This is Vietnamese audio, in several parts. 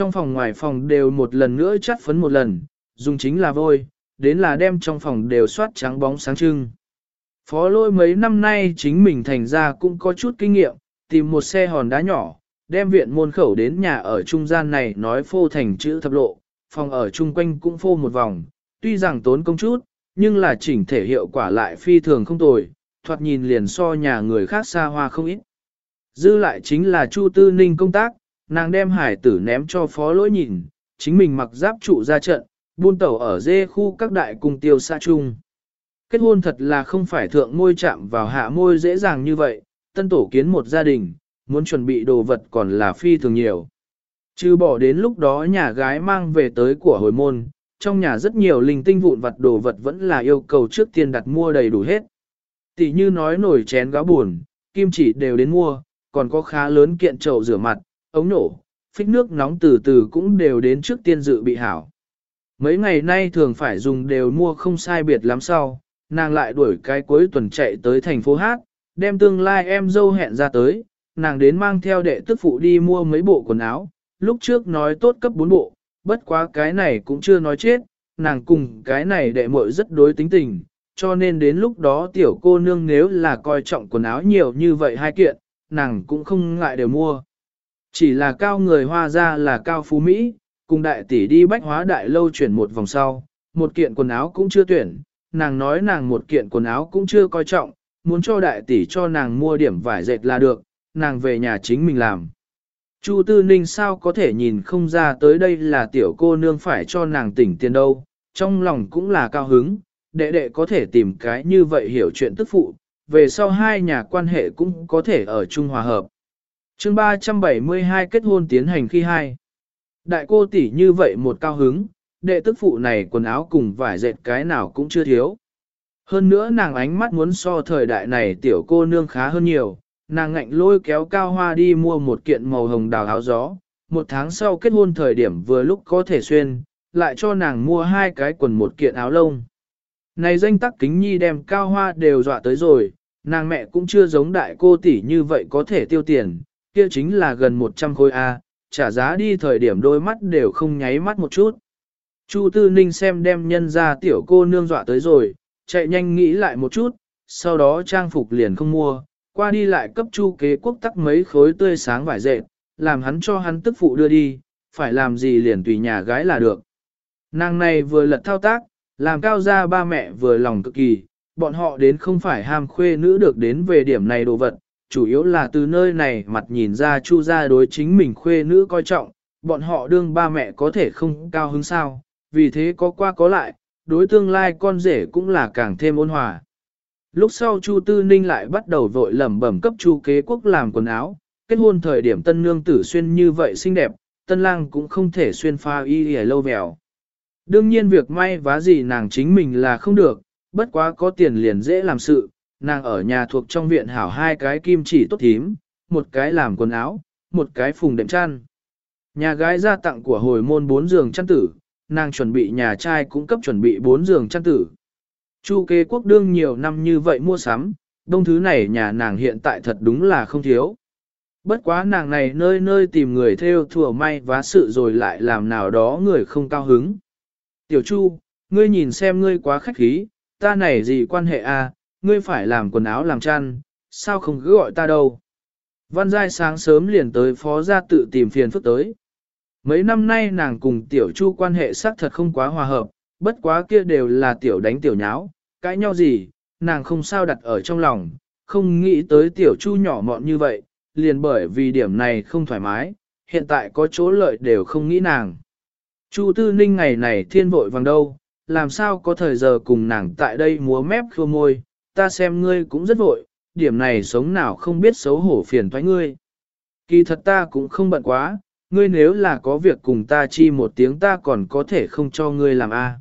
Trong phòng ngoài phòng đều một lần nữa chắt phấn một lần, dùng chính là vôi, đến là đem trong phòng đều soát trắng bóng sáng trưng. Phó lôi mấy năm nay chính mình thành ra cũng có chút kinh nghiệm, tìm một xe hòn đá nhỏ, đem viện môn khẩu đến nhà ở trung gian này nói phô thành chữ thập lộ, phòng ở chung quanh cũng phô một vòng, tuy rằng tốn công chút, nhưng là chỉnh thể hiệu quả lại phi thường không tồi, thoạt nhìn liền so nhà người khác xa hoa không ít. Dư lại chính là Chu Tư Ninh công tác, nàng đem hải tử ném cho phó lỗi nhìn, chính mình mặc giáp trụ ra trận, buôn tẩu ở dê khu các đại cung tiêu xa chung. Kết hôn thật là không phải thượng môi chạm vào hạ môi dễ dàng như vậy, tân tổ kiến một gia đình, muốn chuẩn bị đồ vật còn là phi thường nhiều. Chứ bỏ đến lúc đó nhà gái mang về tới của hồi môn, trong nhà rất nhiều linh tinh vụn vật đồ vật vẫn là yêu cầu trước tiên đặt mua đầy đủ hết. Tỷ như nói nổi chén gáo buồn, kim chỉ đều đến mua, còn có khá lớn kiện chậu rửa mặt, ống nổ, phích nước nóng từ từ cũng đều đến trước tiên dự bị hảo. Mấy ngày nay thường phải dùng đều mua không sai biệt lắm sau, nàng lại đuổi cái cuối tuần chạy tới thành phố Hát, đem tương lai em dâu hẹn ra tới, nàng đến mang theo đệ tức phụ đi mua mấy bộ quần áo, lúc trước nói tốt cấp 4 bộ, bất quá cái này cũng chưa nói chết, nàng cùng cái này đệ muội rất đối tính tình, cho nên đến lúc đó tiểu cô nương nếu là coi trọng quần áo nhiều như vậy hai kiện, nàng cũng không ngại đều mua. Chỉ là cao người hoa ra là cao phú Mỹ, cùng đại tỷ đi bách hóa đại lâu chuyển một vòng sau, một kiện quần áo cũng chưa tuyển, nàng nói nàng một kiện quần áo cũng chưa coi trọng, muốn cho đại tỷ cho nàng mua điểm vải dệt là được, nàng về nhà chính mình làm. Chu Tư Ninh sao có thể nhìn không ra tới đây là tiểu cô nương phải cho nàng tỉnh tiền đâu, trong lòng cũng là cao hứng, đệ đệ có thể tìm cái như vậy hiểu chuyện tức phụ, về sau hai nhà quan hệ cũng có thể ở chung hòa hợp chương 372 kết hôn tiến hành khi hai. Đại cô tỷ như vậy một cao hứng, đệ tức phụ này quần áo cùng vải dệt cái nào cũng chưa thiếu. Hơn nữa nàng ánh mắt muốn so thời đại này tiểu cô nương khá hơn nhiều, nàng ngạnh lôi kéo cao hoa đi mua một kiện màu hồng đào áo gió, một tháng sau kết hôn thời điểm vừa lúc có thể xuyên, lại cho nàng mua hai cái quần một kiện áo lông. Này danh tắc kính nhi đem cao hoa đều dọa tới rồi, nàng mẹ cũng chưa giống đại cô tỷ như vậy có thể tiêu tiền, kia chính là gần 100 khối A, trả giá đi thời điểm đôi mắt đều không nháy mắt một chút. Chu Tư Ninh xem đem nhân ra tiểu cô nương dọa tới rồi, chạy nhanh nghĩ lại một chút, sau đó trang phục liền không mua, qua đi lại cấp chu kế quốc tắc mấy khối tươi sáng vải dệt, làm hắn cho hắn tức phụ đưa đi, phải làm gì liền tùy nhà gái là được. Nàng này vừa lật thao tác, làm cao ra ba mẹ vừa lòng cực kỳ, bọn họ đến không phải ham khuê nữ được đến về điểm này đồ vật, chủ yếu là từ nơi này mặt nhìn ra chu gia đối chính mình khuê nữ coi trọng, bọn họ đương ba mẹ có thể không cao hứng sao, vì thế có qua có lại, đối tương lai con rể cũng là càng thêm ôn hòa. Lúc sau Chu Tư Ninh lại bắt đầu vội lẩm bẩm cấp Chu Kế Quốc làm quần áo, kết hôn thời điểm tân nương tử xuyên như vậy xinh đẹp, tân lang cũng không thể xuyên pha y y lâu vèo. Đương nhiên việc may vá gì nàng chính mình là không được, bất quá có tiền liền dễ làm sự, nàng ở nhà thuộc trong viện hảo hai cái kim chỉ tốt thím, một cái làm quần áo, một cái phùng đệm chăn. Nhà gái ra tặng của hồi môn bốn giường chăn tử, nàng chuẩn bị nhà trai cũng cấp chuẩn bị bốn giường chăn tử. Chu kê quốc đương nhiều năm như vậy mua sắm, đông thứ này nhà nàng hiện tại thật đúng là không thiếu. Bất quá nàng này nơi nơi tìm người theo thừa may vá sự rồi lại làm nào đó người không cao hứng. Tiểu Chu, ngươi nhìn xem ngươi quá khách khí, ta này gì quan hệ a? À, ngươi phải làm quần áo làm chăn, sao không cứ gọi ta đâu. Văn Giai sáng sớm liền tới phó gia tự tìm phiền phức tới. Mấy năm nay nàng cùng Tiểu Chu quan hệ xác thật không quá hòa hợp, bất quá kia đều là Tiểu đánh Tiểu nháo, cãi nhau gì, nàng không sao đặt ở trong lòng, không nghĩ tới Tiểu Chu nhỏ mọn như vậy, liền bởi vì điểm này không thoải mái, hiện tại có chỗ lợi đều không nghĩ nàng. Chu Tư Ninh ngày này thiên vội vàng đâu, làm sao có thời giờ cùng nàng tại đây múa mép khô môi, ta xem ngươi cũng rất vội, điểm này sống nào không biết xấu hổ phiền thoái ngươi. Kỳ thật ta cũng không bận quá, ngươi nếu là có việc cùng ta chi một tiếng ta còn có thể không cho ngươi làm a.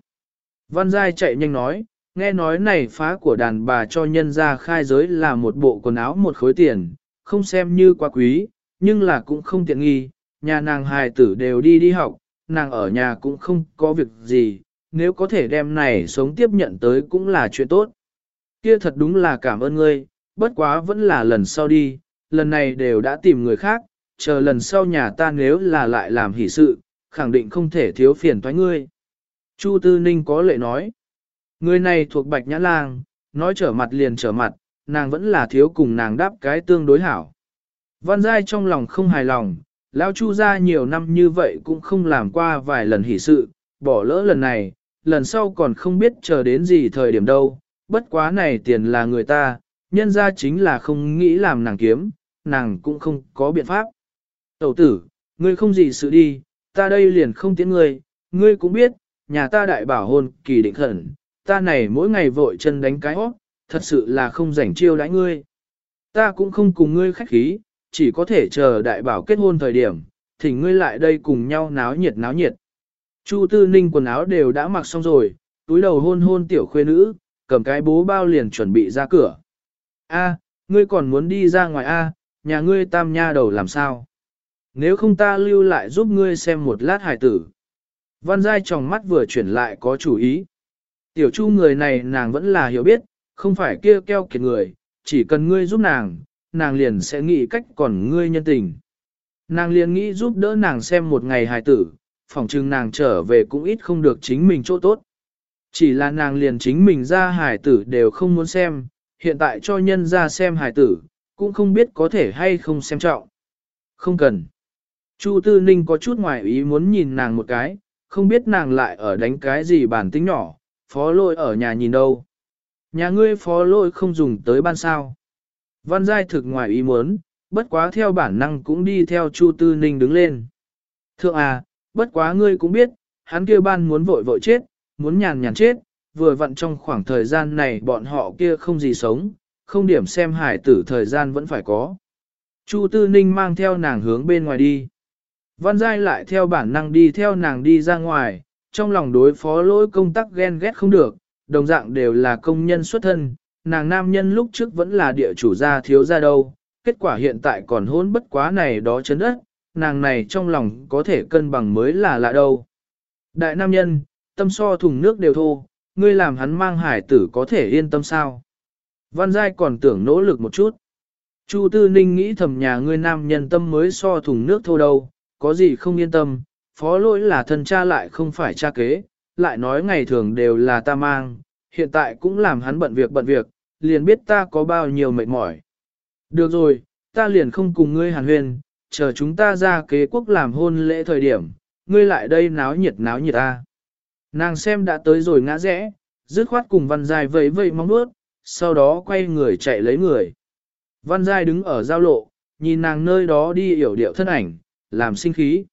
Văn Giai chạy nhanh nói, nghe nói này phá của đàn bà cho nhân ra khai giới là một bộ quần áo một khối tiền, không xem như quá quý, nhưng là cũng không tiện nghi, nhà nàng hài tử đều đi đi học, nàng ở nhà cũng không có việc gì, nếu có thể đem này sống tiếp nhận tới cũng là chuyện tốt. Kia thật đúng là cảm ơn ngươi, bất quá vẫn là lần sau đi, lần này đều đã tìm người khác, chờ lần sau nhà ta nếu là lại làm hỷ sự, khẳng định không thể thiếu phiền toái ngươi. Chu Tư Ninh có lệ nói, người này thuộc Bạch Nhã Lang, nói trở mặt liền trở mặt, nàng vẫn là thiếu cùng nàng đáp cái tương đối hảo. Văn Giai trong lòng không hài lòng, Lão Chu ra nhiều năm như vậy cũng không làm qua vài lần hỷ sự, bỏ lỡ lần này, lần sau còn không biết chờ đến gì thời điểm đâu, bất quá này tiền là người ta, nhân ra chính là không nghĩ làm nàng kiếm, nàng cũng không có biện pháp. Tẩu tử, ngươi không gì sự đi, ta đây liền không tiến ngươi, ngươi cũng biết, nhà ta đại bảo hôn kỳ định khẩn, ta này mỗi ngày vội chân đánh cái hót, thật sự là không rảnh chiêu đãi ngươi. Ta cũng không cùng ngươi khách khí, chỉ có thể chờ đại bảo kết hôn thời điểm, thì ngươi lại đây cùng nhau náo nhiệt náo nhiệt. Chu Tư Ninh quần áo đều đã mặc xong rồi, túi đầu hôn hôn tiểu khuê nữ, cầm cái bố bao liền chuẩn bị ra cửa. A, ngươi còn muốn đi ra ngoài A, nhà ngươi tam nha đầu làm sao? Nếu không ta lưu lại giúp ngươi xem một lát hài tử. Văn Giai trong mắt vừa chuyển lại có chủ ý. Tiểu chu người này nàng vẫn là hiểu biết, không phải kia keo kiệt người, chỉ cần ngươi giúp nàng, nàng liền sẽ nghĩ cách còn ngươi nhân tình. Nàng liền nghĩ giúp đỡ nàng xem một ngày hài tử, phỏng chừng nàng trở về cũng ít không được chính mình chỗ tốt. Chỉ là nàng liền chính mình ra hải tử đều không muốn xem, hiện tại cho nhân ra xem hải tử, cũng không biết có thể hay không xem trọng. Không cần. Chu Tư Ninh có chút ngoài ý muốn nhìn nàng một cái, không biết nàng lại ở đánh cái gì bản tính nhỏ, phó lôi ở nhà nhìn đâu. Nhà ngươi phó lôi không dùng tới ban sao. Văn giai thực ngoài ý muốn, bất quá theo bản năng cũng đi theo Chu Tư Ninh đứng lên. Thượng à, bất quá ngươi cũng biết, hắn kia ban muốn vội vội chết, muốn nhàn nhàn chết, vừa vặn trong khoảng thời gian này bọn họ kia không gì sống, không điểm xem hải tử thời gian vẫn phải có. Chu Tư Ninh mang theo nàng hướng bên ngoài đi. Văn Giai lại theo bản năng đi theo nàng đi ra ngoài, trong lòng đối phó lỗi công tác ghen ghét không được, đồng dạng đều là công nhân xuất thân, nàng nam nhân lúc trước vẫn là địa chủ gia thiếu gia đâu, kết quả hiện tại còn hôn bất quá này đó chấn đất, nàng này trong lòng có thể cân bằng mới là lạ đâu. Đại nam nhân, tâm so thùng nước đều thô, ngươi làm hắn mang hải tử có thể yên tâm sao. Văn Giai còn tưởng nỗ lực một chút. Chu Tư Ninh nghĩ thầm nhà ngươi nam nhân tâm mới so thùng nước thô đâu, có gì không yên tâm, phó lỗi là thân cha lại không phải cha kế, lại nói ngày thường đều là ta mang, hiện tại cũng làm hắn bận việc bận việc, liền biết ta có bao nhiêu mệt mỏi. Được rồi, ta liền không cùng ngươi hàn huyền, chờ chúng ta ra kế quốc làm hôn lễ thời điểm, ngươi lại đây náo nhiệt náo nhiệt ta. Nàng xem đã tới rồi ngã rẽ, dứt khoát cùng văn dài vẫy vẫy mong bước, sau đó quay người chạy lấy người. Văn dài đứng ở giao lộ, nhìn nàng nơi đó đi hiểu điệu thân ảnh, làm sinh khí.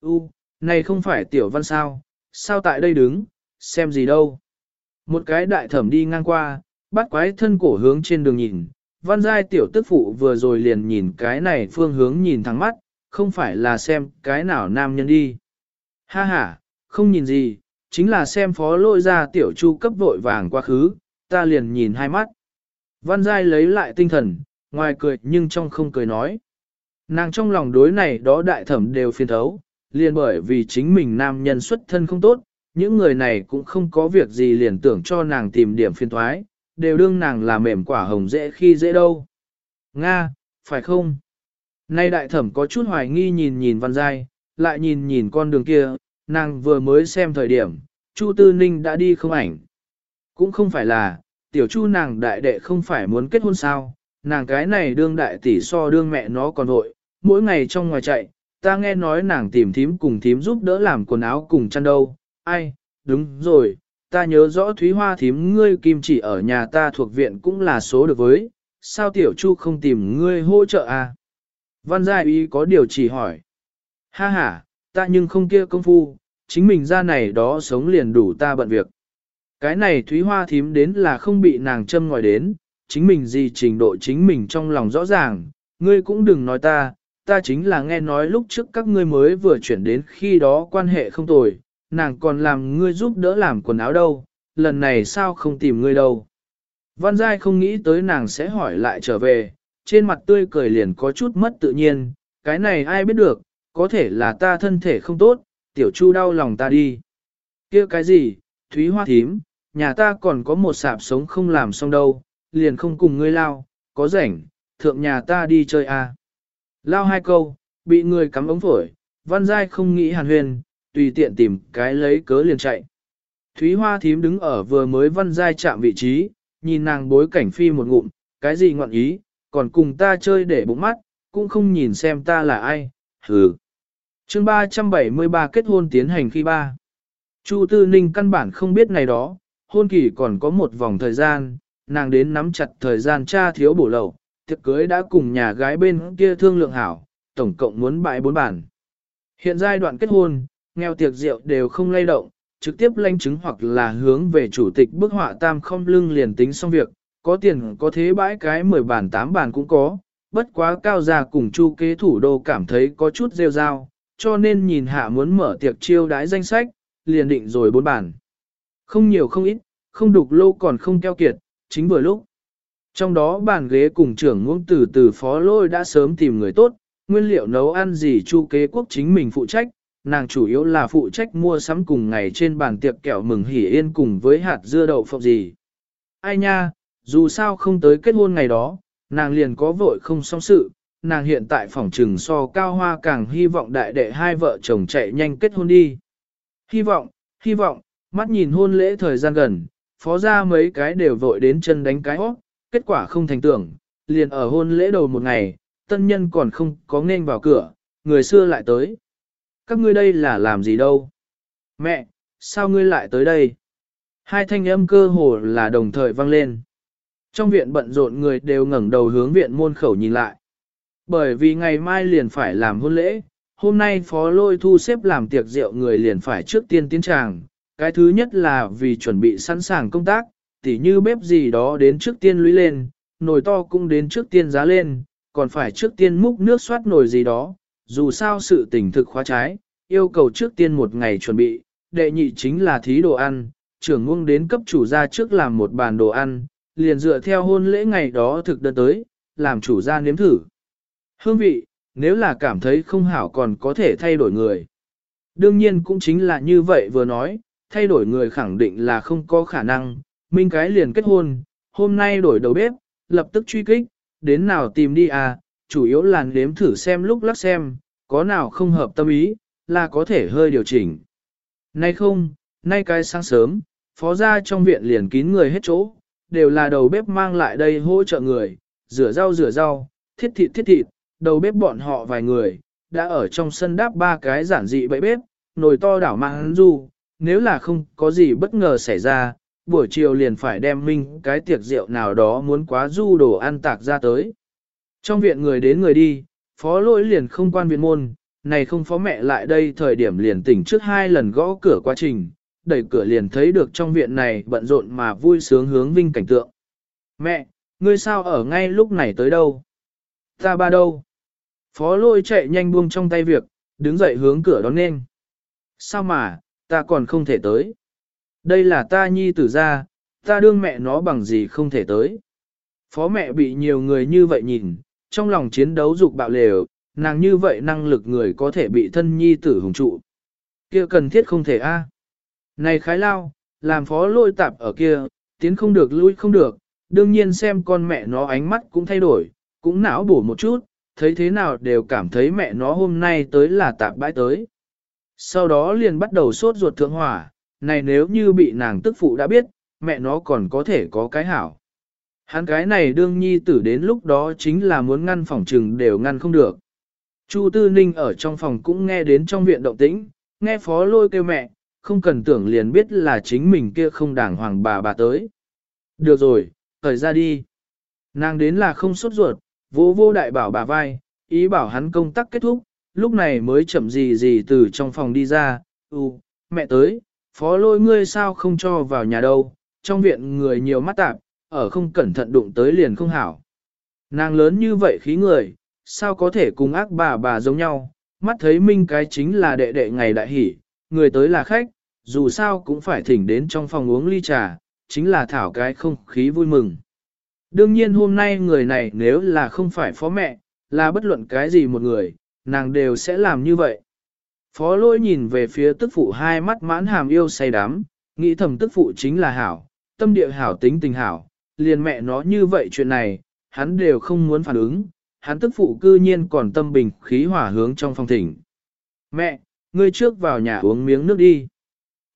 U, này không phải tiểu văn sao, sao tại đây đứng, xem gì đâu. Một cái đại thẩm đi ngang qua, bắt quái thân cổ hướng trên đường nhìn, văn giai tiểu tức phụ vừa rồi liền nhìn cái này phương hướng nhìn thẳng mắt, không phải là xem cái nào nam nhân đi. Ha ha, không nhìn gì, chính là xem phó lôi ra tiểu chu cấp vội vàng quá khứ, ta liền nhìn hai mắt. Văn giai lấy lại tinh thần, ngoài cười nhưng trong không cười nói. Nàng trong lòng đối này đó đại thẩm đều phiền thấu, liền bởi vì chính mình nam nhân xuất thân không tốt, những người này cũng không có việc gì liền tưởng cho nàng tìm điểm phiền thoái, đều đương nàng là mềm quả hồng dễ khi dễ đâu. Nga, phải không? Nay đại thẩm có chút hoài nghi nhìn nhìn văn giai, lại nhìn nhìn con đường kia, nàng vừa mới xem thời điểm, Chu Tư Ninh đã đi không ảnh. Cũng không phải là, tiểu chu nàng đại đệ không phải muốn kết hôn sao, nàng cái này đương đại tỷ so đương mẹ nó còn vội, mỗi ngày trong ngoài chạy, ta nghe nói nàng tìm thím cùng thím giúp đỡ làm quần áo cùng chăn đâu, ai, đúng rồi, ta nhớ rõ Thúy Hoa thím ngươi kim chỉ ở nhà ta thuộc viện cũng là số được với, sao tiểu chu không tìm ngươi hỗ trợ à? Văn Gia Y có điều chỉ hỏi. Ha ha, ta nhưng không kia công phu, chính mình ra này đó sống liền đủ ta bận việc. Cái này Thúy Hoa thím đến là không bị nàng châm ngòi đến, chính mình gì trình độ chính mình trong lòng rõ ràng, ngươi cũng đừng nói ta, ta chính là nghe nói lúc trước các ngươi mới vừa chuyển đến khi đó quan hệ không tồi, nàng còn làm ngươi giúp đỡ làm quần áo đâu, lần này sao không tìm ngươi đâu. Văn Giai không nghĩ tới nàng sẽ hỏi lại trở về, trên mặt tươi cười liền có chút mất tự nhiên, cái này ai biết được, có thể là ta thân thể không tốt, tiểu chu đau lòng ta đi. kia cái gì, Thúy Hoa Thím, nhà ta còn có một sạp sống không làm xong đâu, liền không cùng ngươi lao, có rảnh, thượng nhà ta đi chơi à. Lao hai câu, bị người cắm ống phổi, văn giai không nghĩ hàn huyền, tùy tiện tìm cái lấy cớ liền chạy. Thúy Hoa thím đứng ở vừa mới văn giai chạm vị trí, nhìn nàng bối cảnh phi một ngụm, cái gì ngọn ý, còn cùng ta chơi để bụng mắt, cũng không nhìn xem ta là ai, hừ chương 373 kết hôn tiến hành khi ba. Chu Tư Ninh căn bản không biết này đó, hôn kỳ còn có một vòng thời gian, nàng đến nắm chặt thời gian cha thiếu bổ lậu, tiệc cưới đã cùng nhà gái bên kia thương lượng hảo, tổng cộng muốn bãi bốn bản. Hiện giai đoạn kết hôn, nghèo tiệc rượu đều không lay động, trực tiếp lanh chứng hoặc là hướng về chủ tịch bức họa tam không lưng liền tính xong việc, có tiền có thế bãi cái 10 bản 8 bản cũng có, bất quá cao gia cùng chu kế thủ đô cảm thấy có chút rêu rao, cho nên nhìn hạ muốn mở tiệc chiêu đái danh sách, liền định rồi bốn bản. Không nhiều không ít, không đục lâu còn không keo kiệt, chính vừa lúc. Trong đó bàn ghế cùng trưởng ngôn từ từ phó lôi đã sớm tìm người tốt, nguyên liệu nấu ăn gì chu kế quốc chính mình phụ trách, nàng chủ yếu là phụ trách mua sắm cùng ngày trên bàn tiệc kẹo mừng hỉ yên cùng với hạt dưa đậu phộng gì. Ai nha, dù sao không tới kết hôn ngày đó, nàng liền có vội không xong sự, nàng hiện tại phòng trừng so cao hoa càng hy vọng đại đệ hai vợ chồng chạy nhanh kết hôn đi. Hy vọng, hy vọng, mắt nhìn hôn lễ thời gian gần, phó ra mấy cái đều vội đến chân đánh cái hót, kết quả không thành tưởng, liền ở hôn lễ đầu một ngày, tân nhân còn không có nên vào cửa, người xưa lại tới. Các ngươi đây là làm gì đâu? Mẹ, sao ngươi lại tới đây? Hai thanh âm cơ hồ là đồng thời vang lên. Trong viện bận rộn người đều ngẩng đầu hướng viện môn khẩu nhìn lại. Bởi vì ngày mai liền phải làm hôn lễ, hôm nay phó lôi thu xếp làm tiệc rượu người liền phải trước tiên tiến tràng. Cái thứ nhất là vì chuẩn bị sẵn sàng công tác, tỉ như bếp gì đó đến trước tiên lũy lên, nồi to cũng đến trước tiên giá lên, còn phải trước tiên múc nước soát nồi gì đó, dù sao sự tỉnh thực khóa trái, yêu cầu trước tiên một ngày chuẩn bị, đệ nhị chính là thí đồ ăn, trưởng ngung đến cấp chủ gia trước làm một bàn đồ ăn, liền dựa theo hôn lễ ngày đó thực đơn tới, làm chủ gia nếm thử. Hương vị, nếu là cảm thấy không hảo còn có thể thay đổi người. Đương nhiên cũng chính là như vậy vừa nói, thay đổi người khẳng định là không có khả năng, minh cái liền kết hôn, hôm nay đổi đầu bếp, lập tức truy kích, đến nào tìm đi à, chủ yếu là nếm thử xem lúc lắc xem, có nào không hợp tâm ý, là có thể hơi điều chỉnh. Nay không, nay cái sáng sớm, phó gia trong viện liền kín người hết chỗ, đều là đầu bếp mang lại đây hỗ trợ người, rửa rau rửa rau, thiết thịt thiết thịt, đầu bếp bọn họ vài người, đã ở trong sân đáp ba cái giản dị bẫy bếp, nồi to đảo mang du, nếu là không có gì bất ngờ xảy ra, buổi chiều liền phải đem minh cái tiệc rượu nào đó muốn quá du đồ ăn tạc ra tới. Trong viện người đến người đi, phó lỗi liền không quan viện môn, này không phó mẹ lại đây thời điểm liền tỉnh trước hai lần gõ cửa quá trình, đẩy cửa liền thấy được trong viện này bận rộn mà vui sướng hướng vinh cảnh tượng. Mẹ, ngươi sao ở ngay lúc này tới đâu? Ta ba đâu? Phó lôi chạy nhanh buông trong tay việc, đứng dậy hướng cửa đón nên. Sao mà, ta còn không thể tới. Đây là ta nhi tử ra, ta đương mẹ nó bằng gì không thể tới. Phó mẹ bị nhiều người như vậy nhìn, trong lòng chiến đấu dục bạo lều, nàng như vậy năng lực người có thể bị thân nhi tử hùng trụ. kia cần thiết không thể a. Này khái lao, làm phó lôi tạp ở kia, tiến không được lui không được, đương nhiên xem con mẹ nó ánh mắt cũng thay đổi, cũng não bổ một chút, thấy thế nào đều cảm thấy mẹ nó hôm nay tới là tạp bãi tới. Sau đó liền bắt đầu sốt ruột thượng hỏa, này nếu như bị nàng tức phụ đã biết, mẹ nó còn có thể có cái hảo. Hắn cái này đương nhi tử đến lúc đó chính là muốn ngăn phòng trừng đều ngăn không được. Chu Tư Ninh ở trong phòng cũng nghe đến trong viện động tĩnh, nghe phó lôi kêu mẹ, không cần tưởng liền biết là chính mình kia không đàng hoàng bà bà tới. Được rồi, thời ra đi. Nàng đến là không sốt ruột, vô vô đại bảo bà vai, ý bảo hắn công tác kết thúc, lúc này mới chậm gì gì từ trong phòng đi ra, ừ, mẹ tới, phó lôi ngươi sao không cho vào nhà đâu, trong viện người nhiều mắt tạp, ở không cẩn thận đụng tới liền không hảo. Nàng lớn như vậy khí người, sao có thể cùng ác bà bà giống nhau, mắt thấy minh cái chính là đệ đệ ngày đại hỷ, người tới là khách, dù sao cũng phải thỉnh đến trong phòng uống ly trà, chính là thảo cái không khí vui mừng. Đương nhiên hôm nay người này nếu là không phải phó mẹ, là bất luận cái gì một người, nàng đều sẽ làm như vậy. Phó lôi nhìn về phía tức phụ hai mắt mãn hàm yêu say đắm, nghĩ thầm tức phụ chính là hảo, tâm địa hảo tính tình hảo, liền mẹ nó như vậy chuyện này, hắn đều không muốn phản ứng, hắn tức phụ cư nhiên còn tâm bình khí hỏa hướng trong phòng thỉnh. Mẹ, ngươi trước vào nhà uống miếng nước đi.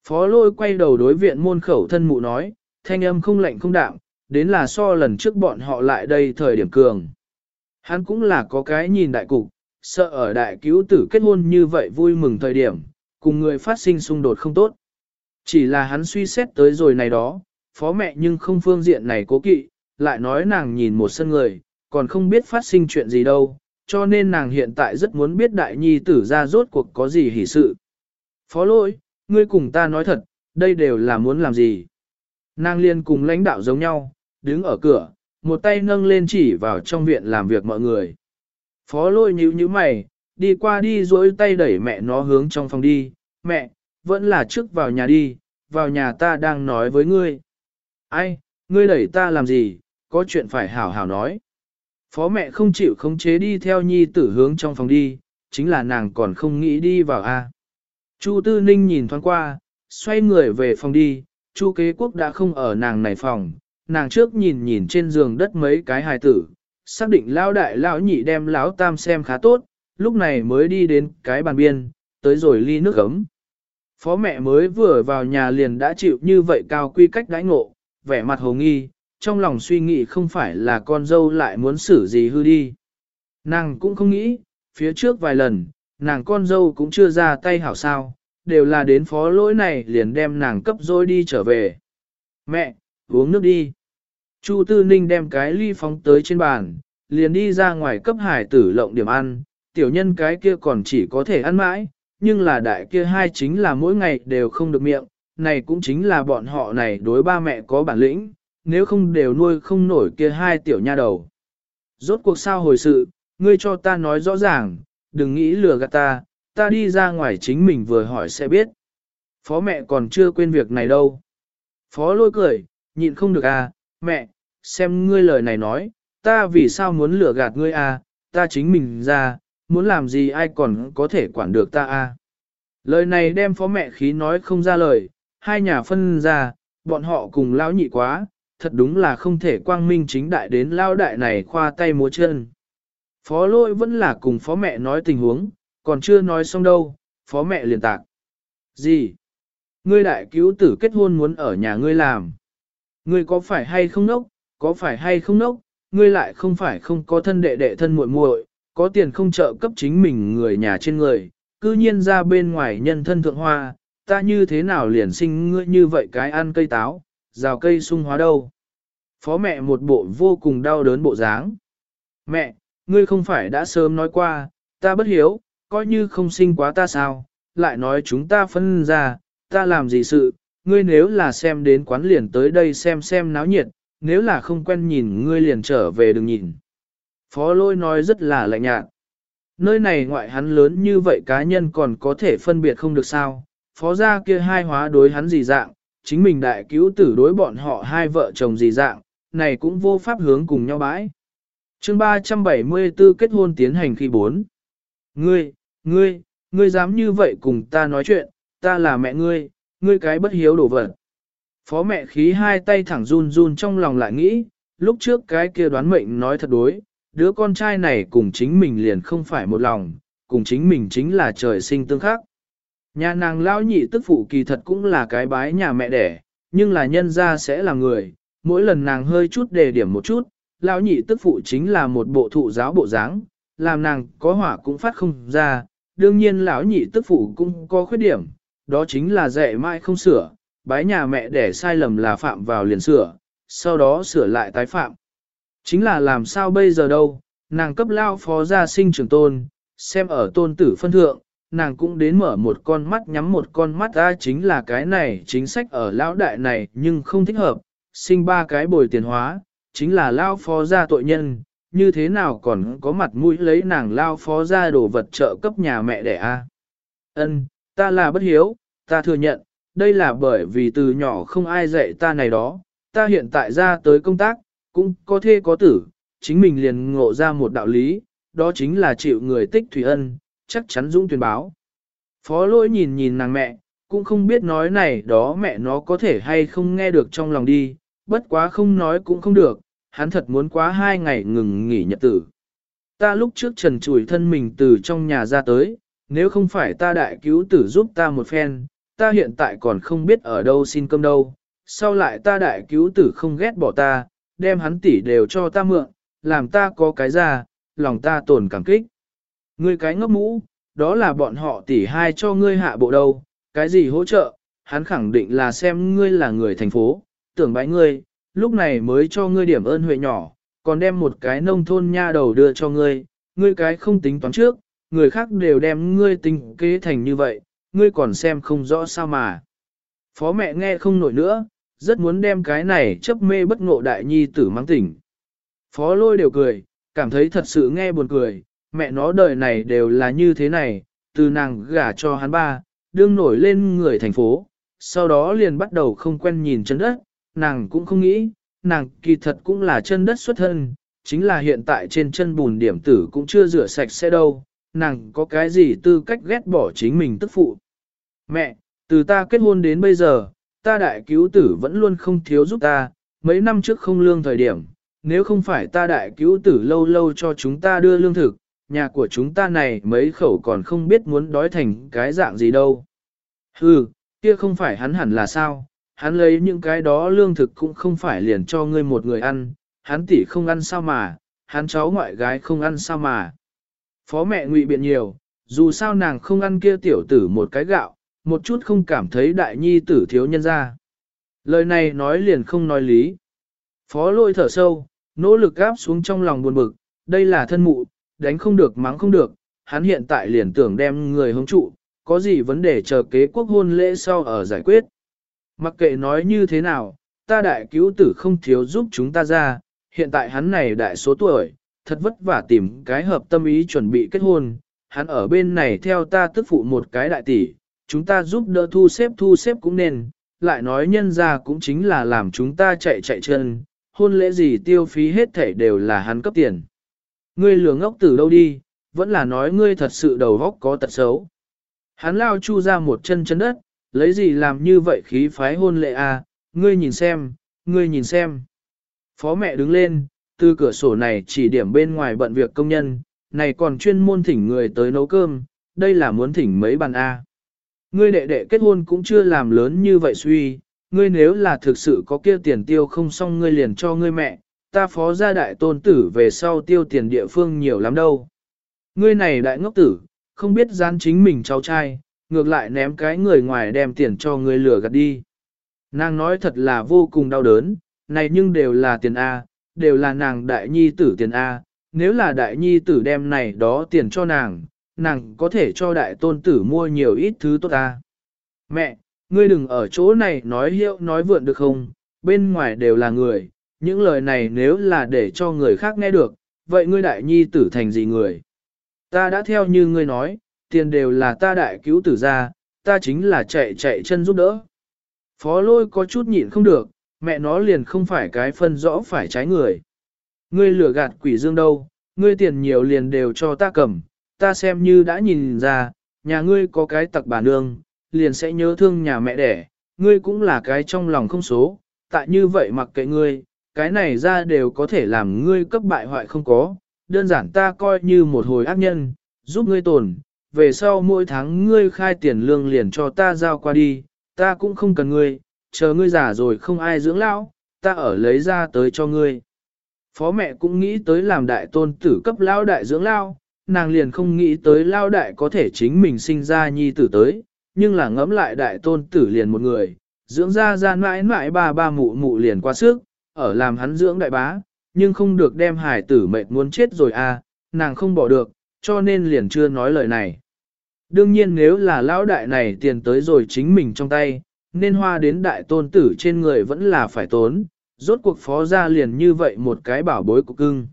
Phó lôi quay đầu đối viện môn khẩu thân mụ nói, thanh âm không lạnh không đạm, đến là so lần trước bọn họ lại đây thời điểm cường. Hắn cũng là có cái nhìn đại cục, sợ ở đại cứu tử kết hôn như vậy vui mừng thời điểm, cùng người phát sinh xung đột không tốt. Chỉ là hắn suy xét tới rồi này đó, phó mẹ nhưng không phương diện này cố kỵ, lại nói nàng nhìn một sân người, còn không biết phát sinh chuyện gì đâu, cho nên nàng hiện tại rất muốn biết đại nhi tử ra rốt cuộc có gì hỉ sự. Phó lỗi, ngươi cùng ta nói thật, đây đều là muốn làm gì. Nàng liên cùng lãnh đạo giống nhau, đứng ở cửa, một tay nâng lên chỉ vào trong viện làm việc mọi người. Phó lôi nhíu nhíu mày, đi qua đi dối tay đẩy mẹ nó hướng trong phòng đi, mẹ, vẫn là trước vào nhà đi, vào nhà ta đang nói với ngươi. Ai, ngươi đẩy ta làm gì, có chuyện phải hảo hảo nói. Phó mẹ không chịu khống chế đi theo nhi tử hướng trong phòng đi, chính là nàng còn không nghĩ đi vào a. Chu Tư Ninh nhìn thoáng qua, xoay người về phòng đi, Chu Kế Quốc đã không ở nàng này phòng, nàng trước nhìn nhìn trên giường đất mấy cái hài tử, xác định lão đại lão nhị đem lão tam xem khá tốt, lúc này mới đi đến cái bàn biên, tới rồi ly nước ấm. Phó mẹ mới vừa vào nhà liền đã chịu như vậy cao quy cách đãi ngộ, vẻ mặt hồ nghi, trong lòng suy nghĩ không phải là con dâu lại muốn xử gì hư đi. Nàng cũng không nghĩ, phía trước vài lần, nàng con dâu cũng chưa ra tay hảo sao, đều là đến phó lỗi này liền đem nàng cấp dối đi trở về. Mẹ, uống nước đi. Chu Tư Ninh đem cái ly phóng tới trên bàn, liền đi ra ngoài cấp hải tử lộng điểm ăn, tiểu nhân cái kia còn chỉ có thể ăn mãi, nhưng là đại kia hai chính là mỗi ngày đều không được miệng, này cũng chính là bọn họ này đối ba mẹ có bản lĩnh, nếu không đều nuôi không nổi kia hai tiểu nha đầu. Rốt cuộc sao hồi sự, ngươi cho ta nói rõ ràng, đừng nghĩ lừa gạt ta, ta đi ra ngoài chính mình vừa hỏi sẽ biết. Phó mẹ còn chưa quên việc này đâu. Phó lôi cười, nhịn không được à, mẹ, xem ngươi lời này nói, ta vì sao muốn lừa gạt ngươi à, ta chính mình ra, muốn làm gì ai còn có thể quản được ta à. Lời này đem phó mẹ khí nói không ra lời, hai nhà phân ra, bọn họ cùng lao nhị quá, thật đúng là không thể quang minh chính đại đến lao đại này khoa tay múa chân. Phó lôi vẫn là cùng phó mẹ nói tình huống, còn chưa nói xong đâu, phó mẹ liền tạc. Gì? Ngươi đại cứu tử kết hôn muốn ở nhà ngươi làm. Ngươi có phải hay không nốc, có phải hay không nốc, ngươi lại không phải không có thân đệ đệ thân muội muội, có tiền không trợ cấp chính mình người nhà trên người, cư nhiên ra bên ngoài nhân thân thượng hoa, ta như thế nào liền sinh ngươi như vậy cái ăn cây táo, rào cây sung hóa đâu. Phó mẹ một bộ vô cùng đau đớn bộ dáng. Mẹ, ngươi không phải đã sớm nói qua, ta bất hiếu, coi như không sinh quá ta sao, lại nói chúng ta phân ra, ta làm gì sự, ngươi nếu là xem đến quán liền tới đây xem xem náo nhiệt, nếu là không quen nhìn ngươi liền trở về đừng nhìn. Phó lôi nói rất là lạnh nhạt. Nơi này ngoại hắn lớn như vậy cá nhân còn có thể phân biệt không được sao, phó gia kia hai hóa đối hắn gì dạng, chính mình đại cứu tử đối bọn họ hai vợ chồng gì dạng, này cũng vô pháp hướng cùng nhau bãi. chương 374 kết hôn tiến hành khi 4. Ngươi, ngươi, ngươi dám như vậy cùng ta nói chuyện, ta là mẹ ngươi, ngươi cái bất hiếu đổ vật. Phó mẹ khí hai tay thẳng run run trong lòng lại nghĩ, lúc trước cái kia đoán mệnh nói thật đối, đứa con trai này cùng chính mình liền không phải một lòng, cùng chính mình chính là trời sinh tương khắc. Nhà nàng lão nhị tức phụ kỳ thật cũng là cái bái nhà mẹ đẻ, nhưng là nhân ra sẽ là người, mỗi lần nàng hơi chút đề điểm một chút, lão nhị tức phụ chính là một bộ thụ giáo bộ dáng, làm nàng có hỏa cũng phát không ra, đương nhiên lão nhị tức phụ cũng có khuyết điểm, đó chính là dạy mãi không sửa, bái nhà mẹ để sai lầm là phạm vào liền sửa, sau đó sửa lại tái phạm. Chính là làm sao bây giờ đâu, nàng cấp lao phó gia sinh trưởng tôn, xem ở tôn tử phân thượng, nàng cũng đến mở một con mắt nhắm một con mắt ra chính là cái này chính sách ở lão đại này nhưng không thích hợp, sinh ba cái bồi tiền hóa, chính là lao phó gia tội nhân, như thế nào còn có mặt mũi lấy nàng lao phó gia đồ vật trợ cấp nhà mẹ đẻ a Ân, ta là bất hiếu, ta thừa nhận, đây là bởi vì từ nhỏ không ai dạy ta này đó, ta hiện tại ra tới công tác, cũng có thê có tử, chính mình liền ngộ ra một đạo lý, đó chính là chịu người tích thủy ân, chắc chắn dũng tuyên báo. Phó lỗi nhìn nhìn nàng mẹ, cũng không biết nói này đó mẹ nó có thể hay không nghe được trong lòng đi, bất quá không nói cũng không được, hắn thật muốn quá hai ngày ngừng nghỉ nhật tử. Ta lúc trước trần chùi thân mình từ trong nhà ra tới, nếu không phải ta đại cứu tử giúp ta một phen, ta hiện tại còn không biết ở đâu xin cơm đâu, sau lại ta đại cứu tử không ghét bỏ ta, đem hắn tỷ đều cho ta mượn, làm ta có cái ra, lòng ta tổn cảm kích. Ngươi cái ngốc mũ, đó là bọn họ tỷ hai cho ngươi hạ bộ đâu, cái gì hỗ trợ, hắn khẳng định là xem ngươi là người thành phố, tưởng bãi ngươi, lúc này mới cho ngươi điểm ơn huệ nhỏ, còn đem một cái nông thôn nha đầu đưa cho ngươi, ngươi cái không tính toán trước, người khác đều đem ngươi tính kế thành như vậy, ngươi còn xem không rõ sao mà. Phó mẹ nghe không nổi nữa, rất muốn đem cái này chấp mê bất ngộ đại nhi tử mang tỉnh. Phó lôi đều cười, cảm thấy thật sự nghe buồn cười, mẹ nó đời này đều là như thế này, từ nàng gả cho hắn ba, đương nổi lên người thành phố, sau đó liền bắt đầu không quen nhìn chân đất, nàng cũng không nghĩ, nàng kỳ thật cũng là chân đất xuất thân, chính là hiện tại trên chân bùn điểm tử cũng chưa rửa sạch sẽ đâu, nàng có cái gì tư cách ghét bỏ chính mình tức phụ. Mẹ, từ ta kết hôn đến bây giờ, ta đại cứu tử vẫn luôn không thiếu giúp ta, mấy năm trước không lương thời điểm, nếu không phải ta đại cứu tử lâu lâu cho chúng ta đưa lương thực, nhà của chúng ta này mấy khẩu còn không biết muốn đói thành cái dạng gì đâu. Hừ, kia không phải hắn hẳn là sao, hắn lấy những cái đó lương thực cũng không phải liền cho ngươi một người ăn, hắn tỷ không ăn sao mà, hắn cháu ngoại gái không ăn sao mà. Phó mẹ ngụy biện nhiều, dù sao nàng không ăn kia tiểu tử một cái gạo, một chút không cảm thấy đại nhi tử thiếu nhân ra. Lời này nói liền không nói lý. Phó lôi thở sâu, nỗ lực gáp xuống trong lòng buồn bực, đây là thân mụ, đánh không được mắng không được, hắn hiện tại liền tưởng đem người hống trụ, có gì vấn đề chờ kế quốc hôn lễ sau ở giải quyết. Mặc kệ nói như thế nào, ta đại cứu tử không thiếu giúp chúng ta ra, hiện tại hắn này đại số tuổi, thật vất vả tìm cái hợp tâm ý chuẩn bị kết hôn, hắn ở bên này theo ta tức phụ một cái đại tỷ, chúng ta giúp đỡ thu xếp thu xếp cũng nên, lại nói nhân ra cũng chính là làm chúng ta chạy chạy chân, hôn lễ gì tiêu phí hết thảy đều là hắn cấp tiền. Ngươi lừa ngốc từ đâu đi, vẫn là nói ngươi thật sự đầu góc có tật xấu. Hắn lao chu ra một chân chân đất, lấy gì làm như vậy khí phái hôn lệ à, ngươi nhìn xem, ngươi nhìn xem. Phó mẹ đứng lên, từ cửa sổ này chỉ điểm bên ngoài bận việc công nhân, này còn chuyên môn thỉnh người tới nấu cơm, đây là muốn thỉnh mấy bàn A. Ngươi đệ đệ kết hôn cũng chưa làm lớn như vậy suy, ngươi nếu là thực sự có kia tiền tiêu không xong ngươi liền cho ngươi mẹ, ta phó gia đại tôn tử về sau tiêu tiền địa phương nhiều lắm đâu. Ngươi này đại ngốc tử, không biết gian chính mình cháu trai, ngược lại ném cái người ngoài đem tiền cho ngươi lừa gạt đi. Nàng nói thật là vô cùng đau đớn, này nhưng đều là tiền A, đều là nàng đại nhi tử tiền A, nếu là đại nhi tử đem này đó tiền cho nàng, nàng có thể cho đại tôn tử mua nhiều ít thứ tốt A. Mẹ, ngươi đừng ở chỗ này nói hiệu nói vượn được không, bên ngoài đều là người, những lời này nếu là để cho người khác nghe được, vậy ngươi đại nhi tử thành gì người? Ta đã theo như ngươi nói, tiền đều là ta đại cứu tử ra, ta chính là chạy chạy chân giúp đỡ. Phó lôi có chút nhịn không được, mẹ nó liền không phải cái phân rõ phải trái người. Ngươi lừa gạt quỷ dương đâu, ngươi tiền nhiều liền đều cho ta cầm, ta xem như đã nhìn ra, nhà ngươi có cái tặc bà nương, liền sẽ nhớ thương nhà mẹ đẻ, ngươi cũng là cái trong lòng không số, tại như vậy mặc kệ ngươi, cái này ra đều có thể làm ngươi cấp bại hoại không có, đơn giản ta coi như một hồi ác nhân, giúp ngươi tồn, về sau mỗi tháng ngươi khai tiền lương liền cho ta giao qua đi, ta cũng không cần ngươi, chờ ngươi già rồi không ai dưỡng lão, ta ở lấy ra tới cho ngươi. Phó mẹ cũng nghĩ tới làm đại tôn tử cấp lao đại dưỡng lao, nàng liền không nghĩ tới lao đại có thể chính mình sinh ra nhi tử tới, nhưng là ngẫm lại đại tôn tử liền một người, dưỡng ra ra mãi mãi ba ba mụ mụ liền qua sức, ở làm hắn dưỡng đại bá, nhưng không được đem hải tử mệt muốn chết rồi à, nàng không bỏ được, cho nên liền chưa nói lời này. Đương nhiên nếu là lão đại này tiền tới rồi chính mình trong tay, nên hoa đến đại tôn tử trên người vẫn là phải tốn, rốt cuộc phó ra liền như vậy một cái bảo bối của cưng.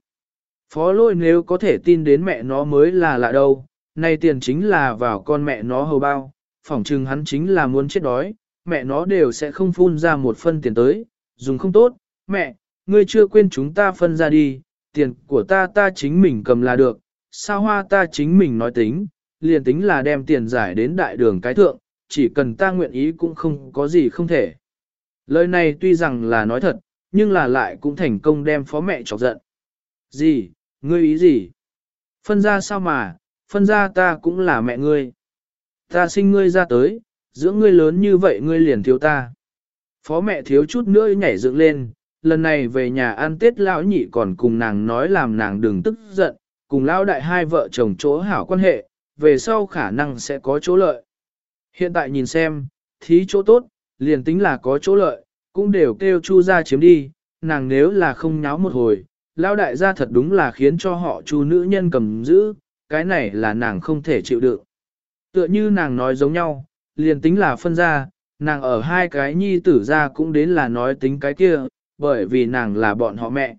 Phó lôi nếu có thể tin đến mẹ nó mới là lạ đâu, nay tiền chính là vào con mẹ nó hầu bao, phỏng chừng hắn chính là muốn chết đói, mẹ nó đều sẽ không phun ra một phân tiền tới, dùng không tốt, mẹ, ngươi chưa quên chúng ta phân ra đi, tiền của ta ta chính mình cầm là được, sao hoa ta chính mình nói tính, liền tính là đem tiền giải đến đại đường cái thượng, chỉ cần ta nguyện ý cũng không có gì không thể. Lời này tuy rằng là nói thật, nhưng là lại cũng thành công đem phó mẹ chọc giận. Gì, ngươi ý gì? Phân ra sao mà, phân ra ta cũng là mẹ ngươi. Ta sinh ngươi ra tới, dưỡng ngươi lớn như vậy ngươi liền thiếu ta. Phó mẹ thiếu chút nữa nhảy dựng lên, lần này về nhà ăn tết lão nhị còn cùng nàng nói làm nàng đừng tức giận, cùng lão đại hai vợ chồng chỗ hảo quan hệ, về sau khả năng sẽ có chỗ lợi. Hiện tại nhìn xem, thí chỗ tốt, liền tính là có chỗ lợi, cũng đều kêu chu ra chiếm đi, nàng nếu là không nháo một hồi, lao đại gia thật đúng là khiến cho họ chu nữ nhân cầm giữ, cái này là nàng không thể chịu đựng. Tựa như nàng nói giống nhau, liền tính là phân ra, nàng ở hai cái nhi tử ra cũng đến là nói tính cái kia, bởi vì nàng là bọn họ mẹ.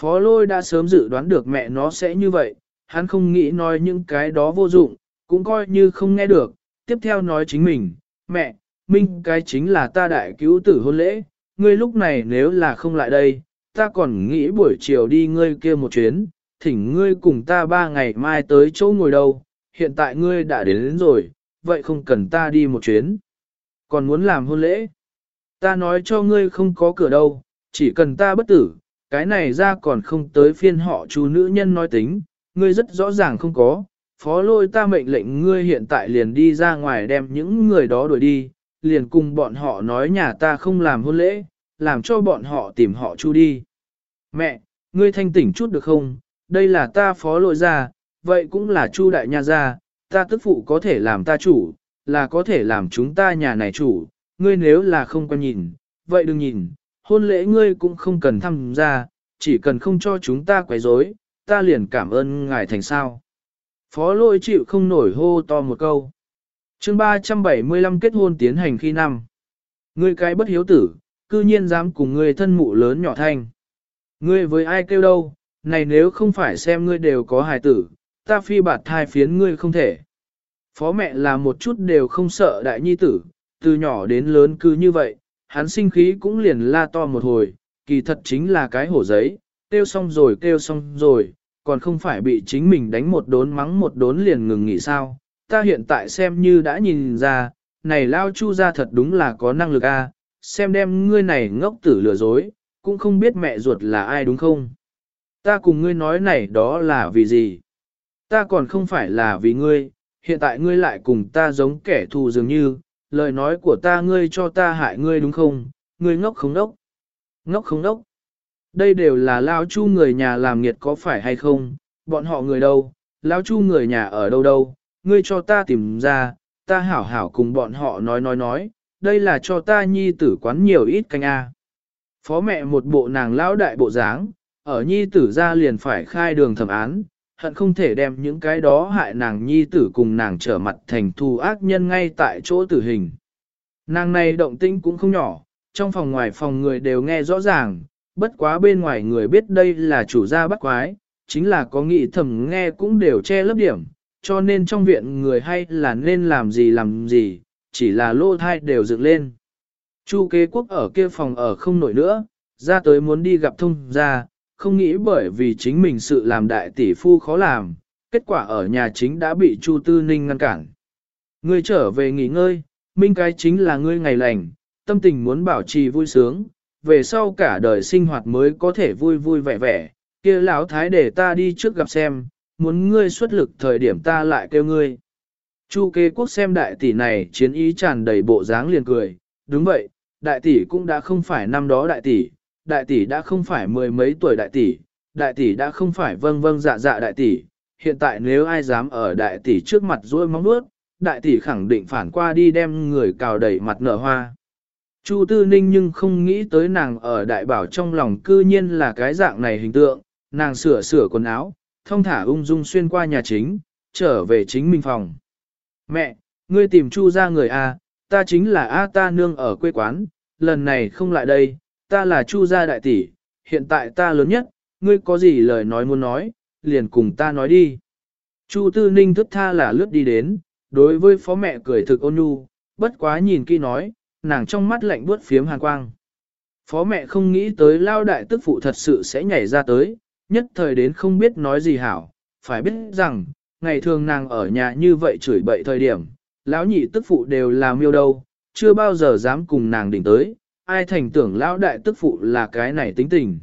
Phó lôi đã sớm dự đoán được mẹ nó sẽ như vậy, hắn không nghĩ nói những cái đó vô dụng, cũng coi như không nghe được, tiếp theo nói chính mình, mẹ, minh cái chính là ta đại cứu tử hôn lễ, ngươi lúc này nếu là không lại đây, ta còn nghĩ buổi chiều đi ngươi kia một chuyến, thỉnh ngươi cùng ta ba ngày mai tới chỗ ngồi đâu, hiện tại ngươi đã đến, đến rồi, vậy không cần ta đi một chuyến. Còn muốn làm hôn lễ? Ta nói cho ngươi không có cửa đâu, chỉ cần ta bất tử, cái này ra còn không tới phiên họ chú nữ nhân nói tính, ngươi rất rõ ràng không có. Phó lôi ta mệnh lệnh ngươi hiện tại liền đi ra ngoài đem những người đó đuổi đi, liền cùng bọn họ nói nhà ta không làm hôn lễ, làm cho bọn họ tìm họ chu đi. Mẹ, ngươi thanh tỉnh chút được không? Đây là ta phó lôi ra, vậy cũng là chu đại nha ra, ta tức phụ có thể làm ta chủ, là có thể làm chúng ta nhà này chủ, ngươi nếu là không quan nhìn, vậy đừng nhìn, hôn lễ ngươi cũng không cần tham gia, chỉ cần không cho chúng ta quấy rối, ta liền cảm ơn ngài thành sao. Phó lôi chịu không nổi hô to một câu. chương 375 kết hôn tiến hành khi năm. Ngươi cái bất hiếu tử, cư nhiên dám cùng ngươi thân mụ lớn nhỏ thanh. Ngươi với ai kêu đâu, này nếu không phải xem ngươi đều có hài tử, ta phi bạt thai phiến ngươi không thể. Phó mẹ là một chút đều không sợ đại nhi tử, từ nhỏ đến lớn cứ như vậy, hắn sinh khí cũng liền la to một hồi, kỳ thật chính là cái hổ giấy, kêu xong rồi kêu xong rồi, còn không phải bị chính mình đánh một đốn mắng một đốn liền ngừng nghỉ sao. Ta hiện tại xem như đã nhìn ra, này lao chu ra thật đúng là có năng lực a, xem đem ngươi này ngốc tử lừa dối, cũng không biết mẹ ruột là ai đúng không. Ta cùng ngươi nói này đó là vì gì? Ta còn không phải là vì ngươi, hiện tại ngươi lại cùng ta giống kẻ thù dường như, lời nói của ta ngươi cho ta hại ngươi đúng không, ngươi ngốc không ngốc, ngốc không ngốc. Đây đều là lao chu người nhà làm nghiệt có phải hay không, bọn họ người đâu, lao chu người nhà ở đâu đâu, ngươi cho ta tìm ra, ta hảo hảo cùng bọn họ nói nói nói, đây là cho ta nhi tử quán nhiều ít canh a. Phó mẹ một bộ nàng lão đại bộ dáng, ở nhi tử ra liền phải khai đường thẩm án, hận không thể đem những cái đó hại nàng nhi tử cùng nàng trở mặt thành thù ác nhân ngay tại chỗ tử hình. Nàng này động tĩnh cũng không nhỏ, trong phòng ngoài phòng người đều nghe rõ ràng, bất quá bên ngoài người biết đây là chủ gia bắt quái, chính là có nghĩ thầm nghe cũng đều che lớp điểm, cho nên trong viện người hay là nên làm gì làm gì, chỉ là lô thai đều dựng lên. Chu kế quốc ở kia phòng ở không nổi nữa, ra tới muốn đi gặp thông gia, không nghĩ bởi vì chính mình sự làm đại tỷ phu khó làm, kết quả ở nhà chính đã bị Chu Tư Ninh ngăn cản. Ngươi trở về nghỉ ngơi, minh cái chính là ngươi ngày lành, tâm tình muốn bảo trì vui sướng, về sau cả đời sinh hoạt mới có thể vui vui vẻ vẻ, kia lão thái để ta đi trước gặp xem, muốn ngươi xuất lực thời điểm ta lại kêu ngươi. Chu kế quốc xem đại tỷ này chiến ý tràn đầy bộ dáng liền cười, đúng vậy, đại tỷ cũng đã không phải năm đó đại tỷ, đại tỷ đã không phải mười mấy tuổi đại tỷ, đại tỷ đã không phải vâng vâng dạ dạ đại tỷ, hiện tại nếu ai dám ở đại tỷ trước mặt ruôi móng nuốt, đại tỷ khẳng định phản qua đi đem người cào đẩy mặt nở hoa. Chu Tư Ninh nhưng không nghĩ tới nàng ở đại bảo trong lòng cư nhiên là cái dạng này hình tượng, nàng sửa sửa quần áo, thông thả ung dung xuyên qua nhà chính, trở về chính mình phòng. Mẹ, ngươi tìm Chu ra người A, ta chính là A ta nương ở quê quán, lần này không lại đây, ta là Chu gia đại tỷ, hiện tại ta lớn nhất, ngươi có gì lời nói muốn nói, liền cùng ta nói đi. Chu Tư Ninh thức tha là lướt đi đến, đối với phó mẹ cười thực ôn nhu, bất quá nhìn kỹ nói, nàng trong mắt lạnh buốt phiếm hàn quang. Phó mẹ không nghĩ tới lao đại tức phụ thật sự sẽ nhảy ra tới, nhất thời đến không biết nói gì hảo, phải biết rằng, ngày thường nàng ở nhà như vậy chửi bậy thời điểm, lão nhị tức phụ đều là miêu đâu, chưa bao giờ dám cùng nàng đỉnh tới, ai thành tưởng lão đại tức phụ là cái này tính tình.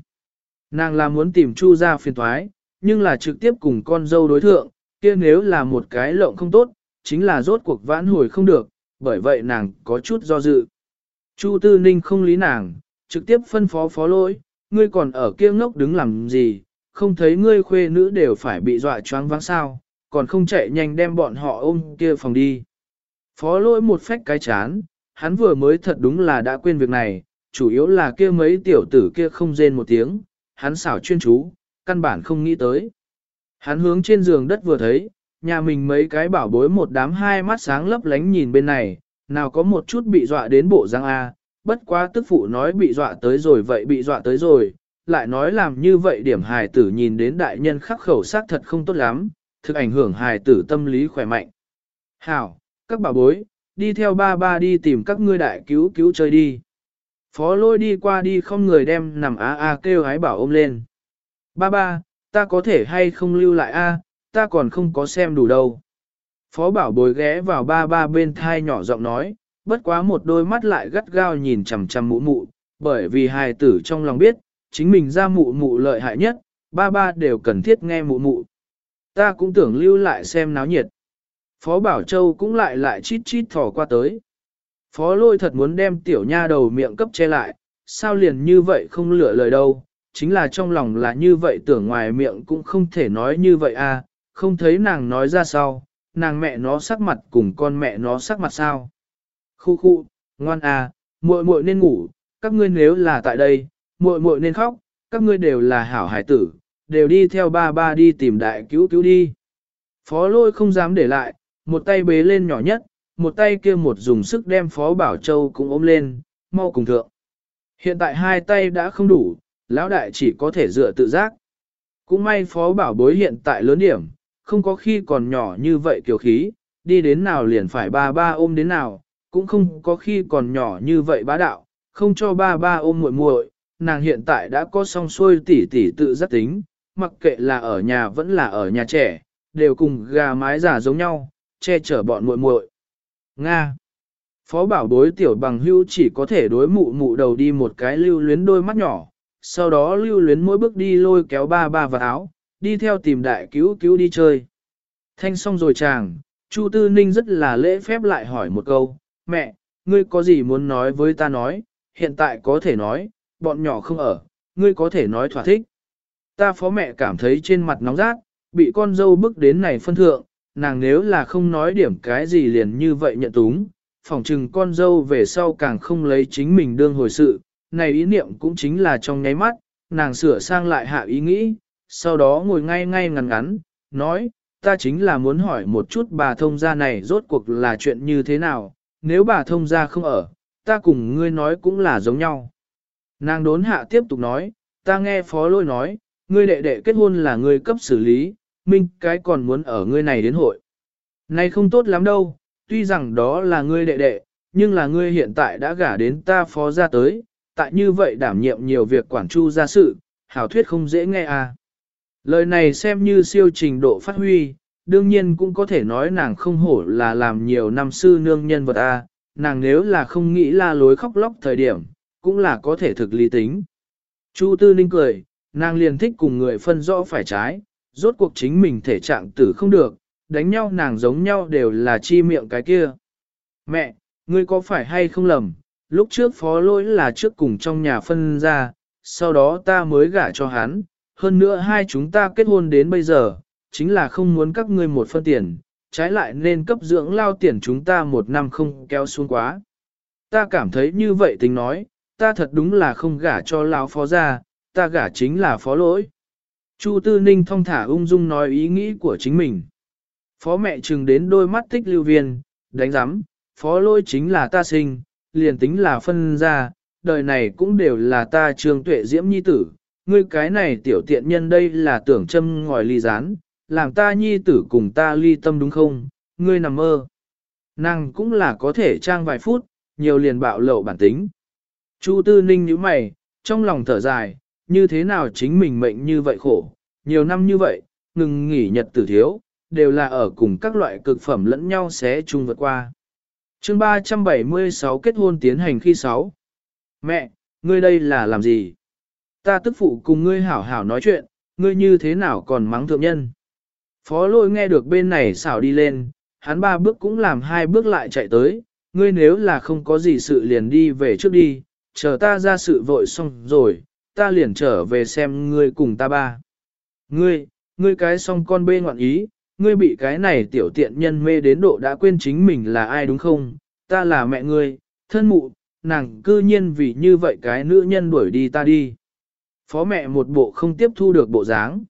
Nàng là muốn tìm Chu ra phiền thoái, nhưng là trực tiếp cùng con dâu đối thượng, kia nếu là một cái lộng không tốt, chính là rốt cuộc vãn hồi không được, bởi vậy nàng có chút do dự. Chu Tư Ninh không lý nàng, trực tiếp phân phó phó lỗi, ngươi còn ở kia ngốc đứng làm gì, không thấy ngươi khuê nữ đều phải bị dọa choáng váng sao, còn không chạy nhanh đem bọn họ ôm kia phòng đi. Phó lỗi một phách cái chán, hắn vừa mới thật đúng là đã quên việc này, chủ yếu là kia mấy tiểu tử kia không rên một tiếng, hắn xảo chuyên chú, căn bản không nghĩ tới. Hắn hướng trên giường đất vừa thấy, nhà mình mấy cái bảo bối một đám hai mắt sáng lấp lánh nhìn bên này, nào có một chút bị dọa đến bộ răng A, bất quá tức phụ nói bị dọa tới rồi vậy bị dọa tới rồi, lại nói làm như vậy điểm hài tử nhìn đến đại nhân khắc khẩu xác thật không tốt lắm, thực ảnh hưởng hài tử tâm lý khỏe mạnh. Hảo, các bảo bối, đi theo ba ba đi tìm các ngươi đại cứu cứu chơi đi. Phó lôi đi qua đi không người đem nằm á a kêu hái bảo ôm lên. Ba ba, ta có thể hay không lưu lại a, ta còn không có xem đủ đâu. Phó bảo bồi ghé vào ba ba bên thai nhỏ giọng nói, bất quá một đôi mắt lại gắt gao nhìn chằm chằm mụ mụ, bởi vì hài tử trong lòng biết, chính mình ra mụ mụ lợi hại nhất, ba ba đều cần thiết nghe mụ mụ. Ta cũng tưởng lưu lại xem náo nhiệt. Phó Bảo Châu cũng lại lại chít chít thỏ qua tới. Phó lôi thật muốn đem tiểu nha đầu miệng cấp che lại, sao liền như vậy không lựa lời đâu, chính là trong lòng là như vậy tưởng ngoài miệng cũng không thể nói như vậy à, không thấy nàng nói ra sao, nàng mẹ nó sắc mặt cùng con mẹ nó sắc mặt sao. Khu khu, ngoan à, muội muội nên ngủ, các ngươi nếu là tại đây, muội muội nên khóc, các ngươi đều là hảo hải tử, đều đi theo ba ba đi tìm đại cứu cứu đi. Phó lôi không dám để lại, một tay bế lên nhỏ nhất, một tay kia một dùng sức đem Phó Bảo Châu cũng ôm lên, mau cùng thượng. Hiện tại hai tay đã không đủ, lão đại chỉ có thể dựa tự giác. Cũng may Phó Bảo bối hiện tại lớn điểm, không có khi còn nhỏ như vậy kiểu khí, đi đến nào liền phải ba ba ôm đến nào, cũng không có khi còn nhỏ như vậy bá đạo, không cho ba ba ôm muội muội. nàng hiện tại đã có song xuôi tỉ tỉ tự giác tính, mặc kệ là ở nhà vẫn là ở nhà trẻ, đều cùng gà mái giả giống nhau, che chở bọn muội muội. Nga. Phó bảo đối tiểu bằng hưu chỉ có thể đối mụ mụ đầu đi một cái lưu luyến đôi mắt nhỏ, sau đó lưu luyến mỗi bước đi lôi kéo ba ba vào áo, đi theo tìm đại cứu cứu đi chơi. Thanh xong rồi chàng, Chu Tư Ninh rất là lễ phép lại hỏi một câu, mẹ, ngươi có gì muốn nói với ta nói, hiện tại có thể nói, bọn nhỏ không ở, ngươi có thể nói thỏa thích. Ta phó mẹ cảm thấy trên mặt nóng rát, bị con dâu bước đến này phân thượng, nàng nếu là không nói điểm cái gì liền như vậy nhận túng, phỏng chừng con dâu về sau càng không lấy chính mình đương hồi sự, này ý niệm cũng chính là trong nháy mắt, nàng sửa sang lại hạ ý nghĩ, sau đó ngồi ngay ngay ngắn ngắn, nói, ta chính là muốn hỏi một chút bà thông gia này rốt cuộc là chuyện như thế nào, nếu bà thông gia không ở, ta cùng ngươi nói cũng là giống nhau. Nàng đốn hạ tiếp tục nói, ta nghe phó lôi nói, ngươi đệ đệ kết hôn là ngươi cấp xử lý, minh cái còn muốn ở ngươi này đến hội. Này không tốt lắm đâu, tuy rằng đó là ngươi đệ đệ, nhưng là ngươi hiện tại đã gả đến ta phó ra tới, tại như vậy đảm nhiệm nhiều việc quản chu gia sự, hảo thuyết không dễ nghe à. Lời này xem như siêu trình độ phát huy, đương nhiên cũng có thể nói nàng không hổ là làm nhiều năm sư nương nhân vật a, nàng nếu là không nghĩ la lối khóc lóc thời điểm, cũng là có thể thực lý tính. Chu Tư Ninh cười, nàng liền thích cùng người phân rõ phải trái, rốt cuộc chính mình thể trạng tử không được, đánh nhau nàng giống nhau đều là chi miệng cái kia. Mẹ, ngươi có phải hay không lầm, lúc trước phó lỗi là trước cùng trong nhà phân ra, sau đó ta mới gả cho hắn, hơn nữa hai chúng ta kết hôn đến bây giờ, chính là không muốn các ngươi một phân tiền, trái lại nên cấp dưỡng lao tiền chúng ta một năm không kéo xuống quá. Ta cảm thấy như vậy tính nói, ta thật đúng là không gả cho lão phó ra, ta gả chính là phó lỗi. Chu Tư Ninh thong thả ung dung nói ý nghĩ của chính mình. Phó mẹ trừng đến đôi mắt tích lưu viên, đánh giám, phó lỗi chính là ta sinh, liền tính là phân ra, đời này cũng đều là ta trường tuệ diễm nhi tử. Ngươi cái này tiểu tiện nhân đây là tưởng châm ngòi ly rán, làm ta nhi tử cùng ta ly tâm đúng không, ngươi nằm mơ. Nàng cũng là có thể trang vài phút, nhiều liền bạo lậu bản tính. Chu Tư Ninh nhíu mày, trong lòng thở dài, như thế nào chính mình mệnh như vậy khổ, nhiều năm như vậy, ngừng nghỉ nhật tử thiếu, đều là ở cùng các loại cực phẩm lẫn nhau xé chung vượt qua. chương 376 kết hôn tiến hành khi 6. Mẹ, ngươi đây là làm gì? Ta tức phụ cùng ngươi hảo hảo nói chuyện, ngươi như thế nào còn mắng thượng nhân? Phó lôi nghe được bên này xảo đi lên, hắn ba bước cũng làm hai bước lại chạy tới, ngươi nếu là không có gì sự liền đi về trước đi, chờ ta ra sự vội xong rồi, ta liền trở về xem ngươi cùng ta ba. Ngươi, ngươi cái xong con bê ngoạn ý, ngươi bị cái này tiểu tiện nhân mê đến độ đã quên chính mình là ai đúng không? Ta là mẹ ngươi, thân mụ, nàng cư nhiên vì như vậy cái nữ nhân đuổi đi ta đi. Phó mẹ một bộ không tiếp thu được bộ dáng.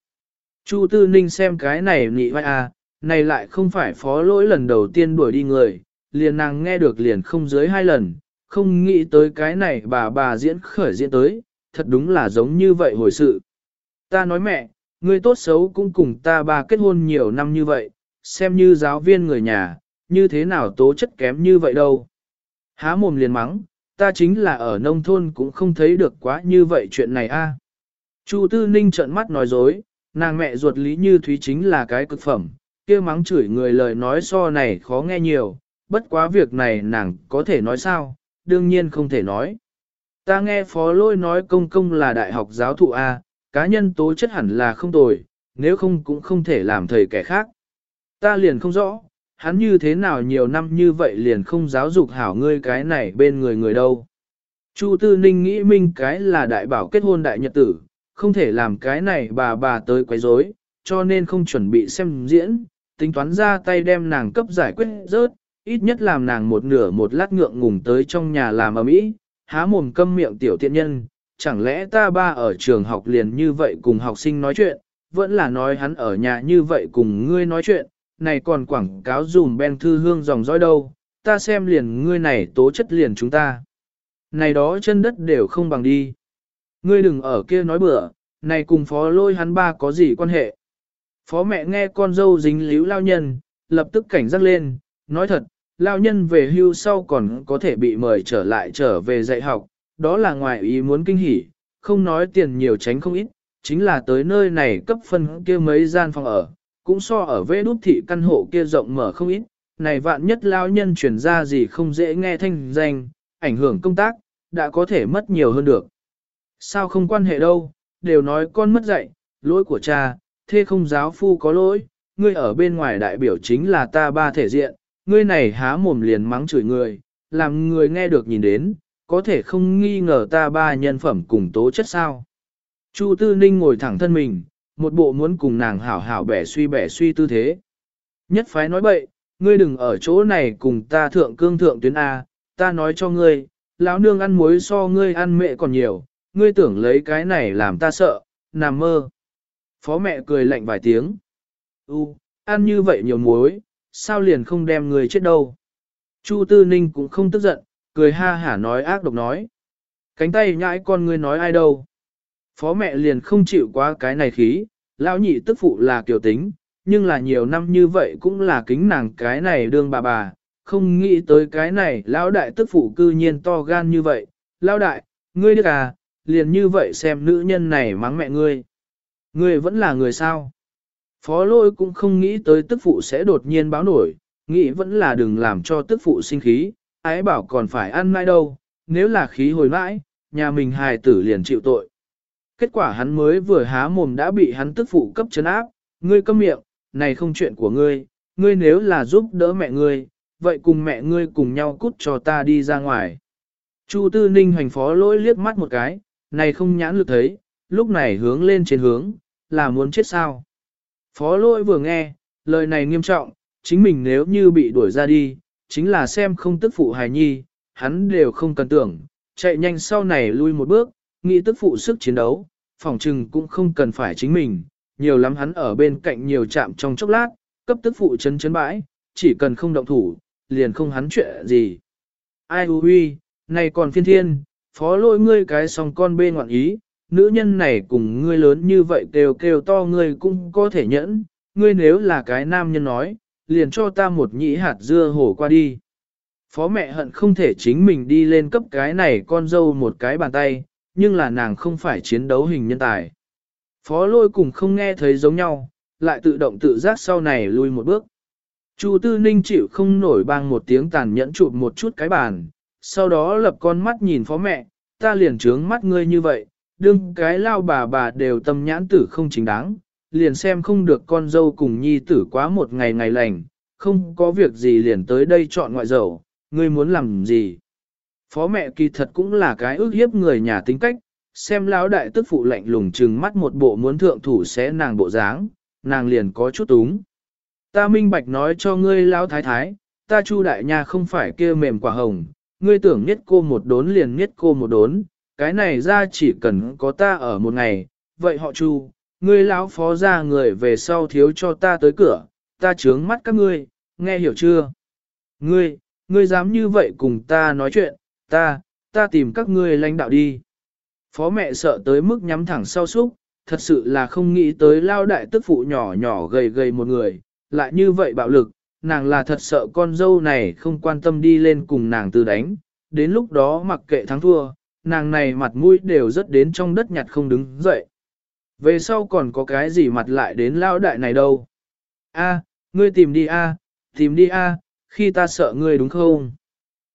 Chu Tư Ninh xem cái này nhị vai à, này lại không phải phó lỗi lần đầu tiên đuổi đi người, liền nàng nghe được liền không dưới hai lần, không nghĩ tới cái này bà bà diễn khởi diễn tới, thật đúng là giống như vậy hồi sự. Ta nói mẹ, ngươi tốt xấu cũng cùng ta bà kết hôn nhiều năm như vậy, xem như giáo viên người nhà, như thế nào tố chất kém như vậy đâu. Há mồm liền mắng, ta chính là ở nông thôn cũng không thấy được quá như vậy chuyện này a. Chu Tư Ninh trợn mắt nói dối, nàng mẹ ruột Lý Như Thúy chính là cái cực phẩm, kia mắng chửi người lời nói so này khó nghe nhiều, bất quá việc này nàng có thể nói sao, đương nhiên không thể nói. Ta nghe phó lôi nói công công là đại học giáo thụ A, cá nhân tố chất hẳn là không tồi, nếu không cũng không thể làm thầy kẻ khác. Ta liền không rõ, hắn như thế nào nhiều năm như vậy liền không giáo dục hảo ngươi cái này bên người người đâu. Chu Tư Ninh nghĩ minh cái là đại bảo kết hôn đại nhật tử, không thể làm cái này bà bà tới quấy rối, cho nên không chuẩn bị xem diễn, tính toán ra tay đem nàng cấp giải quyết rớt, ít nhất làm nàng một nửa một lát ngượng ngùng tới trong nhà làm ở mỹ, há mồm câm miệng tiểu tiện nhân, chẳng lẽ ta ba ở trường học liền như vậy cùng học sinh nói chuyện, vẫn là nói hắn ở nhà như vậy cùng ngươi nói chuyện, này còn quảng cáo dùm ben thư hương dòng dõi đâu, ta xem liền ngươi này tố chất liền chúng ta. Này đó chân đất đều không bằng đi. Ngươi đừng ở kia nói bừa, này cùng phó lôi hắn ba có gì quan hệ. Phó mẹ nghe con dâu dính líu lao nhân, lập tức cảnh giác lên, nói thật, lao nhân về hưu sau còn có thể bị mời trở lại trở về dạy học, đó là ngoài ý muốn kinh hỉ, không nói tiền nhiều tránh không ít, chính là tới nơi này cấp phân kia mấy gian phòng ở, cũng so ở vế đút thị căn hộ kia rộng mở không ít, này vạn nhất lao nhân chuyển ra gì không dễ nghe thanh danh, ảnh hưởng công tác, đã có thể mất nhiều hơn được. Sao không quan hệ đâu, đều nói con mất dạy, lỗi của cha, thế không giáo phu có lỗi, ngươi ở bên ngoài đại biểu chính là ta ba thể diện, ngươi này há mồm liền mắng chửi người, làm người nghe được nhìn đến, có thể không nghi ngờ ta ba nhân phẩm cùng tố chất sao. Chu Tư Ninh ngồi thẳng thân mình, một bộ muốn cùng nàng hảo hảo bẻ suy bẻ suy tư thế. Nhất phái nói bậy, ngươi đừng ở chỗ này cùng ta thượng cương thượng tuyến A, ta nói cho ngươi, lão nương ăn muối so ngươi ăn mẹ còn nhiều, ngươi tưởng lấy cái này làm ta sợ, nằm mơ. Phó mẹ cười lạnh vài tiếng. U, ăn như vậy nhiều muối, sao liền không đem người chết đâu. Chu Tư Ninh cũng không tức giận, cười ha hả nói ác độc nói. Cánh tay nhãi con ngươi nói ai đâu. Phó mẹ liền không chịu quá cái này khí, lão nhị tức phụ là kiểu tính, nhưng là nhiều năm như vậy cũng là kính nàng cái này đương bà bà, không nghĩ tới cái này lão đại tức phụ cư nhiên to gan như vậy. Lão đại, ngươi được à, liền như vậy xem nữ nhân này mắng mẹ ngươi. Ngươi vẫn là người sao? Phó lôi cũng không nghĩ tới tức phụ sẽ đột nhiên báo nổi, nghĩ vẫn là đừng làm cho tức phụ sinh khí, ái bảo còn phải ăn mai đâu, nếu là khí hồi mãi, nhà mình hài tử liền chịu tội. Kết quả hắn mới vừa há mồm đã bị hắn tức phụ cấp chấn áp, ngươi câm miệng, này không chuyện của ngươi, ngươi nếu là giúp đỡ mẹ ngươi, vậy cùng mẹ ngươi cùng nhau cút cho ta đi ra ngoài. Chu Tư Ninh hoành phó lỗi liếc mắt một cái, này không nhãn lực thấy, lúc này hướng lên trên hướng, là muốn chết sao. Phó lỗi vừa nghe, lời này nghiêm trọng, chính mình nếu như bị đuổi ra đi, chính là xem không tức phụ hài nhi, hắn đều không cần tưởng, chạy nhanh sau này lui một bước, nghĩ tức phụ sức chiến đấu, phòng trừng cũng không cần phải chính mình, nhiều lắm hắn ở bên cạnh nhiều chạm trong chốc lát, cấp tức phụ chấn chấn bãi, chỉ cần không động thủ, liền không hắn chuyện gì. Ai hù huy, này còn phiên thiên, phó lôi ngươi cái song con bên ngoạn ý, nữ nhân này cùng ngươi lớn như vậy kêu kêu to ngươi cũng có thể nhẫn, ngươi nếu là cái nam nhân nói, liền cho ta một nhĩ hạt dưa hổ qua đi. Phó mẹ hận không thể chính mình đi lên cấp cái này con dâu một cái bàn tay, nhưng là nàng không phải chiến đấu hình nhân tài. Phó lôi cùng không nghe thấy giống nhau, lại tự động tự giác sau này lui một bước. Chu Tư Ninh chịu không nổi bang một tiếng tàn nhẫn chụp một chút cái bàn, sau đó lập con mắt nhìn phó mẹ, ta liền trướng mắt ngươi như vậy, đương cái lao bà bà đều tâm nhãn tử không chính đáng, liền xem không được con dâu cùng nhi tử quá một ngày ngày lành, không có việc gì liền tới đây chọn ngoại dầu, ngươi muốn làm gì. Phó mẹ kỳ thật cũng là cái ước hiếp người nhà tính cách, xem lão đại tức phụ lạnh lùng trừng mắt một bộ muốn thượng thủ sẽ nàng bộ dáng, nàng liền có chút túng. Ta minh bạch nói cho ngươi lão thái thái, ta chu đại nha không phải kia mềm quả hồng, ngươi tưởng nhất cô một đốn liền nhất cô một đốn, cái này ra chỉ cần có ta ở một ngày, vậy họ chu, ngươi lão phó ra người về sau thiếu cho ta tới cửa, ta trướng mắt các ngươi, nghe hiểu chưa? Ngươi, ngươi dám như vậy cùng ta nói chuyện, ta, ta tìm các ngươi lãnh đạo đi. Phó mẹ sợ tới mức nhắm thẳng sau súc, thật sự là không nghĩ tới lao đại tức phụ nhỏ nhỏ gầy gầy một người, lại như vậy bạo lực, nàng là thật sợ con dâu này không quan tâm đi lên cùng nàng từ đánh, đến lúc đó mặc kệ thắng thua, nàng này mặt mũi đều rất đến trong đất nhặt không đứng dậy. Về sau còn có cái gì mặt lại đến lão đại này đâu? A, ngươi tìm đi a, tìm đi a, khi ta sợ ngươi đúng không?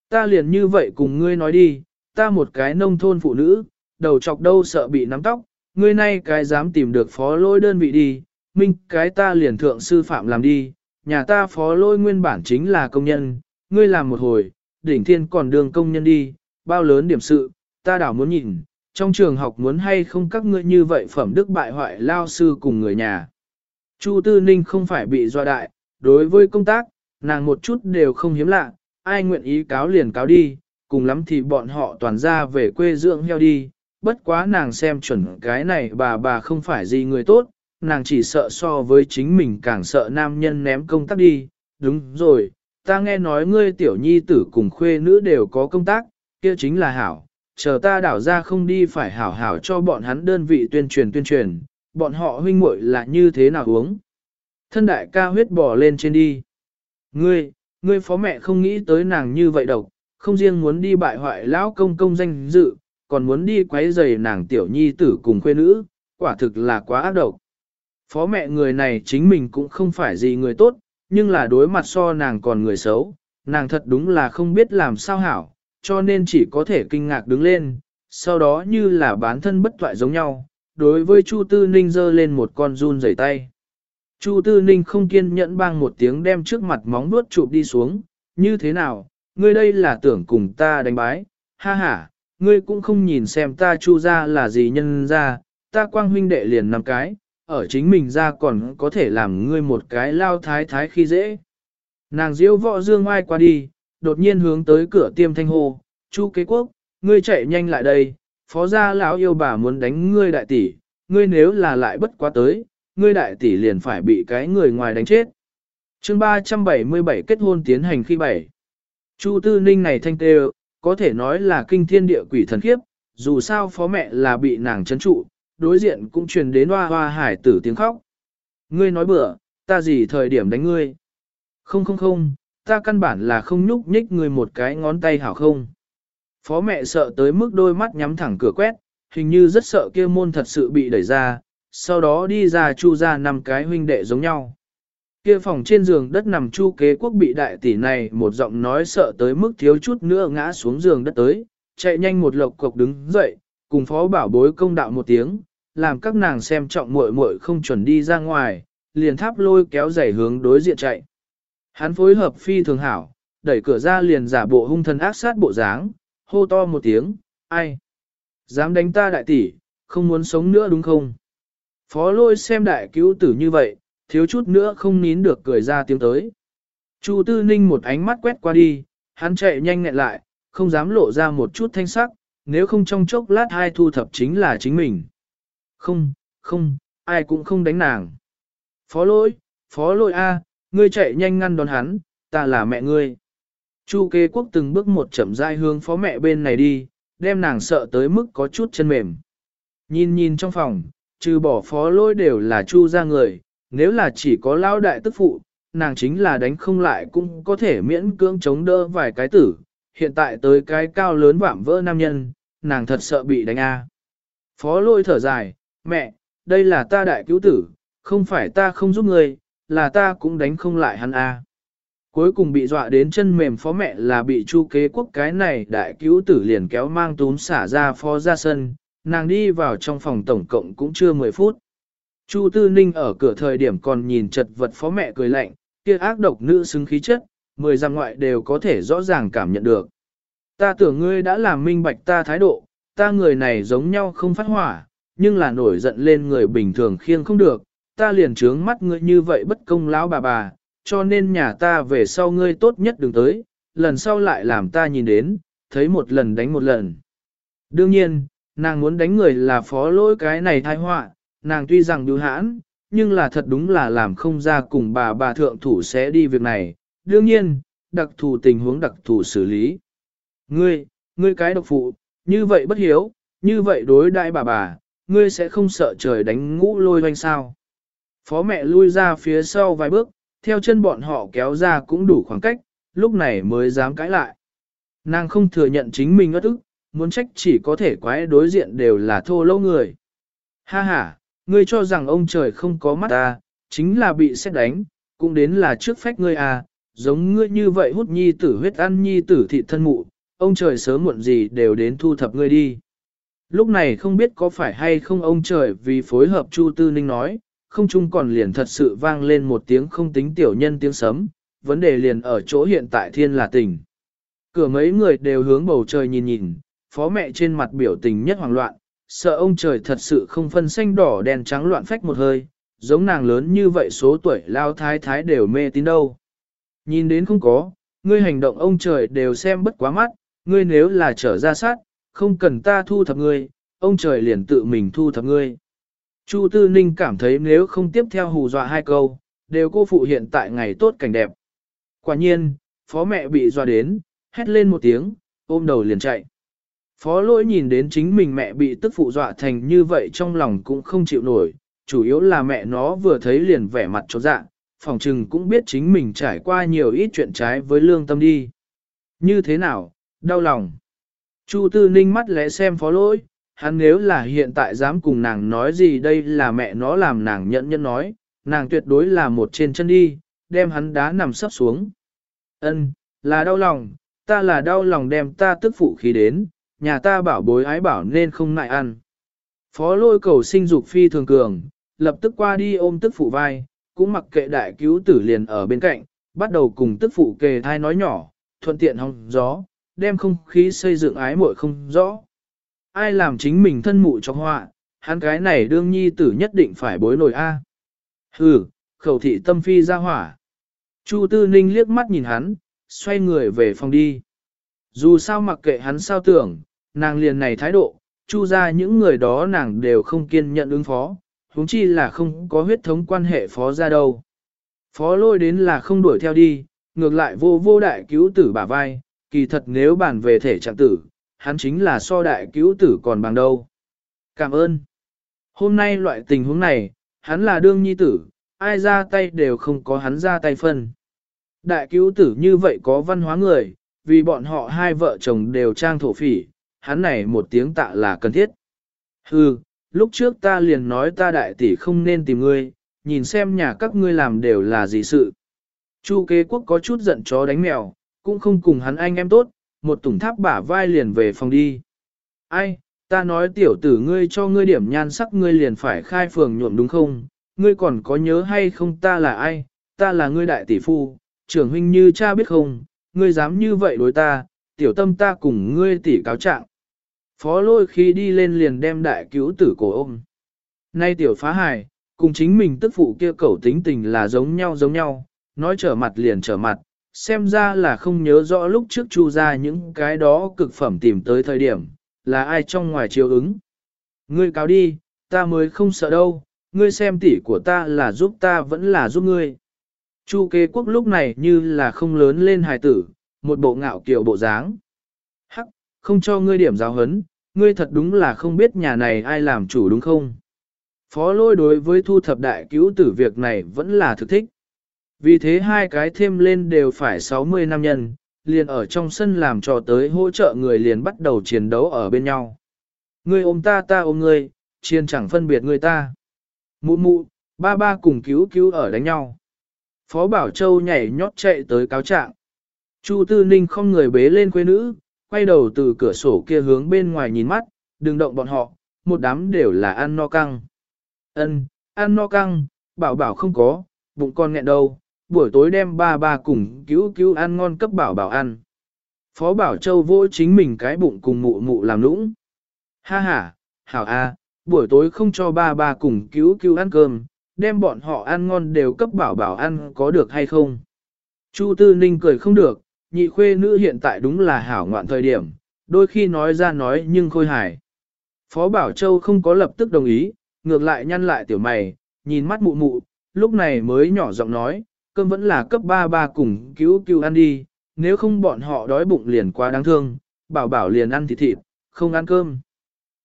Ta liền như vậy cùng ngươi nói đi, ta một cái nông thôn phụ nữ, đầu chọc đâu sợ bị nắm tóc, ngươi nay cái dám tìm được phó lôi đơn vị đi, minh cái ta liền thượng sư phạm làm đi, nhà ta phó lôi nguyên bản chính là công nhân, ngươi làm một hồi, đỉnh thiên còn đường công nhân đi, bao lớn điểm sự, ta đảo muốn nhìn, trong trường học muốn hay không các ngươi như vậy phẩm đức bại hoại lao sư cùng người nhà. Chu Tư Ninh không phải bị doa đại, đối với công tác, nàng một chút đều không hiếm lạ, ai nguyện ý cáo liền cáo đi, cùng lắm thì bọn họ toàn ra về quê dưỡng heo đi, bất quá nàng xem chuẩn cái này bà bà không phải gì người tốt, nàng chỉ sợ so với chính mình càng sợ nam nhân ném công tác đi, đúng rồi, ta nghe nói ngươi tiểu nhi tử cùng khuê nữ đều có công tác, kia chính là hảo, chờ ta đảo ra không đi phải hảo hảo cho bọn hắn đơn vị tuyên truyền tuyên truyền, bọn họ huynh muội là như thế nào uống. Thân đại ca huyết bỏ lên trên đi. Ngươi, ngươi phó mẹ không nghĩ tới nàng như vậy độc, không riêng muốn đi bại hoại lão công công danh dự, còn muốn đi quấy rầy nàng tiểu nhi tử cùng khuê nữ, quả thực là quá ác độc. Phó mẹ người này chính mình cũng không phải gì người tốt, nhưng là đối mặt so nàng còn người xấu, nàng thật đúng là không biết làm sao hảo, cho nên chỉ có thể kinh ngạc đứng lên, sau đó như là bán thân bất toại giống nhau, đối với Chu Tư Ninh giơ lên một con run rẩy tay. Chu Tư Ninh không kiên nhẫn bang một tiếng đem trước mặt móng vuốt chụp đi xuống, như thế nào, ngươi đây là tưởng cùng ta đánh bái, ha ha, ngươi cũng không nhìn xem ta chu ra là gì nhân ra, ta quang huynh đệ liền năm cái, ở chính mình ra còn có thể làm ngươi một cái lao thái thái khi dễ. Nàng diễu võ dương oai qua đi, đột nhiên hướng tới cửa tiêm thanh hô, chu kế quốc, ngươi chạy nhanh lại đây, phó gia lão yêu bà muốn đánh ngươi đại tỷ, ngươi nếu là lại bất quá tới, ngươi đại tỷ liền phải bị cái người ngoài đánh chết. chương 377 kết hôn tiến hành khi bảy. Chu tư ninh này thanh tê có thể nói là kinh thiên địa quỷ thần khiếp, dù sao phó mẹ là bị nàng chấn trụ, đối diện cũng truyền đến hoa hoa hải tử tiếng khóc. Ngươi nói bữa, ta gì thời điểm đánh ngươi? Không không không, ta căn bản là không nhúc nhích ngươi một cái ngón tay hảo không? Phó mẹ sợ tới mức đôi mắt nhắm thẳng cửa quét, hình như rất sợ kia môn thật sự bị đẩy ra, sau đó đi ra chu ra năm cái huynh đệ giống nhau. Kia phòng trên giường đất nằm chu kế quốc bị đại tỷ này một giọng nói sợ tới mức thiếu chút nữa ngã xuống giường đất tới, chạy nhanh một lộc cộc đứng dậy, cùng phó bảo bối công đạo một tiếng, làm các nàng xem trọng muội muội không chuẩn đi ra ngoài, liền tháp lôi kéo giày hướng đối diện chạy. Hắn phối hợp phi thường hảo, đẩy cửa ra liền giả bộ hung thần ác sát bộ dáng, hô to một tiếng, ai? Dám đánh ta đại tỷ, không muốn sống nữa đúng không? Phó lôi xem đại cứu tử như vậy, thiếu chút nữa không nín được cười ra tiếng tới. Chu Tư Ninh một ánh mắt quét qua đi, hắn chạy nhanh nhẹn lại, không dám lộ ra một chút thanh sắc, nếu không trong chốc lát hai thu thập chính là chính mình. Không, không, ai cũng không đánh nàng. Phó lỗi, phó lỗi A, ngươi chạy nhanh ngăn đón hắn, ta là mẹ ngươi. Chu kê quốc từng bước một chậm rãi hướng phó mẹ bên này đi, đem nàng sợ tới mức có chút chân mềm. Nhìn nhìn trong phòng, trừ bỏ phó lỗi đều là chu ra người, nếu là chỉ có lao đại tức phụ, nàng chính là đánh không lại cũng có thể miễn cưỡng chống đỡ vài cái tử, hiện tại tới cái cao lớn vạm vỡ nam nhân, nàng thật sợ bị đánh a. Phó lôi thở dài, mẹ, đây là ta đại cứu tử, không phải ta không giúp người, là ta cũng đánh không lại hắn a. Cuối cùng bị dọa đến chân mềm phó mẹ là bị chu kế quốc cái này đại cứu tử liền kéo mang tún xả ra phó ra sân, nàng đi vào trong phòng tổng cộng cũng chưa 10 phút. Chu Tư Ninh ở cửa thời điểm còn nhìn chật vật phó mẹ cười lạnh, kia ác độc nữ xứng khí chất, mười dặm ngoại đều có thể rõ ràng cảm nhận được. Ta tưởng ngươi đã làm minh bạch ta thái độ, ta người này giống nhau không phát hỏa, nhưng là nổi giận lên người bình thường khiêng không được, ta liền trướng mắt ngươi như vậy bất công lão bà bà, cho nên nhà ta về sau ngươi tốt nhất đừng tới, lần sau lại làm ta nhìn đến, thấy một lần đánh một lần. Đương nhiên, nàng muốn đánh người là phó lỗi cái này thai họa, nàng tuy rằng biêu hãn, nhưng là thật đúng là làm không ra cùng bà bà thượng thủ sẽ đi việc này. Đương nhiên, đặc thù tình huống đặc thù xử lý. Ngươi, ngươi cái độc phụ, như vậy bất hiếu, như vậy đối đại bà bà, ngươi sẽ không sợ trời đánh ngũ lôi hoanh sao. Phó mẹ lui ra phía sau vài bước, theo chân bọn họ kéo ra cũng đủ khoảng cách, lúc này mới dám cãi lại. Nàng không thừa nhận chính mình ngất ức, muốn trách chỉ có thể quái đối diện đều là thô lâu người. Ha ha, ngươi cho rằng ông trời không có mắt ta, chính là bị xét đánh, cũng đến là trước phách ngươi à, giống ngươi như vậy hút nhi tử huyết ăn nhi tử thị thân mụ, ông trời sớm muộn gì đều đến thu thập ngươi đi. Lúc này không biết có phải hay không ông trời vì phối hợp Chu Tư Ninh nói, không chung còn liền thật sự vang lên một tiếng không tính tiểu nhân tiếng sấm, vấn đề liền ở chỗ hiện tại thiên là tỉnh. Cửa mấy người đều hướng bầu trời nhìn nhìn, phó mẹ trên mặt biểu tình nhất hoảng loạn, sợ ông trời thật sự không phân xanh đỏ đen trắng loạn phách một hơi, giống nàng lớn như vậy số tuổi lao thái thái đều mê tín đâu. Nhìn đến không có, ngươi hành động ông trời đều xem bất quá mắt, ngươi nếu là trở ra sát, không cần ta thu thập ngươi, ông trời liền tự mình thu thập ngươi. Chu Tư Ninh cảm thấy nếu không tiếp theo hù dọa hai câu, đều cô phụ hiện tại ngày tốt cảnh đẹp. Quả nhiên, phó mẹ bị dọa đến, hét lên một tiếng, ôm đầu liền chạy. Phó lỗi nhìn đến chính mình mẹ bị tức phụ dọa thành như vậy trong lòng cũng không chịu nổi, chủ yếu là mẹ nó vừa thấy liền vẻ mặt cho dạ, phòng trừng cũng biết chính mình trải qua nhiều ít chuyện trái với lương tâm đi. Như thế nào, đau lòng. Chu tư ninh mắt lẽ xem phó lỗi, hắn nếu là hiện tại dám cùng nàng nói gì đây là mẹ nó làm nàng nhận nhẫn nói, nàng tuyệt đối là một trên chân đi, đem hắn đá nằm sấp xuống. Ân, là đau lòng, ta là đau lòng đem ta tức phụ khí đến, nhà ta bảo bối ái bảo nên không ngại ăn. Phó lôi cầu sinh dục phi thường cường, lập tức qua đi ôm tức phụ vai, cũng mặc kệ đại cứu tử liền ở bên cạnh, bắt đầu cùng tức phụ kề thai nói nhỏ, thuận tiện hong gió, đem không khí xây dựng ái muội không rõ. Ai làm chính mình thân mụ cho họa, hắn cái này đương nhi tử nhất định phải bối nổi A. Hừ, khẩu thị tâm phi ra hỏa. Chu Tư Ninh liếc mắt nhìn hắn, xoay người về phòng đi. Dù sao mặc kệ hắn sao tưởng, nàng liền này thái độ, chu ra những người đó nàng đều không kiên nhận ứng phó, huống chi là không có huyết thống quan hệ phó ra đâu. Phó lôi đến là không đuổi theo đi, ngược lại vô vô đại cứu tử bả vai, kỳ thật nếu bàn về thể trạng tử, hắn chính là so đại cứu tử còn bằng đâu. Cảm ơn. Hôm nay loại tình huống này, hắn là đương nhi tử, ai ra tay đều không có hắn ra tay phân. Đại cứu tử như vậy có văn hóa người, vì bọn họ hai vợ chồng đều trang thổ phỉ, hắn này một tiếng tạ là cần thiết. Hừ, lúc trước ta liền nói ta đại tỷ không nên tìm ngươi, nhìn xem nhà các ngươi làm đều là gì sự. Chu kế quốc có chút giận chó đánh mèo, cũng không cùng hắn anh em tốt, một tủng tháp bả vai liền về phòng đi. Ai, ta nói tiểu tử ngươi cho ngươi điểm nhan sắc ngươi liền phải khai phường nhuộm đúng không? Ngươi còn có nhớ hay không ta là ai? Ta là ngươi đại tỷ phu, trưởng huynh như cha biết không? Ngươi dám như vậy đối ta, tiểu tâm ta cùng ngươi tỷ cáo trạng. Phó lôi khi đi lên liền đem đại cứu tử cổ ôm. Nay tiểu phá hài, cùng chính mình tức phụ kia cẩu tính tình là giống nhau giống nhau, nói trở mặt liền trở mặt, xem ra là không nhớ rõ lúc trước chu ra những cái đó cực phẩm tìm tới thời điểm, là ai trong ngoài chiếu ứng. Ngươi cáo đi, ta mới không sợ đâu, ngươi xem tỷ của ta là giúp ta vẫn là giúp ngươi. Chu kế quốc lúc này như là không lớn lên hài tử, một bộ ngạo kiểu bộ dáng. Hắc, không cho ngươi điểm giáo hấn, ngươi thật đúng là không biết nhà này ai làm chủ đúng không? Phó lôi đối với thu thập đại cứu tử việc này vẫn là thực thích. Vì thế hai cái thêm lên đều phải 60 năm nhân, liền ở trong sân làm trò tới hỗ trợ người liền bắt đầu chiến đấu ở bên nhau. Ngươi ôm ta ta ôm ngươi, chiến chẳng phân biệt người ta. Mụ mụ, ba ba cùng cứu cứu ở đánh nhau. Phó Bảo Châu nhảy nhót chạy tới cáo trạng. Chu Tư Ninh không người bế lên quê nữ, quay đầu từ cửa sổ kia hướng bên ngoài nhìn mắt, đừng động bọn họ, một đám đều là ăn no căng. Ân, ăn no căng, bảo bảo không có, bụng con nghẹn đâu, buổi tối đem ba ba cùng cứu cứu ăn ngon cấp bảo bảo ăn. Phó Bảo Châu vỗ chính mình cái bụng cùng mụ mụ làm nũng. Ha ha, hảo a, buổi tối không cho ba ba cùng cứu cứu ăn cơm, đem bọn họ ăn ngon đều cấp bảo bảo ăn có được hay không. Chu Tư Ninh cười không được, nhị khuê nữ hiện tại đúng là hảo ngoạn thời điểm, đôi khi nói ra nói nhưng khôi hài. Phó Bảo Châu không có lập tức đồng ý, ngược lại nhăn lại tiểu mày, nhìn mắt mụ mụ, lúc này mới nhỏ giọng nói, cơm vẫn là cấp ba ba cùng cứu cứu ăn đi, nếu không bọn họ đói bụng liền quá đáng thương, bảo bảo liền ăn thịt thịt, không ăn cơm.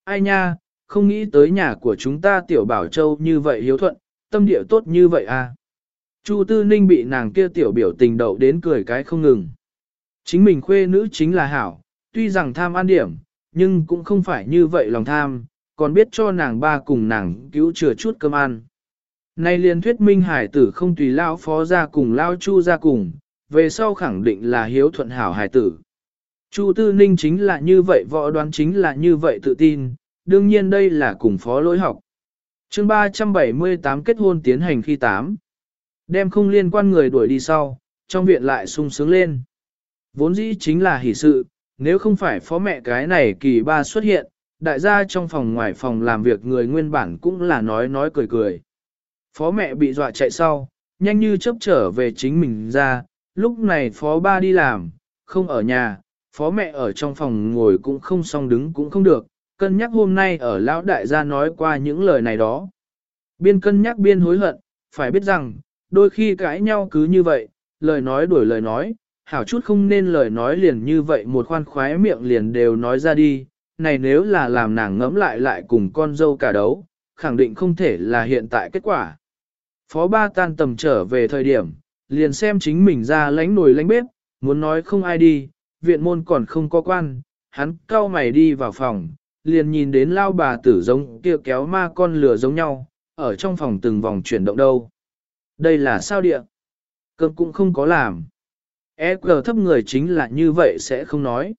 Ai nha, không nghĩ tới nhà của chúng ta tiểu bảo châu như vậy hiếu thuận, tâm địa tốt như vậy à. Chu Tư Ninh bị nàng kia tiểu biểu tình đậu đến cười cái không ngừng. Chính mình khuê nữ chính là hảo, tuy rằng tham ăn điểm, nhưng cũng không phải như vậy lòng tham, còn biết cho nàng ba cùng nàng cứu chừa chút cơm ăn. Nay liền thuyết minh hải tử không tùy lao phó ra cùng lao chu ra cùng, về sau khẳng định là hiếu thuận hảo hải tử. Chu Tư Ninh chính là như vậy võ đoán chính là như vậy tự tin, đương nhiên đây là cùng phó lỗi học. chương 378 kết hôn tiến hành khi 8. Đem không liên quan người đuổi đi sau, trong viện lại sung sướng lên. Vốn dĩ chính là hỷ sự, nếu không phải phó mẹ cái này kỳ ba xuất hiện, đại gia trong phòng ngoài phòng làm việc người nguyên bản cũng là nói nói cười cười. Phó mẹ bị dọa chạy sau, nhanh như chấp trở về chính mình ra, lúc này phó ba đi làm, không ở nhà, phó mẹ ở trong phòng ngồi cũng không xong đứng cũng không được, cân nhắc hôm nay ở lão đại gia nói qua những lời này đó. Biên cân nhắc biên hối hận, phải biết rằng, đôi khi cãi nhau cứ như vậy, lời nói đuổi lời nói, hảo chút không nên lời nói liền như vậy một khoan khoái miệng liền đều nói ra đi, này nếu là làm nàng ngẫm lại lại cùng con dâu cả đấu, khẳng định không thể là hiện tại kết quả. Phó ba tan tầm trở về thời điểm, liền xem chính mình ra lánh nồi lánh bếp, muốn nói không ai đi, viện môn còn không có quan, hắn cao mày đi vào phòng, liền nhìn đến lao bà tử giống kia kéo ma con lửa giống nhau, ở trong phòng từng vòng chuyển động đâu. Đây là sao địa? Cơm cũng không có làm. E thấp người chính là như vậy sẽ không nói.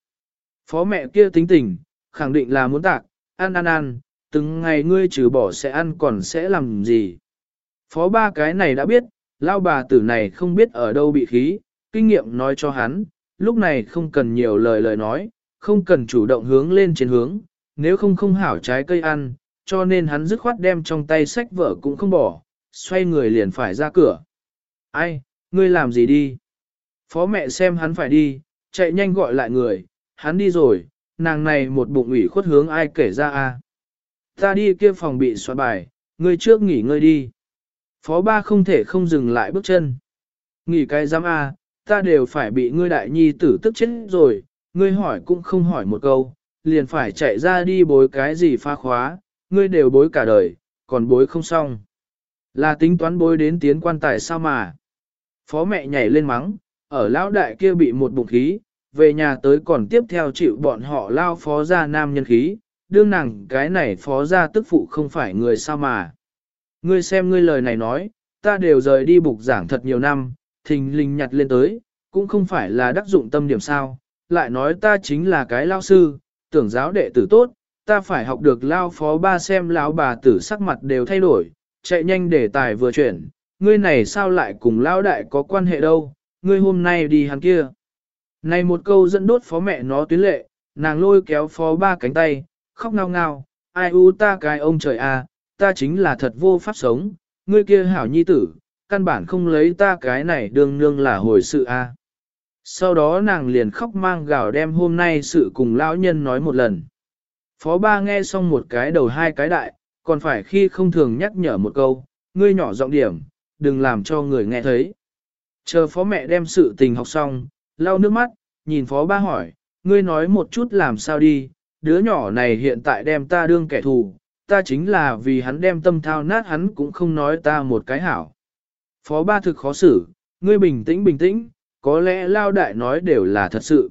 Phó mẹ kia tính tình, khẳng định là muốn tạc, ăn ăn ăn, từng ngày ngươi trừ bỏ sẽ ăn còn sẽ làm gì. Phó ba cái này đã biết, lao bà tử này không biết ở đâu bị khí, kinh nghiệm nói cho hắn, lúc này không cần nhiều lời lời nói, không cần chủ động hướng lên trên hướng, nếu không không hảo trái cây ăn, cho nên hắn dứt khoát đem trong tay sách vở cũng không bỏ, xoay người liền phải ra cửa. Ai, ngươi làm gì đi? Phó mẹ xem hắn phải đi, chạy nhanh gọi lại người, hắn đi rồi, nàng này một bụng ủy khuất hướng ai kể ra a? Ta đi kia phòng bị soạn bài, ngươi trước nghỉ ngơi đi. Phó ba không thể không dừng lại bước chân. Nghỉ cái giám a, ta đều phải bị ngươi đại nhi tử tức chết rồi, ngươi hỏi cũng không hỏi một câu, liền phải chạy ra đi bối cái gì pha khóa, ngươi đều bối cả đời, còn bối không xong. Là tính toán bối đến tiến quan tài sao mà. Phó mẹ nhảy lên mắng, ở lão đại kia bị một bụng khí, về nhà tới còn tiếp theo chịu bọn họ lao phó gia nam nhân khí, đương nàng cái này phó gia tức phụ không phải người sao mà. Ngươi xem ngươi lời này nói, ta đều rời đi bục giảng thật nhiều năm, thình linh nhặt lên tới, cũng không phải là đắc dụng tâm điểm sao, lại nói ta chính là cái lao sư, tưởng giáo đệ tử tốt, ta phải học được lao phó ba xem lão bà tử sắc mặt đều thay đổi, chạy nhanh để tài vừa chuyển, ngươi này sao lại cùng lao đại có quan hệ đâu, ngươi hôm nay đi hắn kia. Này một câu dẫn đốt phó mẹ nó tuyến lệ, nàng lôi kéo phó ba cánh tay, khóc ngao ngao, ai u ta cái ông trời à? Ta chính là thật vô pháp sống, ngươi kia hảo nhi tử, căn bản không lấy ta cái này đương nương là hồi sự a. Sau đó nàng liền khóc mang gạo đem hôm nay sự cùng lão nhân nói một lần. Phó ba nghe xong một cái đầu hai cái đại, còn phải khi không thường nhắc nhở một câu, ngươi nhỏ giọng điểm, đừng làm cho người nghe thấy. Chờ phó mẹ đem sự tình học xong, lau nước mắt, nhìn phó ba hỏi, ngươi nói một chút làm sao đi, đứa nhỏ này hiện tại đem ta đương kẻ thù, ta chính là vì hắn đem tâm thao nát hắn cũng không nói ta một cái hảo. Phó ba thực khó xử, ngươi bình tĩnh bình tĩnh, có lẽ lao đại nói đều là thật sự.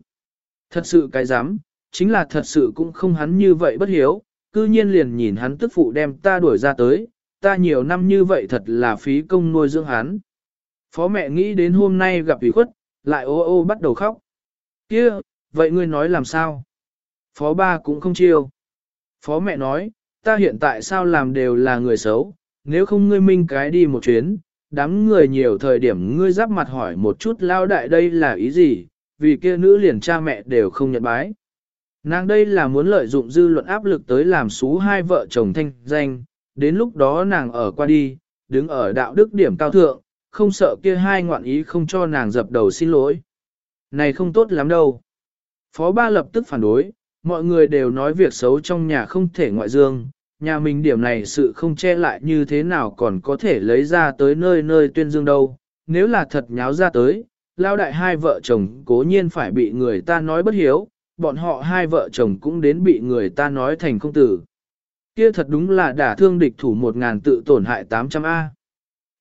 Thật sự cái dám, chính là thật sự cũng không hắn như vậy bất hiếu, cư nhiên liền nhìn hắn tức phụ đem ta đuổi ra tới, ta nhiều năm như vậy thật là phí công nuôi dưỡng hắn. Phó mẹ nghĩ đến hôm nay gặp ủy khuất, lại ô ô bắt đầu khóc. kia vậy ngươi nói làm sao? Phó ba cũng không chiêu. Phó mẹ nói, ta hiện tại sao làm đều là người xấu, nếu không ngươi minh cái đi một chuyến, đám người nhiều thời điểm ngươi giáp mặt hỏi một chút lao đại đây là ý gì, vì kia nữ liền cha mẹ đều không nhận bái. Nàng đây là muốn lợi dụng dư luận áp lực tới làm xú hai vợ chồng thanh danh, đến lúc đó nàng ở qua đi, đứng ở đạo đức điểm cao thượng, không sợ kia hai ngoạn ý không cho nàng dập đầu xin lỗi. Này không tốt lắm đâu. Phó ba lập tức phản đối, mọi người đều nói việc xấu trong nhà không thể ngoại dương, nhà mình điểm này sự không che lại như thế nào còn có thể lấy ra tới nơi nơi tuyên dương đâu, nếu là thật nháo ra tới, lao đại hai vợ chồng cố nhiên phải bị người ta nói bất hiếu, bọn họ hai vợ chồng cũng đến bị người ta nói thành không tử. Kia thật đúng là đả thương địch thủ một ngàn tự tổn hại 800A.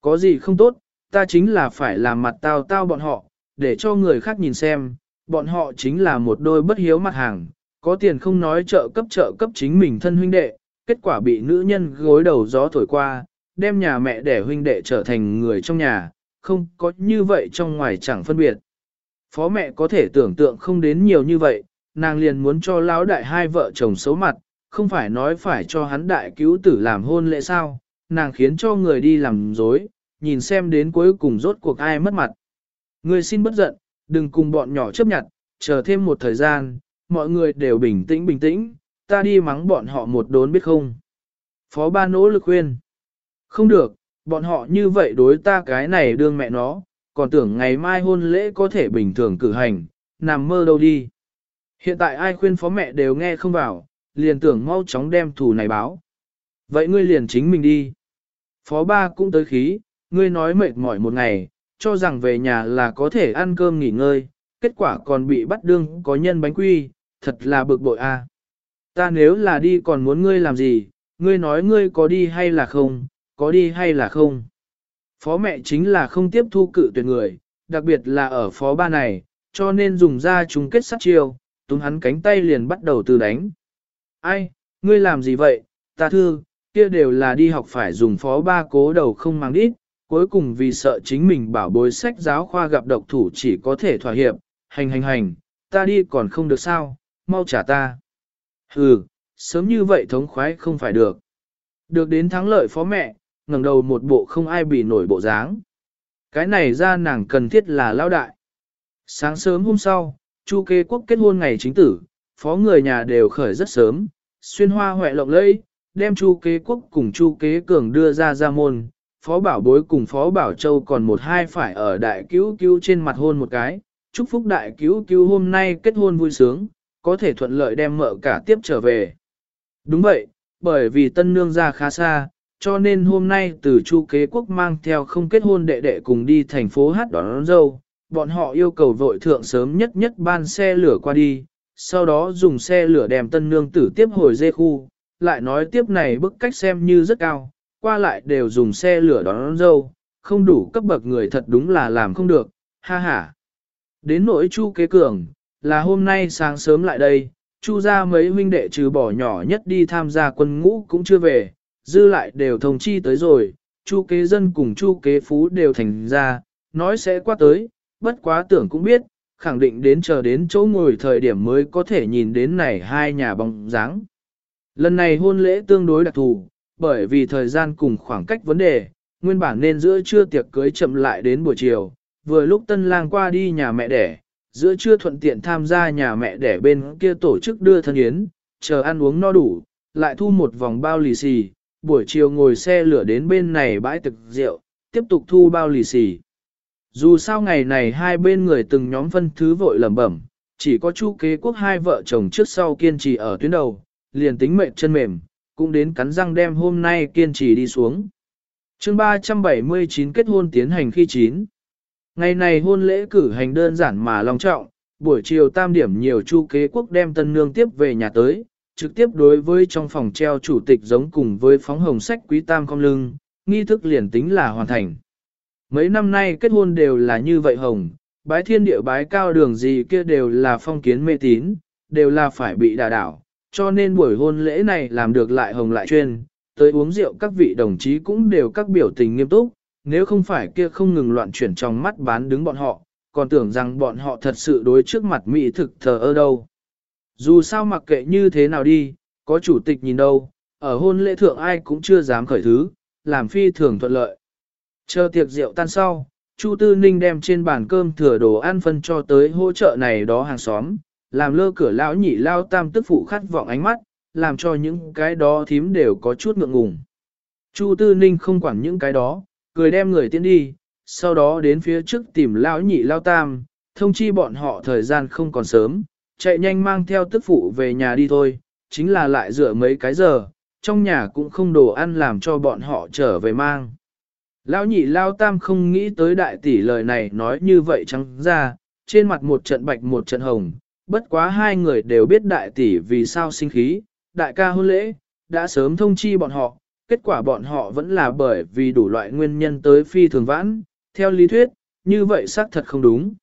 Có gì không tốt, ta chính là phải làm mặt tao tao bọn họ, để cho người khác nhìn xem, bọn họ chính là một đôi bất hiếu mặt hàng, có tiền không nói trợ cấp trợ cấp chính mình thân huynh đệ, kết quả bị nữ nhân gối đầu gió thổi qua, đem nhà mẹ đẻ huynh đệ trở thành người trong nhà, không có như vậy trong ngoài chẳng phân biệt. Phó mẹ có thể tưởng tượng không đến nhiều như vậy, nàng liền muốn cho lão đại hai vợ chồng xấu mặt, không phải nói phải cho hắn đại cứu tử làm hôn lễ sao, nàng khiến cho người đi làm dối, nhìn xem đến cuối cùng rốt cuộc ai mất mặt. Người xin bất giận, đừng cùng bọn nhỏ chấp nhận, chờ thêm một thời gian, mọi người đều bình tĩnh bình tĩnh, ta đi mắng bọn họ một đốn biết không. Phó ba nỗ lực khuyên. Không được, bọn họ như vậy đối ta cái này đương mẹ nó, còn tưởng ngày mai hôn lễ có thể bình thường cử hành, nằm mơ đâu đi. Hiện tại ai khuyên phó mẹ đều nghe không vào, liền tưởng mau chóng đem thù này báo. Vậy ngươi liền chính mình đi. Phó ba cũng tới khí, ngươi nói mệt mỏi một ngày, cho rằng về nhà là có thể ăn cơm nghỉ ngơi, kết quả còn bị bắt đương có nhân bánh quy, thật là bực bội a. À. Ta nếu là đi còn muốn ngươi làm gì, ngươi nói ngươi có đi hay là không, có đi hay là không. Phó mẹ chính là không tiếp thu cự tuyệt người, đặc biệt là ở phó ba này, cho nên dùng ra chúng kết sát chiêu, túm hắn cánh tay liền bắt đầu từ đánh. Ai, ngươi làm gì vậy, ta thương, kia đều là đi học phải dùng phó ba cố đầu không mang đít, cuối cùng vì sợ chính mình bảo bối sách giáo khoa gặp độc thủ chỉ có thể thỏa hiệp, hành hành hành, ta đi còn không được sao, mau trả ta. Hừ, sớm như vậy thống khoái không phải được. Được đến thắng lợi phó mẹ, ngẩng đầu một bộ không ai bị nổi bộ dáng. Cái này ra nàng cần thiết là lao đại. Sáng sớm hôm sau, Chu kế quốc kết hôn ngày chính tử, phó người nhà đều khởi rất sớm, xuyên hoa hoẹ lộng lẫy, đem Chu kế quốc cùng Chu kế cường đưa ra ra môn. Phó bảo bối cùng phó bảo châu còn một hai phải ở đại cứu cứu trên mặt hôn một cái, chúc phúc đại cứu cứu hôm nay kết hôn vui sướng, có thể thuận lợi đem mợ cả tiếp trở về. Đúng vậy, bởi vì tân nương ra khá xa, cho nên hôm nay từ chu kế quốc mang theo không kết hôn đệ đệ cùng đi thành phố hát đón, đón dâu, bọn họ yêu cầu vội thượng sớm nhất nhất ban xe lửa qua đi, sau đó dùng xe lửa đem tân nương tử tiếp hồi dê khu, lại nói tiếp này bức cách xem như rất cao, qua lại đều dùng xe lửa đón, đón dâu, không đủ cấp bậc người thật đúng là làm không được, ha ha. Đến nỗi chu kế cường, là hôm nay sáng sớm lại đây, chu ra mấy huynh đệ trừ bỏ nhỏ nhất đi tham gia quân ngũ cũng chưa về, dư lại đều thông chi tới rồi, chu kế dân cùng chu kế phú đều thành ra, nói sẽ qua tới, bất quá tưởng cũng biết, khẳng định đến chờ đến chỗ ngồi thời điểm mới có thể nhìn đến này hai nhà bóng dáng. Lần này hôn lễ tương đối đặc thù, bởi vì thời gian cùng khoảng cách vấn đề, nguyên bản nên giữa trưa tiệc cưới chậm lại đến buổi chiều, vừa lúc tân lang qua đi nhà mẹ đẻ, giữa trưa thuận tiện tham gia nhà mẹ đẻ bên kia tổ chức đưa thân yến, chờ ăn uống no đủ, lại thu một vòng bao lì xì, buổi chiều ngồi xe lửa đến bên này bãi thực rượu, tiếp tục thu bao lì xì. Dù sao ngày này hai bên người từng nhóm phân thứ vội lẩm bẩm, chỉ có chu kế quốc hai vợ chồng trước sau kiên trì ở tuyến đầu, liền tính mệnh chân mềm, cũng đến cắn răng đem hôm nay kiên trì đi xuống. chương 379 kết hôn tiến hành khi 9. Ngày này hôn lễ cử hành đơn giản mà long trọng, buổi chiều tam điểm nhiều chu kế quốc đem tân nương tiếp về nhà tới, trực tiếp đối với trong phòng treo chủ tịch giống cùng với phóng hồng sách quý tam không lưng, nghi thức liền tính là hoàn thành. Mấy năm nay kết hôn đều là như vậy hồng, bái thiên địa bái cao đường gì kia đều là phong kiến mê tín, đều là phải bị đà đảo, cho nên buổi hôn lễ này làm được lại hồng lại chuyên, tới uống rượu các vị đồng chí cũng đều các biểu tình nghiêm túc, nếu không phải kia không ngừng loạn chuyển trong mắt bán đứng bọn họ, còn tưởng rằng bọn họ thật sự đối trước mặt mỹ thực thờ ơ đâu. Dù sao mặc kệ như thế nào đi, có chủ tịch nhìn đâu, ở hôn lễ thượng ai cũng chưa dám khởi thứ, làm phi thường thuận lợi. Chờ tiệc rượu tan sau, Chu Tư Ninh đem trên bàn cơm thừa đồ ăn phân cho tới hỗ trợ này đó hàng xóm, làm lơ cửa lão nhị lao tam tức phụ khát vọng ánh mắt, làm cho những cái đó thím đều có chút ngượng ngùng. Chu Tư Ninh không quản những cái đó, cười đem người tiến đi, sau đó đến phía trước tìm lão nhị lao tam, thông chi bọn họ thời gian không còn sớm, chạy nhanh mang theo tức phụ về nhà đi thôi, chính là lại dựa mấy cái giờ, trong nhà cũng không đồ ăn làm cho bọn họ trở về mang. Lão nhị lao tam không nghĩ tới đại tỷ lời này nói như vậy trắng ra, trên mặt một trận bạch một trận hồng, bất quá hai người đều biết đại tỷ vì sao sinh khí, đại ca hôn lễ, đã sớm thông chi bọn họ, kết quả bọn họ vẫn là bởi vì đủ loại nguyên nhân tới phi thường vãn, theo lý thuyết, như vậy xác thật không đúng.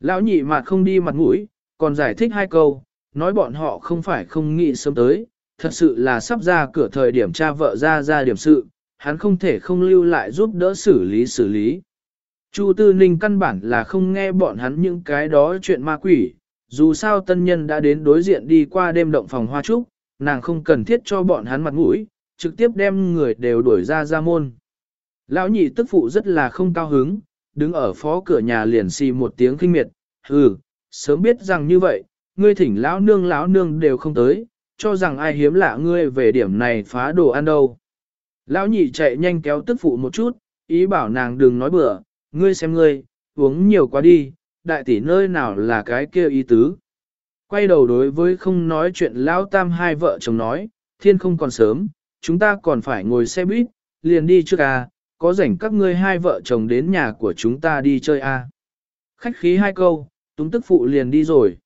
Lão nhị mà không đi mặt mũi, còn giải thích hai câu, nói bọn họ không phải không nghĩ sớm tới, thật sự là sắp ra cửa thời điểm cha vợ ra ra điểm sự, hắn không thể không lưu lại giúp đỡ xử lý xử lý. Chu Tư Ninh căn bản là không nghe bọn hắn những cái đó chuyện ma quỷ, dù sao tân nhân đã đến đối diện đi qua đêm động phòng hoa trúc, nàng không cần thiết cho bọn hắn mặt mũi, trực tiếp đem người đều đuổi ra ra môn. Lão nhị tức phụ rất là không cao hứng, đứng ở phó cửa nhà liền xì một tiếng kinh miệt, hừ, sớm biết rằng như vậy, ngươi thỉnh lão nương lão nương đều không tới, cho rằng ai hiếm lạ ngươi về điểm này phá đồ ăn đâu. Lão nhị chạy nhanh kéo tức phụ một chút, ý bảo nàng đừng nói bừa, ngươi xem ngươi, uống nhiều quá đi, đại tỷ nơi nào là cái kia ý tứ. Quay đầu đối với không nói chuyện lão tam hai vợ chồng nói, thiên không còn sớm, chúng ta còn phải ngồi xe buýt, liền đi trước à, có rảnh các ngươi hai vợ chồng đến nhà của chúng ta đi chơi à. Khách khí hai câu, túng tức phụ liền đi rồi.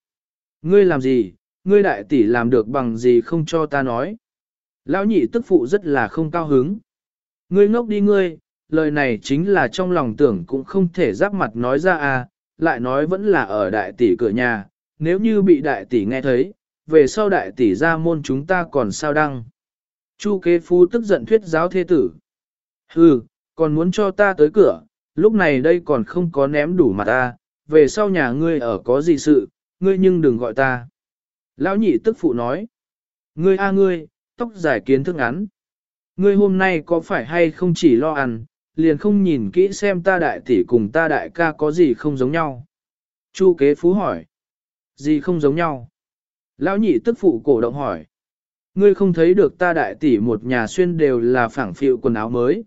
Ngươi làm gì, ngươi đại tỷ làm được bằng gì không cho ta nói. Lão nhị tức phụ rất là không cao hứng. Ngươi ngốc đi ngươi, lời này chính là trong lòng tưởng cũng không thể giáp mặt nói ra à, lại nói vẫn là ở đại tỷ cửa nhà, nếu như bị đại tỷ nghe thấy, về sau đại tỷ ra môn chúng ta còn sao đăng. Chu kế phu tức giận thuyết giáo thế tử. Hừ, còn muốn cho ta tới cửa, lúc này đây còn không có ném đủ mặt ta, về sau nhà ngươi ở có gì sự, ngươi nhưng đừng gọi ta. Lão nhị tức phụ nói. Ngươi a ngươi, tóc dài kiến thức ngắn. Ngươi hôm nay có phải hay không chỉ lo ăn, liền không nhìn kỹ xem ta đại tỷ cùng ta đại ca có gì không giống nhau. Chu kế phú hỏi. Gì không giống nhau? Lão nhị tức phụ cổ động hỏi. Ngươi không thấy được ta đại tỷ một nhà xuyên đều là phẳng phịu quần áo mới.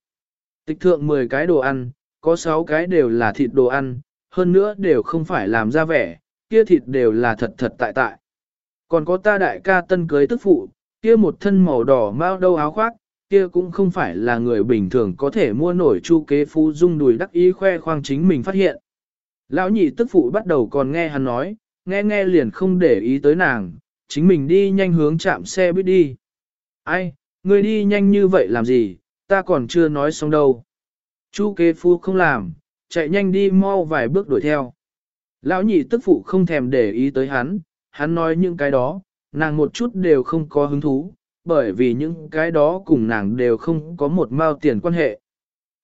Tịch thượng 10 cái đồ ăn, có 6 cái đều là thịt đồ ăn, hơn nữa đều không phải làm ra vẻ, kia thịt đều là thật thật tại tại. Còn có ta đại ca tân cưới tức phụ, kia một thân màu đỏ mao đâu áo khoác, kia cũng không phải là người bình thường có thể mua nổi chu kế phú dung đùi đắc ý khoe khoang chính mình phát hiện. Lão nhị tức phụ bắt đầu còn nghe hắn nói, nghe nghe liền không để ý tới nàng, chính mình đi nhanh hướng chạm xe buýt đi. Ai, người đi nhanh như vậy làm gì, ta còn chưa nói xong đâu. Chu kế phu không làm, chạy nhanh đi mau vài bước đuổi theo. Lão nhị tức phụ không thèm để ý tới hắn, hắn nói những cái đó, nàng một chút đều không có hứng thú, bởi vì những cái đó cùng nàng đều không có một mao tiền quan hệ.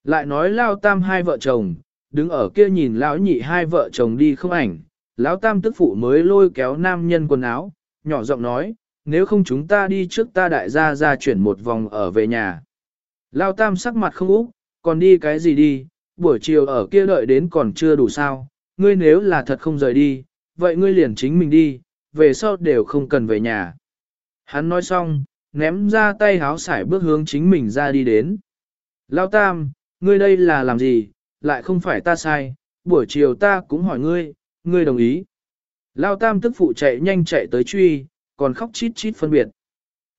Lại nói lao tam hai vợ chồng, đứng ở kia nhìn lão nhị hai vợ chồng đi không ảnh, lão tam tức phụ mới lôi kéo nam nhân quần áo, nhỏ giọng nói, nếu không chúng ta đi trước ta đại gia ra chuyển một vòng ở về nhà. Lao tam sắc mặt không úp, còn đi cái gì đi, buổi chiều ở kia đợi đến còn chưa đủ sao, ngươi nếu là thật không rời đi, vậy ngươi liền chính mình đi, về sau đều không cần về nhà. Hắn nói xong, ném ra tay háo sải bước hướng chính mình ra đi đến. Lao tam, ngươi đây là làm gì, lại không phải ta sai, buổi chiều ta cũng hỏi ngươi, ngươi đồng ý. Lao tam tức phụ chạy nhanh chạy tới truy, còn khóc chít chít phân biệt.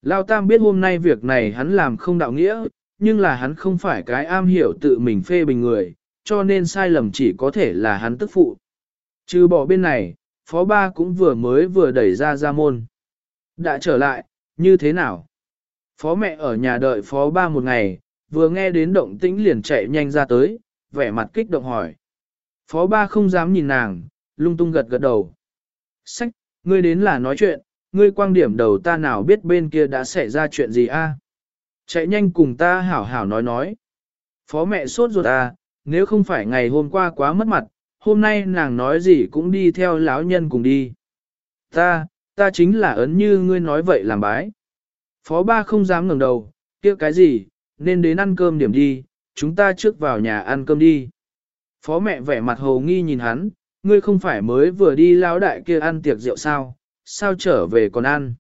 Lao tam biết hôm nay việc này hắn làm không đạo nghĩa, nhưng là hắn không phải cái am hiểu tự mình phê bình người, cho nên sai lầm chỉ có thể là hắn tức phụ. Trừ bỏ bên này, phó ba cũng vừa mới vừa đẩy ra ra môn. Đã trở lại, như thế nào? Phó mẹ ở nhà đợi phó ba một ngày, vừa nghe đến động tĩnh liền chạy nhanh ra tới, vẻ mặt kích động hỏi. Phó ba không dám nhìn nàng, lung tung gật gật đầu. Sách, ngươi đến là nói chuyện, ngươi quang điểm đầu ta nào biết bên kia đã xảy ra chuyện gì a? Chạy nhanh cùng ta hảo hảo nói nói. Phó mẹ sốt ruột à, nếu không phải ngày hôm qua quá mất mặt, hôm nay nàng nói gì cũng đi theo lão nhân cùng đi. Ta, ta chính là ấn như ngươi nói vậy làm bái. Phó ba không dám ngẩng đầu, kia cái gì, nên đến ăn cơm điểm đi, chúng ta trước vào nhà ăn cơm đi. Phó mẹ vẻ mặt hồ nghi nhìn hắn, ngươi không phải mới vừa đi lao đại kia ăn tiệc rượu sao, sao trở về còn ăn.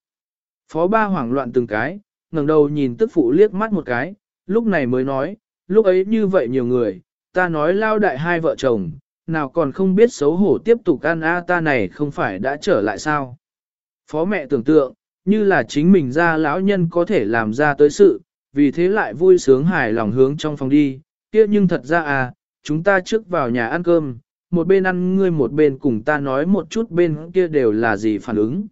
Phó ba hoảng loạn từng cái, ngẩng đầu nhìn tức phụ liếc mắt một cái, lúc này mới nói, lúc ấy như vậy nhiều người, ta nói lao đại hai vợ chồng, nào còn không biết xấu hổ tiếp tục ăn a ta này không phải đã trở lại sao. Phó mẹ tưởng tượng, như là chính mình ra lão nhân có thể làm ra tới sự, vì thế lại vui sướng hài lòng hướng trong phòng đi, kia nhưng thật ra à, chúng ta trước vào nhà ăn cơm, một bên ăn ngươi một bên cùng ta nói một chút bên kia đều là gì phản ứng.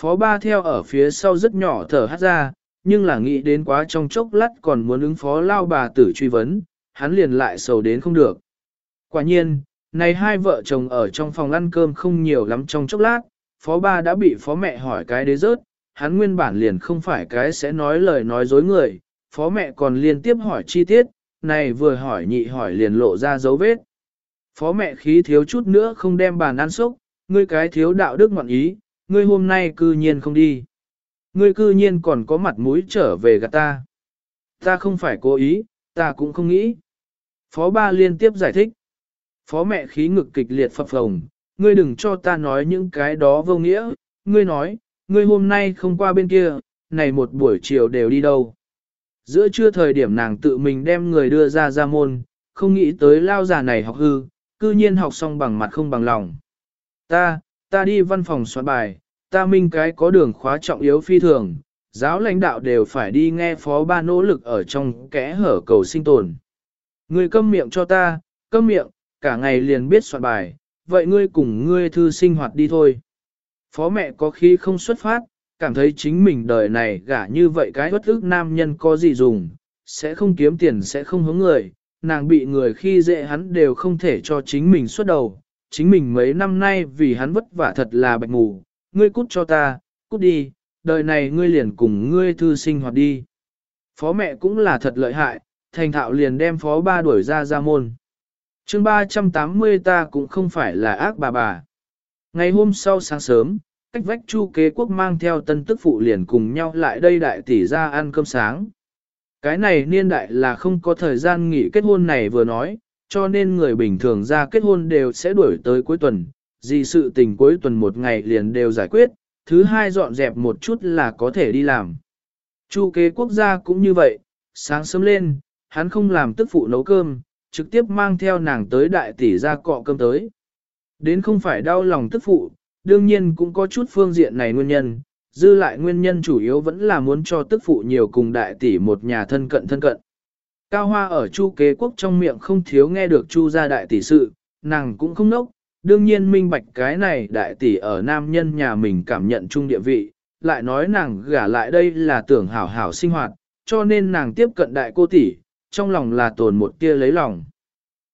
Phó ba theo ở phía sau rất nhỏ thở hát ra, nhưng là nghĩ đến quá trong chốc lát còn muốn ứng phó lao bà tử truy vấn, hắn liền lại sầu đến không được. Quả nhiên, này hai vợ chồng ở trong phòng ăn cơm không nhiều lắm trong chốc lát, phó ba đã bị phó mẹ hỏi cái đế rớt, hắn nguyên bản liền không phải cái sẽ nói lời nói dối người, phó mẹ còn liên tiếp hỏi chi tiết, này vừa hỏi nhị hỏi liền lộ ra dấu vết. Phó mẹ khí thiếu chút nữa không đem bàn ăn sốc, ngươi cái thiếu đạo đức ngoạn ý, ngươi hôm nay cư nhiên không đi. Ngươi cư nhiên còn có mặt mũi trở về gạt ta. Ta không phải cố ý, ta cũng không nghĩ. Phó ba liên tiếp giải thích. Phó mẹ khí ngực kịch liệt phập phồng, ngươi đừng cho ta nói những cái đó vô nghĩa, ngươi nói, ngươi hôm nay không qua bên kia, này một buổi chiều đều đi đâu. Giữa trưa thời điểm nàng tự mình đem người đưa ra ra môn, không nghĩ tới lao già này học hư, cư nhiên học xong bằng mặt không bằng lòng. Ta, ta đi văn phòng soạn bài, ta minh cái có đường khóa trọng yếu phi thường, giáo lãnh đạo đều phải đi nghe phó ba nỗ lực ở trong kẽ hở cầu sinh tồn. Ngươi câm miệng cho ta, câm miệng, cả ngày liền biết soạn bài, vậy ngươi cùng ngươi thư sinh hoạt đi thôi. Phó mẹ có khi không xuất phát, cảm thấy chính mình đời này gả như vậy cái bất ức nam nhân có gì dùng, sẽ không kiếm tiền sẽ không hướng người, nàng bị người khi dễ hắn đều không thể cho chính mình xuất đầu, chính mình mấy năm nay vì hắn vất vả thật là bạch ngủ, ngươi cút cho ta, cút đi, đời này ngươi liền cùng ngươi thư sinh hoạt đi. Phó mẹ cũng là thật lợi hại, thành thạo liền đem phó ba đuổi ra ra môn. chương 380 ta cũng không phải là ác bà bà. Ngày hôm sau sáng sớm, cách vách chu kế quốc mang theo tân tức phụ liền cùng nhau lại đây đại tỷ ra ăn cơm sáng. Cái này niên đại là không có thời gian nghỉ kết hôn này vừa nói, cho nên người bình thường ra kết hôn đều sẽ đuổi tới cuối tuần, gì sự tình cuối tuần một ngày liền đều giải quyết, thứ hai dọn dẹp một chút là có thể đi làm. Chu kế quốc gia cũng như vậy, sáng sớm lên, hắn không làm tức phụ nấu cơm, trực tiếp mang theo nàng tới đại tỷ ra cọ cơm tới. Đến không phải đau lòng tức phụ, đương nhiên cũng có chút phương diện này nguyên nhân, dư lại nguyên nhân chủ yếu vẫn là muốn cho tức phụ nhiều cùng đại tỷ một nhà thân cận thân cận. Cao Hoa ở Chu kế quốc trong miệng không thiếu nghe được Chu gia đại tỷ sự, nàng cũng không nốc, đương nhiên minh bạch cái này đại tỷ ở nam nhân nhà mình cảm nhận chung địa vị, lại nói nàng gả lại đây là tưởng hảo hảo sinh hoạt, cho nên nàng tiếp cận đại cô tỷ, trong lòng là tồn một tia lấy lòng.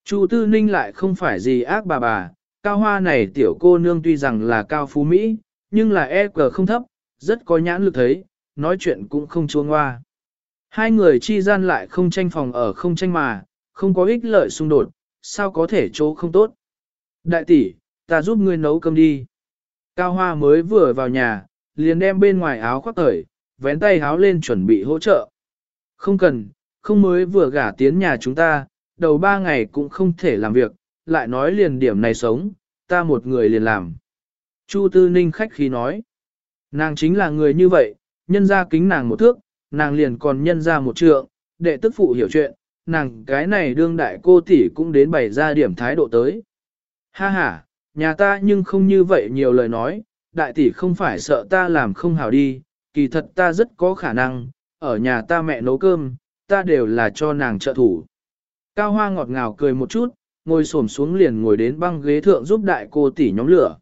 Chu Tư Ninh lại không phải gì ác bà bà, cao hoa này tiểu cô nương tuy rằng là cao phú Mỹ, nhưng là e cờ không thấp, rất có nhãn lực thấy, nói chuyện cũng không chua ngoa, Hai người chi gian lại không tranh phòng ở không tranh mà, không có ích lợi xung đột, sao có thể chỗ không tốt. Đại tỷ, ta giúp ngươi nấu cơm đi. Cao Hoa mới vừa vào nhà, liền đem bên ngoài áo khoác thời, vén tay áo lên chuẩn bị hỗ trợ. Không cần, không mới vừa gả tiến nhà chúng ta, đầu ba ngày cũng không thể làm việc, lại nói liền điểm này sống, ta một người liền làm. Chu Tư Ninh khách khí nói, nàng chính là người như vậy, nhân ra kính nàng một thước, nàng liền còn nhân ra một trượng, đệ tức phụ hiểu chuyện, nàng cái này đương đại cô tỷ cũng đến bày ra điểm thái độ tới. Ha ha, nhà ta nhưng không như vậy nhiều lời nói, đại tỷ không phải sợ ta làm không hảo đi, kỳ thật ta rất có khả năng, ở nhà ta mẹ nấu cơm, ta đều là cho nàng trợ thủ. Cao Hoa ngọt ngào cười một chút, ngồi xổm xuống liền ngồi đến băng ghế thượng giúp đại cô tỷ nhóm lửa.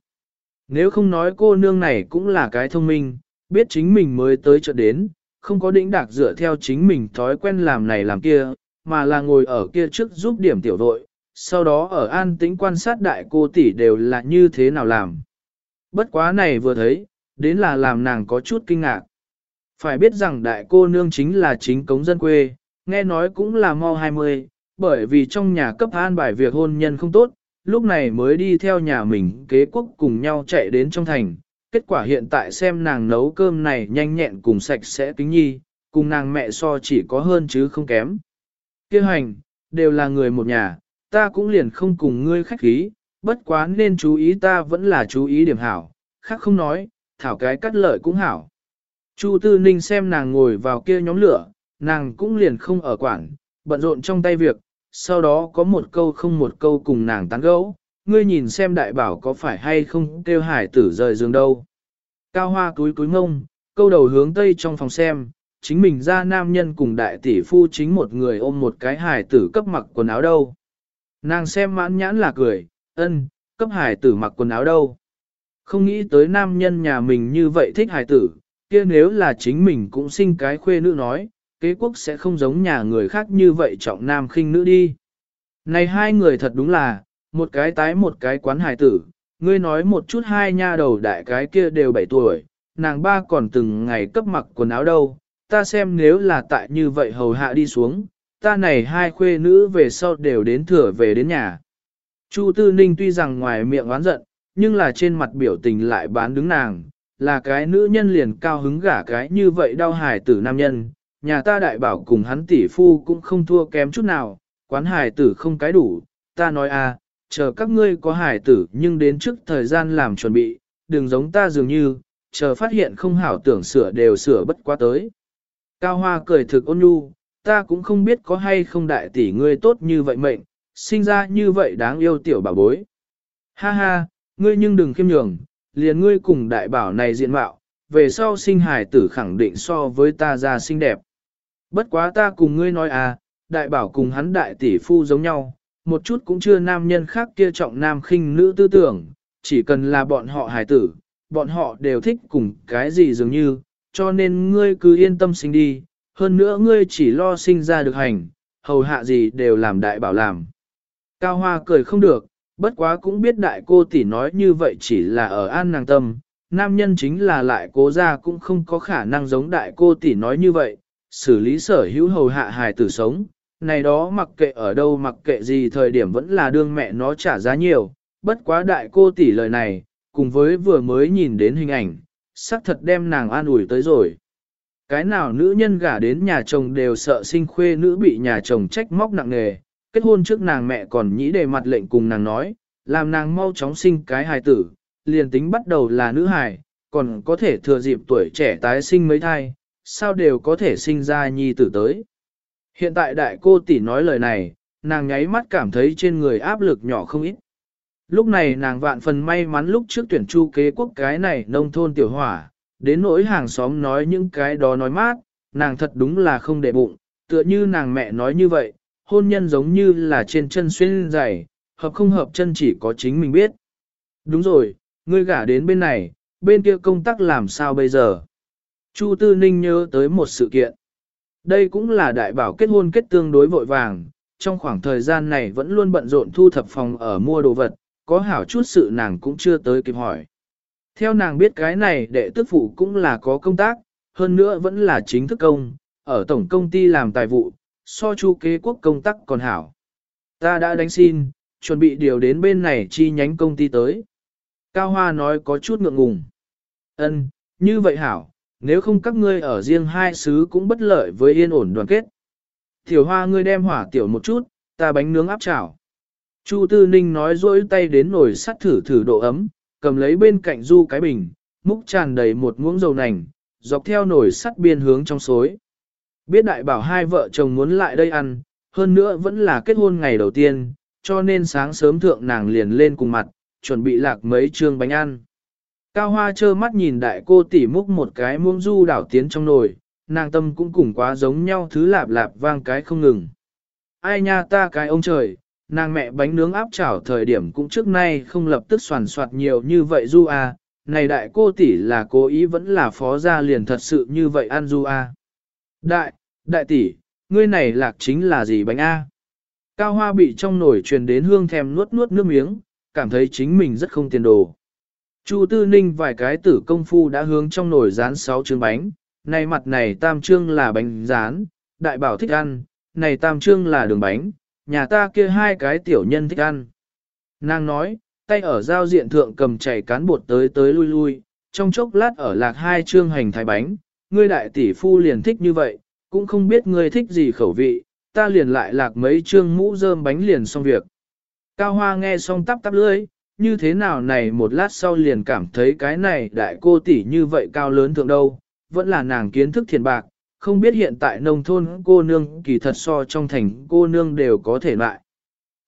Nếu không nói cô nương này cũng là cái thông minh, biết chính mình mới tới chợ đến, không có đĩnh đạc dựa theo chính mình thói quen làm này làm kia, mà là ngồi ở kia trước giúp điểm tiểu đội, sau đó ở an tĩnh quan sát đại cô tỷ đều là như thế nào làm. Bất quá này vừa thấy, đến là làm nàng có chút kinh ngạc. Phải biết rằng đại cô nương chính là chính cống dân quê, nghe nói cũng là mau 20, bởi vì trong nhà cấp an bài việc hôn nhân không tốt, lúc này mới đi theo nhà mình kế quốc cùng nhau chạy đến trong thành. Kết quả hiện tại xem nàng nấu cơm này nhanh nhẹn cùng sạch sẽ kính nhi, cùng nàng mẹ so chỉ có hơn chứ không kém. Kêu hành, đều là người một nhà, ta cũng liền không cùng ngươi khách khí, bất quá nên chú ý ta vẫn là chú ý điểm hảo, khác không nói, thảo cái cắt lợi cũng hảo. Chu Tư Ninh xem nàng ngồi vào kia nhóm lửa, nàng cũng liền không ở quảng, bận rộn trong tay việc, sau đó có một câu không một câu cùng nàng tán gẫu, ngươi nhìn xem đại bảo có phải hay không kêu hải tử rời giường đâu. Cao hoa túi túi ngông, câu đầu hướng tây trong phòng xem, chính mình ra nam nhân cùng đại tỷ phu chính một người ôm một cái hải tử cấp mặc quần áo đâu. Nàng xem mãn nhãn là cười, ân, cấp hải tử mặc quần áo đâu. Không nghĩ tới nam nhân nhà mình như vậy thích hải tử, kia nếu là chính mình cũng sinh cái khuê nữ nói, kế quốc sẽ không giống nhà người khác như vậy trọng nam khinh nữ đi. Này hai người thật đúng là, một cái tái một cái quán hài tử, ngươi nói một chút hai nha đầu đại cái kia đều bảy tuổi, nàng ba còn từng ngày cấp mặc quần áo đâu, ta xem nếu là tại như vậy hầu hạ đi xuống, ta này hai khuê nữ về sau đều đến thừa về đến nhà. Chu Tư Ninh tuy rằng ngoài miệng oán giận, nhưng là trên mặt biểu tình lại bán đứng nàng, là cái nữ nhân liền cao hứng gả cái như vậy đau hài tử nam nhân, nhà ta đại bảo cùng hắn tỷ phu cũng không thua kém chút nào, quán hải tử không cái đủ, ta nói à, chờ các ngươi có hải tử nhưng đến trước thời gian làm chuẩn bị, đừng giống ta dường như, chờ phát hiện không hảo tưởng sửa đều sửa bất quá tới. Cao Hoa cười thực ôn nhu, ta cũng không biết có hay không đại tỷ ngươi tốt như vậy mệnh, sinh ra như vậy đáng yêu tiểu bảo bối. Ha ha, ngươi nhưng đừng khiêm nhường, liền ngươi cùng đại bảo này diện mạo, về sau sinh hài tử khẳng định so với ta ra xinh đẹp. Bất quá ta cùng ngươi nói à, đại bảo cùng hắn đại tỷ phu giống nhau, một chút cũng chưa nam nhân khác kia trọng nam khinh nữ tư tưởng, chỉ cần là bọn họ hài tử, bọn họ đều thích cùng cái gì dường như, cho nên ngươi cứ yên tâm sinh đi, hơn nữa ngươi chỉ lo sinh ra được hành, hầu hạ gì đều làm đại bảo làm. Cao Hoa cười không được, bất quá cũng biết đại cô tỷ nói như vậy chỉ là ở an nàng tâm, nam nhân chính là lại cố ra cũng không có khả năng giống đại cô tỷ nói như vậy, xử lý sở hữu hầu hạ hài tử sống, này đó mặc kệ ở đâu mặc kệ gì thời điểm vẫn là đương mẹ nó trả giá nhiều, bất quá đại cô tỷ lời này, cùng với vừa mới nhìn đến hình ảnh, xác thật đem nàng an ủi tới rồi. Cái nào nữ nhân gả đến nhà chồng đều sợ sinh khuê nữ bị nhà chồng trách móc nặng nề, kết hôn trước nàng mẹ còn nhĩ đề mặt lệnh cùng nàng nói, làm nàng mau chóng sinh cái hài tử, liền tính bắt đầu là nữ hài, còn có thể thừa dịp tuổi trẻ tái sinh mấy thai, sao đều có thể sinh ra nhi tử tới. Hiện tại đại cô tỷ nói lời này, nàng nháy mắt cảm thấy trên người áp lực nhỏ không ít. Lúc này nàng vạn phần may mắn lúc trước tuyển chu kế quốc cái này nông thôn tiểu hỏa, đến nỗi hàng xóm nói những cái đó nói mát, nàng thật đúng là không để bụng, tựa như nàng mẹ nói như vậy, hôn nhân giống như là trên chân xuyên dày, hợp không hợp chân chỉ có chính mình biết. Đúng rồi, ngươi gả đến bên này, bên kia công tác làm sao bây giờ? Chu Tư Ninh nhớ tới một sự kiện. Đây cũng là đại bảo kết hôn kết tương đối vội vàng, trong khoảng thời gian này vẫn luôn bận rộn thu thập phòng ở mua đồ vật, có hảo chút sự nàng cũng chưa tới kịp hỏi. Theo nàng biết cái này đệ tức phụ cũng là có công tác, hơn nữa vẫn là chính thức công, ở tổng công ty làm tài vụ, so chu kế quốc công tác còn hảo. Ta đã đánh xin, chuẩn bị điều đến bên này chi nhánh công ty tới. Cao Hoa nói có chút ngượng ngùng. Ân, như vậy hảo, nếu không các ngươi ở riêng hai xứ cũng bất lợi với yên ổn đoàn kết. Tiểu Hoa ngươi đem hỏa tiểu một chút, ta bánh nướng áp chảo. Chu Tư Ninh nói dỗi tay đến nồi sắt thử thử độ ấm, cầm lấy bên cạnh du cái bình, múc tràn đầy một muỗng dầu nành, dọc theo nồi sắt biên hướng trong xối. Biết đại bảo hai vợ chồng muốn lại đây ăn, hơn nữa vẫn là kết hôn ngày đầu tiên, cho nên sáng sớm thượng nàng liền lên cùng mặt, chuẩn bị lạc mấy trương bánh ăn. Cao Hoa trơ mắt nhìn đại cô tỉ múc một cái muỗng du đảo tiến trong nồi, nàng tâm cũng cùng quá giống nhau thứ lạp lạp vang cái không ngừng. Ai nha ta cái ông trời, nàng mẹ bánh nướng áp chảo thời điểm cũng trước nay không lập tức soàn soạt nhiều như vậy du à, này đại cô tỷ là cố ý vẫn là phó gia liền thật sự như vậy ăn du à. Đại, đại tỷ, ngươi này lạc chính là gì bánh a? Cao hoa bị trong nồi truyền đến hương thèm nuốt nuốt nước miếng, cảm thấy chính mình rất không tiền đồ. Chu Tư Ninh vài cái tử công phu đã hướng trong nồi rán sáu trứng bánh, này mặt này tam trương là bánh rán, đại bảo thích ăn, này tam trương là đường bánh, nhà ta kia hai cái tiểu nhân thích ăn. Nàng nói, tay ở giao diện thượng cầm chảy cán bột tới tới lui lui, trong chốc lát ở lạc hai trương hành thái bánh, ngươi đại tỷ phu liền thích như vậy, cũng không biết ngươi thích gì khẩu vị, ta liền lại lạc mấy trương mũ rơm bánh liền xong việc. Cao Hoa nghe xong tắp tắp lưỡi, như thế nào này một lát sau liền cảm thấy cái này đại cô tỷ như vậy cao lớn thượng đâu, vẫn là nàng kiến thức thiền bạc, không biết hiện tại nông thôn cô nương kỳ thật so trong thành cô nương đều có thể lại.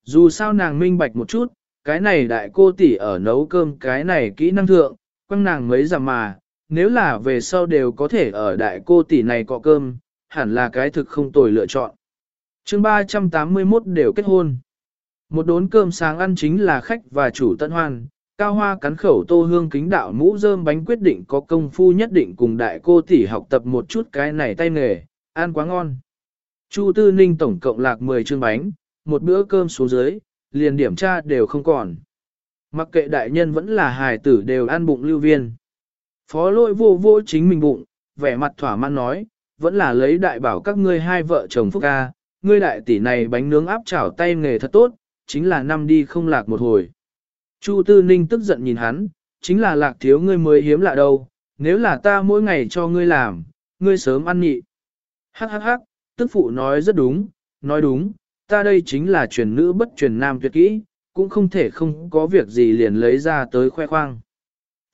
Dù sao nàng minh bạch một chút, cái này đại cô tỷ ở nấu cơm cái này kỹ năng thượng, quăng nàng mấy giảm mà, nếu là về sau đều có thể ở đại cô tỷ này cọ cơm, hẳn là cái thực không tồi lựa chọn. chương 381 đều kết hôn. Một đốn cơm sáng ăn chính là khách và chủ tận hoan, cao hoa cắn khẩu tô hương kính đạo mũ rơm bánh quyết định có công phu nhất định cùng đại cô tỷ học tập một chút cái này tay nghề, ăn quá ngon. Chu Tư Ninh tổng cộng lạc 10 chương bánh, một bữa cơm xuống dưới, liền điểm tra đều không còn. Mặc kệ đại nhân vẫn là hài tử đều ăn bụng lưu viên. Phó lôi vô vô chính mình bụng, vẻ mặt thỏa mãn nói, vẫn là lấy đại bảo các ngươi hai vợ chồng phúc ca, ngươi đại tỷ này bánh nướng áp chảo tay nghề thật tốt, chính là năm đi không lạc một hồi. Chu Tư Ninh tức giận nhìn hắn, chính là lạc thiếu ngươi mới hiếm lạ đâu, nếu là ta mỗi ngày cho ngươi làm, ngươi sớm ăn nhị. Hắc hắc hắc, tức phụ nói rất đúng, nói đúng, ta đây chính là truyền nữ bất truyền nam tuyệt kỹ, cũng không thể không có việc gì liền lấy ra tới khoe khoang.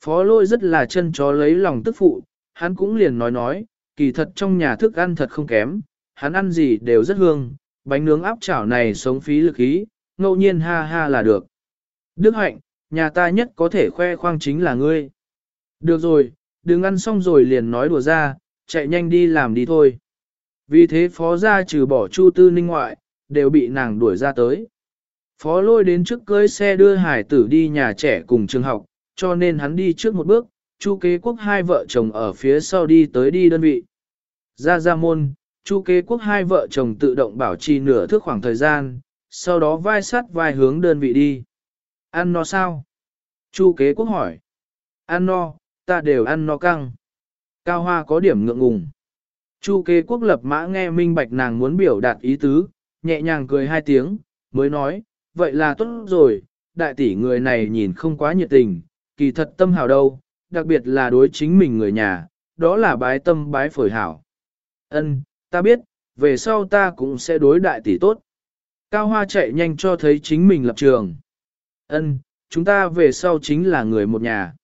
Phó lôi rất là chân chó lấy lòng tức phụ, hắn cũng liền nói nói, kỳ thật trong nhà thức ăn thật không kém, hắn ăn gì đều rất hương, bánh nướng áp chảo này sống phí lực ý, ngẫu nhiên ha ha là được. Đức hạnh, nhà ta nhất có thể khoe khoang chính là ngươi. Được rồi, đừng ăn xong rồi liền nói đùa ra, chạy nhanh đi làm đi thôi. Vì thế phó gia trừ bỏ chu tư ninh ngoại, đều bị nàng đuổi ra tới. Phó lôi đến trước cưới xe đưa hải tử đi nhà trẻ cùng trường học, cho nên hắn đi trước một bước, chu kế quốc hai vợ chồng ở phía sau đi tới đi đơn vị. Ra ra môn, chu kế quốc hai vợ chồng tự động bảo trì nửa thước khoảng thời gian, sau đó vai sát vai hướng đơn vị đi. Ăn no sao? Chu kế quốc hỏi. Ăn no, ta đều ăn no căng. Cao Hoa có điểm ngượng ngùng. Chu kế quốc lập mã nghe minh bạch nàng muốn biểu đạt ý tứ, nhẹ nhàng cười hai tiếng, mới nói, vậy là tốt rồi, đại tỷ người này nhìn không quá nhiệt tình, kỳ thật tâm hào đâu, đặc biệt là đối chính mình người nhà, đó là bái tâm bái phổi hảo. Ân, ta biết, về sau ta cũng sẽ đối đại tỷ tốt. Cao Hoa chạy nhanh cho thấy chính mình lập trường. Ân, chúng ta về sau chính là người một nhà.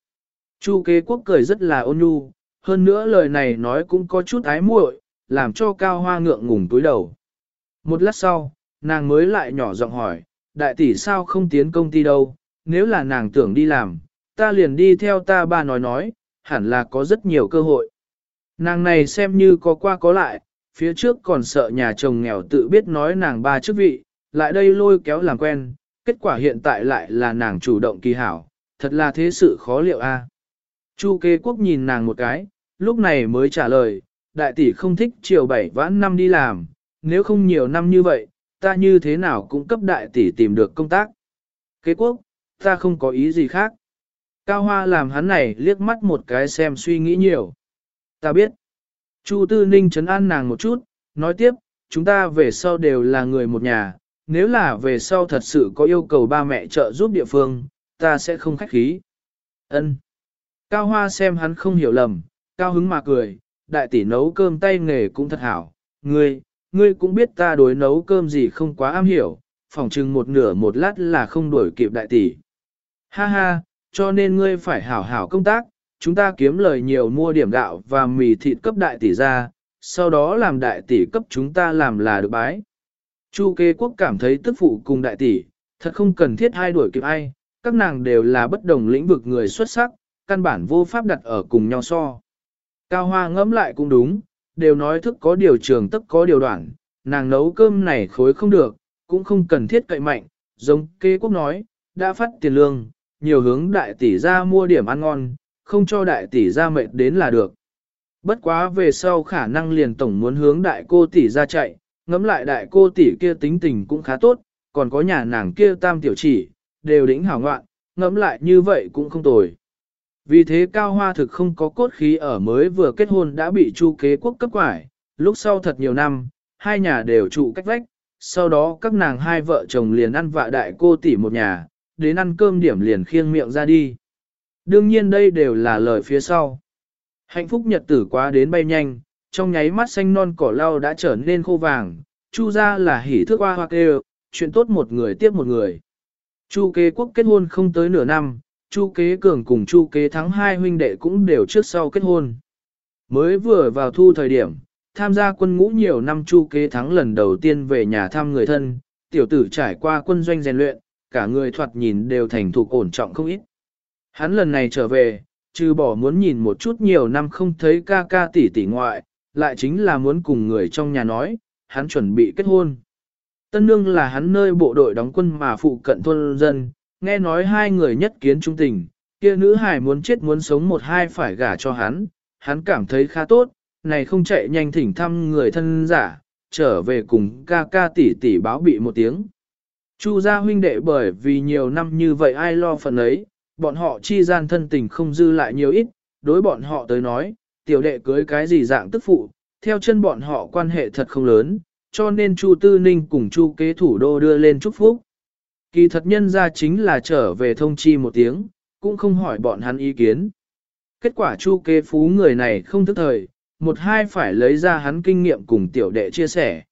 Chu kế quốc cười rất là ôn nhu, hơn nữa lời này nói cũng có chút ái muội, làm cho Cao Hoa ngượng ngùng túi đầu. Một lát sau, nàng mới lại nhỏ giọng hỏi, đại tỷ sao không tiến công ty đâu, nếu là nàng tưởng đi làm, ta liền đi theo ta ba nói nói, hẳn là có rất nhiều cơ hội. Nàng này xem như có qua có lại, phía trước còn sợ nhà chồng nghèo tự biết nói nàng ba chức vị, lại đây lôi kéo làm quen, kết quả hiện tại lại là nàng chủ động kỳ hảo, thật là thế sự khó liệu a. Chu kế quốc nhìn nàng một cái, lúc này mới trả lời, đại tỷ không thích chiều bảy vãn năm đi làm, nếu không nhiều năm như vậy, ta như thế nào cũng cấp đại tỷ tìm được công tác. Kế quốc, ta không có ý gì khác. Cao Hoa làm hắn này liếc mắt một cái xem suy nghĩ nhiều. Ta biết. Chu Tư Ninh chấn an nàng một chút, nói tiếp, chúng ta về sau đều là người một nhà, nếu là về sau thật sự có yêu cầu ba mẹ trợ giúp địa phương, ta sẽ không khách khí. Ân. Cao Hoa xem hắn không hiểu lầm, cao hứng mà cười, đại tỷ nấu cơm tay nghề cũng thật hảo, ngươi, ngươi cũng biết ta đối nấu cơm gì không quá am hiểu, phỏng chừng một nửa một lát là không đuổi kịp đại tỷ. Ha ha, cho nên ngươi phải hảo hảo công tác, chúng ta kiếm lời nhiều mua điểm gạo và mì thịt cấp đại tỷ ra, sau đó làm đại tỷ cấp chúng ta làm là được bái. Chu kế quốc cảm thấy tức phụ cùng đại tỷ, thật không cần thiết hai đuổi kịp ai, các nàng đều là bất đồng lĩnh vực người xuất sắc, căn bản vô pháp đặt ở cùng nhau so. Cao Hoa ngẫm lại cũng đúng, đều nói thức có điều trường tức có điều đoạn, nàng nấu cơm này khối không được, cũng không cần thiết cậy mạnh, giống kế quốc nói, đã phát tiền lương, nhiều hướng đại tỷ ra mua điểm ăn ngon, không cho đại tỷ ra mệt đến là được. Bất quá về sau khả năng liền tổng muốn hướng đại cô tỷ ra chạy, ngẫm lại đại cô tỷ kia tính tình cũng khá tốt, còn có nhà nàng kia tam tiểu chỉ, đều đỉnh hảo ngoạn, ngẫm lại như vậy cũng không tồi. Vì thế cao hoa thực không có cốt khí ở mới vừa kết hôn đã bị chu kế quốc cấp quải, lúc sau thật nhiều năm, hai nhà đều trụ cách vách, sau đó các nàng hai vợ chồng liền ăn vạ đại cô tỷ một nhà, đến ăn cơm điểm liền khiêng miệng ra đi. Đương nhiên đây đều là lời phía sau. Hạnh phúc nhật tử quá đến bay nhanh, trong nháy mắt xanh non cỏ lau đã trở nên khô vàng, chu ra là hỉ thước hoa hoa kêu, chuyện tốt một người tiếp một người. Chu kế quốc kết hôn không tới nửa năm, chu kế cường cùng chu kế thắng hai huynh đệ cũng đều trước sau kết hôn. Mới vừa vào thu thời điểm, tham gia quân ngũ nhiều năm chu kế thắng lần đầu tiên về nhà thăm người thân, tiểu tử trải qua quân doanh rèn luyện, cả người thoạt nhìn đều thành thục ổn trọng không ít. Hắn lần này trở về, trừ bỏ muốn nhìn một chút nhiều năm không thấy ca ca tỷ tỷ ngoại, lại chính là muốn cùng người trong nhà nói, hắn chuẩn bị kết hôn. Tân Nương là hắn nơi bộ đội đóng quân mà phụ cận thôn dân, nghe nói hai người nhất kiến trung tình, kia nữ hải muốn chết muốn sống một hai phải gả cho hắn, hắn cảm thấy khá tốt, này không chạy nhanh thỉnh thăm người thân giả, trở về cùng ca ca tỷ tỷ báo bị một tiếng. Chu gia huynh đệ bởi vì nhiều năm như vậy ai lo phần ấy, bọn họ chi gian thân tình không dư lại nhiều ít, đối bọn họ tới nói, tiểu đệ cưới cái gì dạng tức phụ, theo chân bọn họ quan hệ thật không lớn, cho nên Chu Tư Ninh cùng Chu kế thủ đô đưa lên chúc phúc. Kỳ thật nhân ra chính là trở về thông chi một tiếng, cũng không hỏi bọn hắn ý kiến. Kết quả Chu kế phú người này không thức thời, một hai phải lấy ra hắn kinh nghiệm cùng tiểu đệ chia sẻ.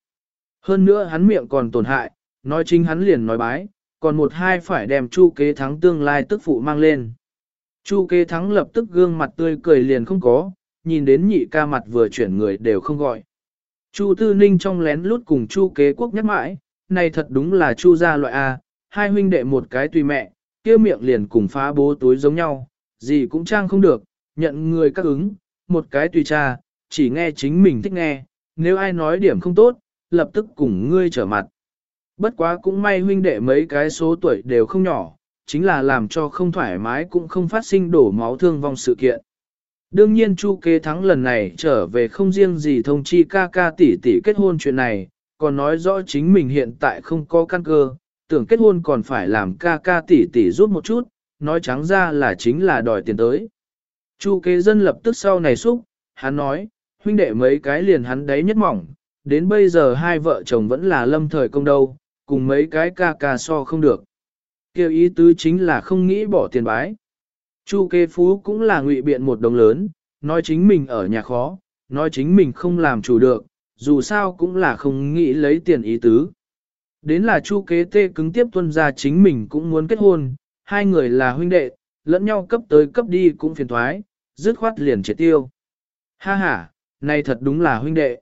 Hơn nữa hắn miệng còn tổn hại, nói chính hắn liền nói bái, còn một hai phải đem Chu kế thắng tương lai tức phụ mang lên. Chu kế thắng lập tức gương mặt tươi cười liền không có, nhìn đến nhị ca mặt vừa chuyển người đều không gọi. Chu Tư Ninh trong lén lút cùng Chu kế quốc nhắc mãi, này thật đúng là Chu gia loại A, hai huynh đệ một cái tùy mẹ, kia miệng liền cùng phá bố túi giống nhau, gì cũng trang không được, nhận người các ứng, một cái tùy cha, chỉ nghe chính mình thích nghe, nếu ai nói điểm không tốt, lập tức cùng ngươi trở mặt. Bất quá cũng may huynh đệ mấy cái số tuổi đều không nhỏ, chính là làm cho không thoải mái cũng không phát sinh đổ máu thương vong sự kiện. Đương nhiên Chu kế thắng lần này trở về không riêng gì thông chi ca ca tỷ tỷ kết hôn chuyện này, còn nói rõ chính mình hiện tại không có căn cơ, tưởng kết hôn còn phải làm ca ca tỷ tỷ giúp một chút, nói trắng ra là chính là đòi tiền tới. Chu kế dân lập tức sau này xúc, hắn nói, huynh đệ mấy cái liền hắn đấy nhất mỏng, đến bây giờ hai vợ chồng vẫn là lâm thời công đâu, cùng mấy cái ca ca so không được. Kêu ý tứ chính là không nghĩ bỏ tiền bái. Chu kế phú cũng là ngụy biện một đồng lớn, nói chính mình ở nhà khó, nói chính mình không làm chủ được, dù sao cũng là không nghĩ lấy tiền ý tứ. Đến là chu kế tê cứng tiếp tuân ra chính mình cũng muốn kết hôn, hai người là huynh đệ, lẫn nhau cấp tới cấp đi cũng phiền thoái, dứt khoát liền triệt tiêu. Ha ha, này thật đúng là huynh đệ.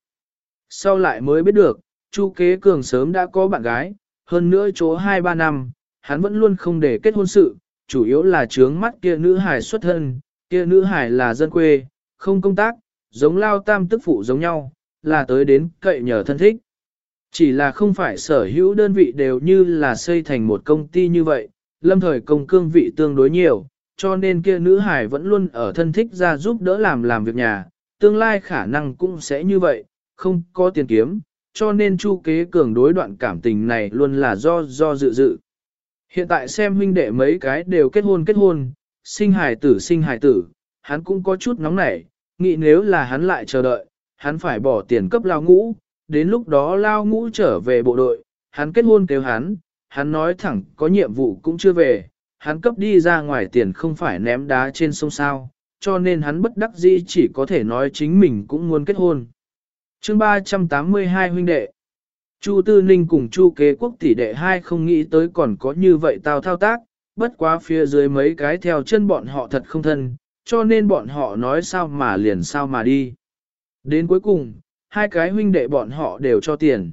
Sau lại mới biết được, chu kế cường sớm đã có bạn gái, hơn nữa chỗ 2-3 năm, hắn vẫn luôn không để kết hôn sự, chủ yếu là trướng mắt kia nữ hải xuất thân, kia nữ hải là dân quê, không công tác, giống lao tam tức phụ giống nhau, là tới đến cậy nhờ thân thích. Chỉ là không phải sở hữu đơn vị đều như là xây thành một công ty như vậy, lâm thời công cương vị tương đối nhiều, cho nên kia nữ hải vẫn luôn ở thân thích ra giúp đỡ làm làm việc nhà, tương lai khả năng cũng sẽ như vậy, không có tiền kiếm, cho nên chu kế cường đối đoạn cảm tình này luôn là do do dự dự. Hiện tại xem huynh đệ mấy cái đều kết hôn kết hôn, sinh hài tử sinh hài tử, hắn cũng có chút nóng nảy, nghĩ nếu là hắn lại chờ đợi, hắn phải bỏ tiền cấp lao ngũ, đến lúc đó lao ngũ trở về bộ đội, hắn kết hôn kêu hắn, hắn nói thẳng có nhiệm vụ cũng chưa về, hắn cấp đi ra ngoài tiền không phải ném đá trên sông sao, cho nên hắn bất đắc dĩ chỉ có thể nói chính mình cũng muốn kết hôn. chương 382 huynh đệ Chu Tư Ninh cùng Chu kế quốc tỷ đệ hai không nghĩ tới còn có như vậy tao thao tác, bất quá phía dưới mấy cái theo chân bọn họ thật không thân, cho nên bọn họ nói sao mà liền sao mà đi. Đến cuối cùng, hai cái huynh đệ bọn họ đều cho tiền.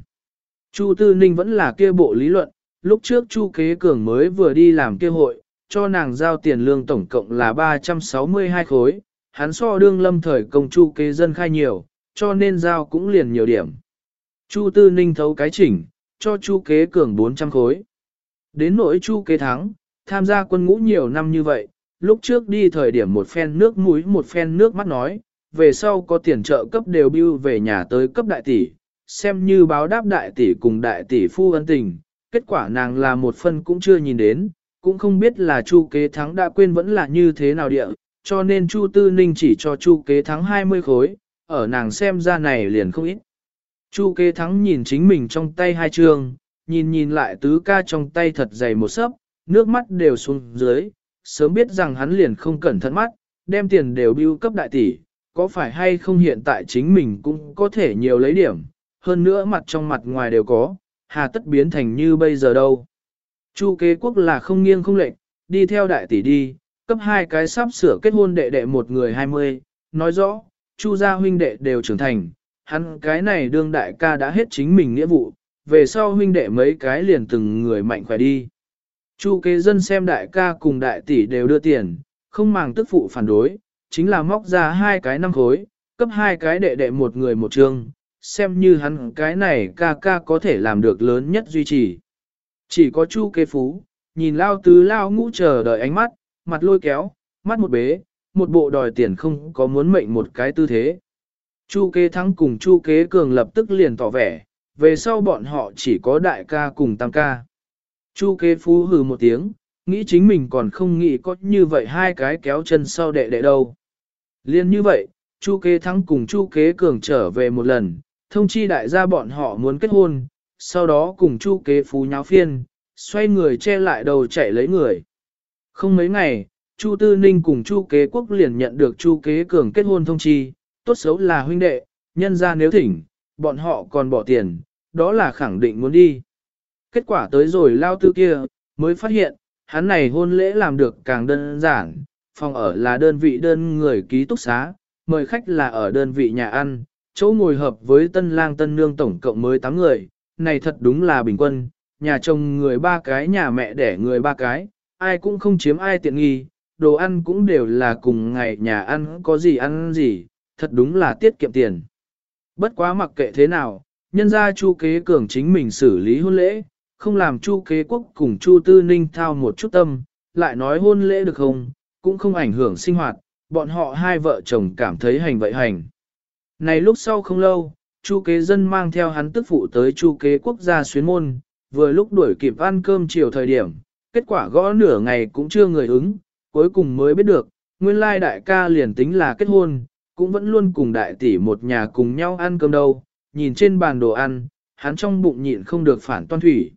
Chu Tư Ninh vẫn là kia bộ lý luận, lúc trước Chu Kế Cường mới vừa đi làm kia hội, cho nàng giao tiền lương tổng cộng là 362 khối, hắn so đương lâm thời công Chu Kế dân khai nhiều, cho nên giao cũng liền nhiều điểm. Chu Tư Ninh thấu cái chỉnh, cho Chu Kế Cường 400 khối. Đến nỗi Chu Kế Thắng, tham gia quân ngũ nhiều năm như vậy, lúc trước đi thời điểm một phen nước mũi một phen nước mắt nói, về sau có tiền trợ cấp đều bưu về nhà tới cấp đại tỷ, xem như báo đáp đại tỷ cùng đại tỷ phu ân tình, kết quả nàng là một phân cũng chưa nhìn đến, cũng không biết là Chu Kế Thắng đã quên vẫn là như thế nào địa, cho nên Chu Tư Ninh chỉ cho Chu Kế Thắng 20 khối, ở nàng xem ra này liền không ít. Chu kế thắng nhìn chính mình trong tay hai trường, nhìn nhìn lại tứ ca trong tay thật dày một sấp, nước mắt đều xuống dưới, sớm biết rằng hắn liền không cẩn thận mắt, đem tiền đều bưu cấp đại tỷ, có phải hay không hiện tại chính mình cũng có thể nhiều lấy điểm, hơn nữa mặt trong mặt ngoài đều có, hà tất biến thành như bây giờ đâu. Chu kế quốc là không nghiêng không lệch, đi theo đại tỷ đi, cấp hai cái sắp sửa kết hôn đệ đệ một người hai mươi, nói rõ, chu gia huynh đệ đều trưởng thành, hắn cái này đương đại ca đã hết chính mình nghĩa vụ, về sau huynh đệ mấy cái liền từng người mạnh khỏe đi. Chu kế dân xem đại ca cùng đại tỷ đều đưa tiền, không màng tức phụ phản đối, chính là móc ra hai cái năm khối, cấp hai cái đệ đệ một người một trường xem như hắn cái này ca ca có thể làm được lớn nhất duy trì. Chỉ có chu kế phú, nhìn lao tứ lao ngũ chờ đợi ánh mắt, mặt lôi kéo, mắt một bế, một bộ đòi tiền không có muốn mệnh một cái tư thế. Chu kế thắng cùng chu kế cường lập tức liền tỏ vẻ, về sau bọn họ chỉ có đại ca cùng tam ca. Chu kế phú hừ một tiếng, nghĩ chính mình còn không nghĩ có như vậy hai cái kéo chân sau đệ đệ đâu. Liên như vậy, chu kế thắng cùng chu kế cường trở về một lần, thông chi đại gia bọn họ muốn kết hôn, sau đó cùng chu kế phú nháo phiên, xoay người che lại đầu chạy lấy người. Không mấy ngày, chu tư ninh cùng chu kế quốc liền nhận được chu kế cường kết hôn thông chi, tốt xấu là huynh đệ, nhân ra nếu thỉnh, bọn họ còn bỏ tiền, đó là khẳng định muốn đi. Kết quả tới rồi lao tư kia, mới phát hiện, hắn này hôn lễ làm được càng đơn giản, phòng ở là đơn vị đơn người ký túc xá, mời khách là ở đơn vị nhà ăn, chỗ ngồi hợp với tân lang tân nương tổng cộng mới 8 người, này thật đúng là bình quân, nhà chồng người ba cái nhà mẹ đẻ người ba cái, ai cũng không chiếm ai tiện nghi, đồ ăn cũng đều là cùng ngày nhà ăn có gì ăn gì, thật đúng là tiết kiệm tiền. Bất quá mặc kệ thế nào, nhân ra chu kế cường chính mình xử lý hôn lễ, không làm chu kế quốc cùng chu tư ninh thao một chút tâm, lại nói hôn lễ được không, cũng không ảnh hưởng sinh hoạt, bọn họ hai vợ chồng cảm thấy hành vậy hành. Này lúc sau không lâu, chu kế dân mang theo hắn tức phụ tới chu kế quốc gia xuyến môn, vừa lúc đuổi kịp ăn cơm chiều thời điểm, kết quả gõ nửa ngày cũng chưa người ứng, cuối cùng mới biết được, nguyên lai đại ca liền tính là kết hôn, cũng vẫn luôn cùng đại tỷ một nhà cùng nhau ăn cơm đâu, nhìn trên bàn đồ ăn, hắn trong bụng nhịn không được phản toan thủy.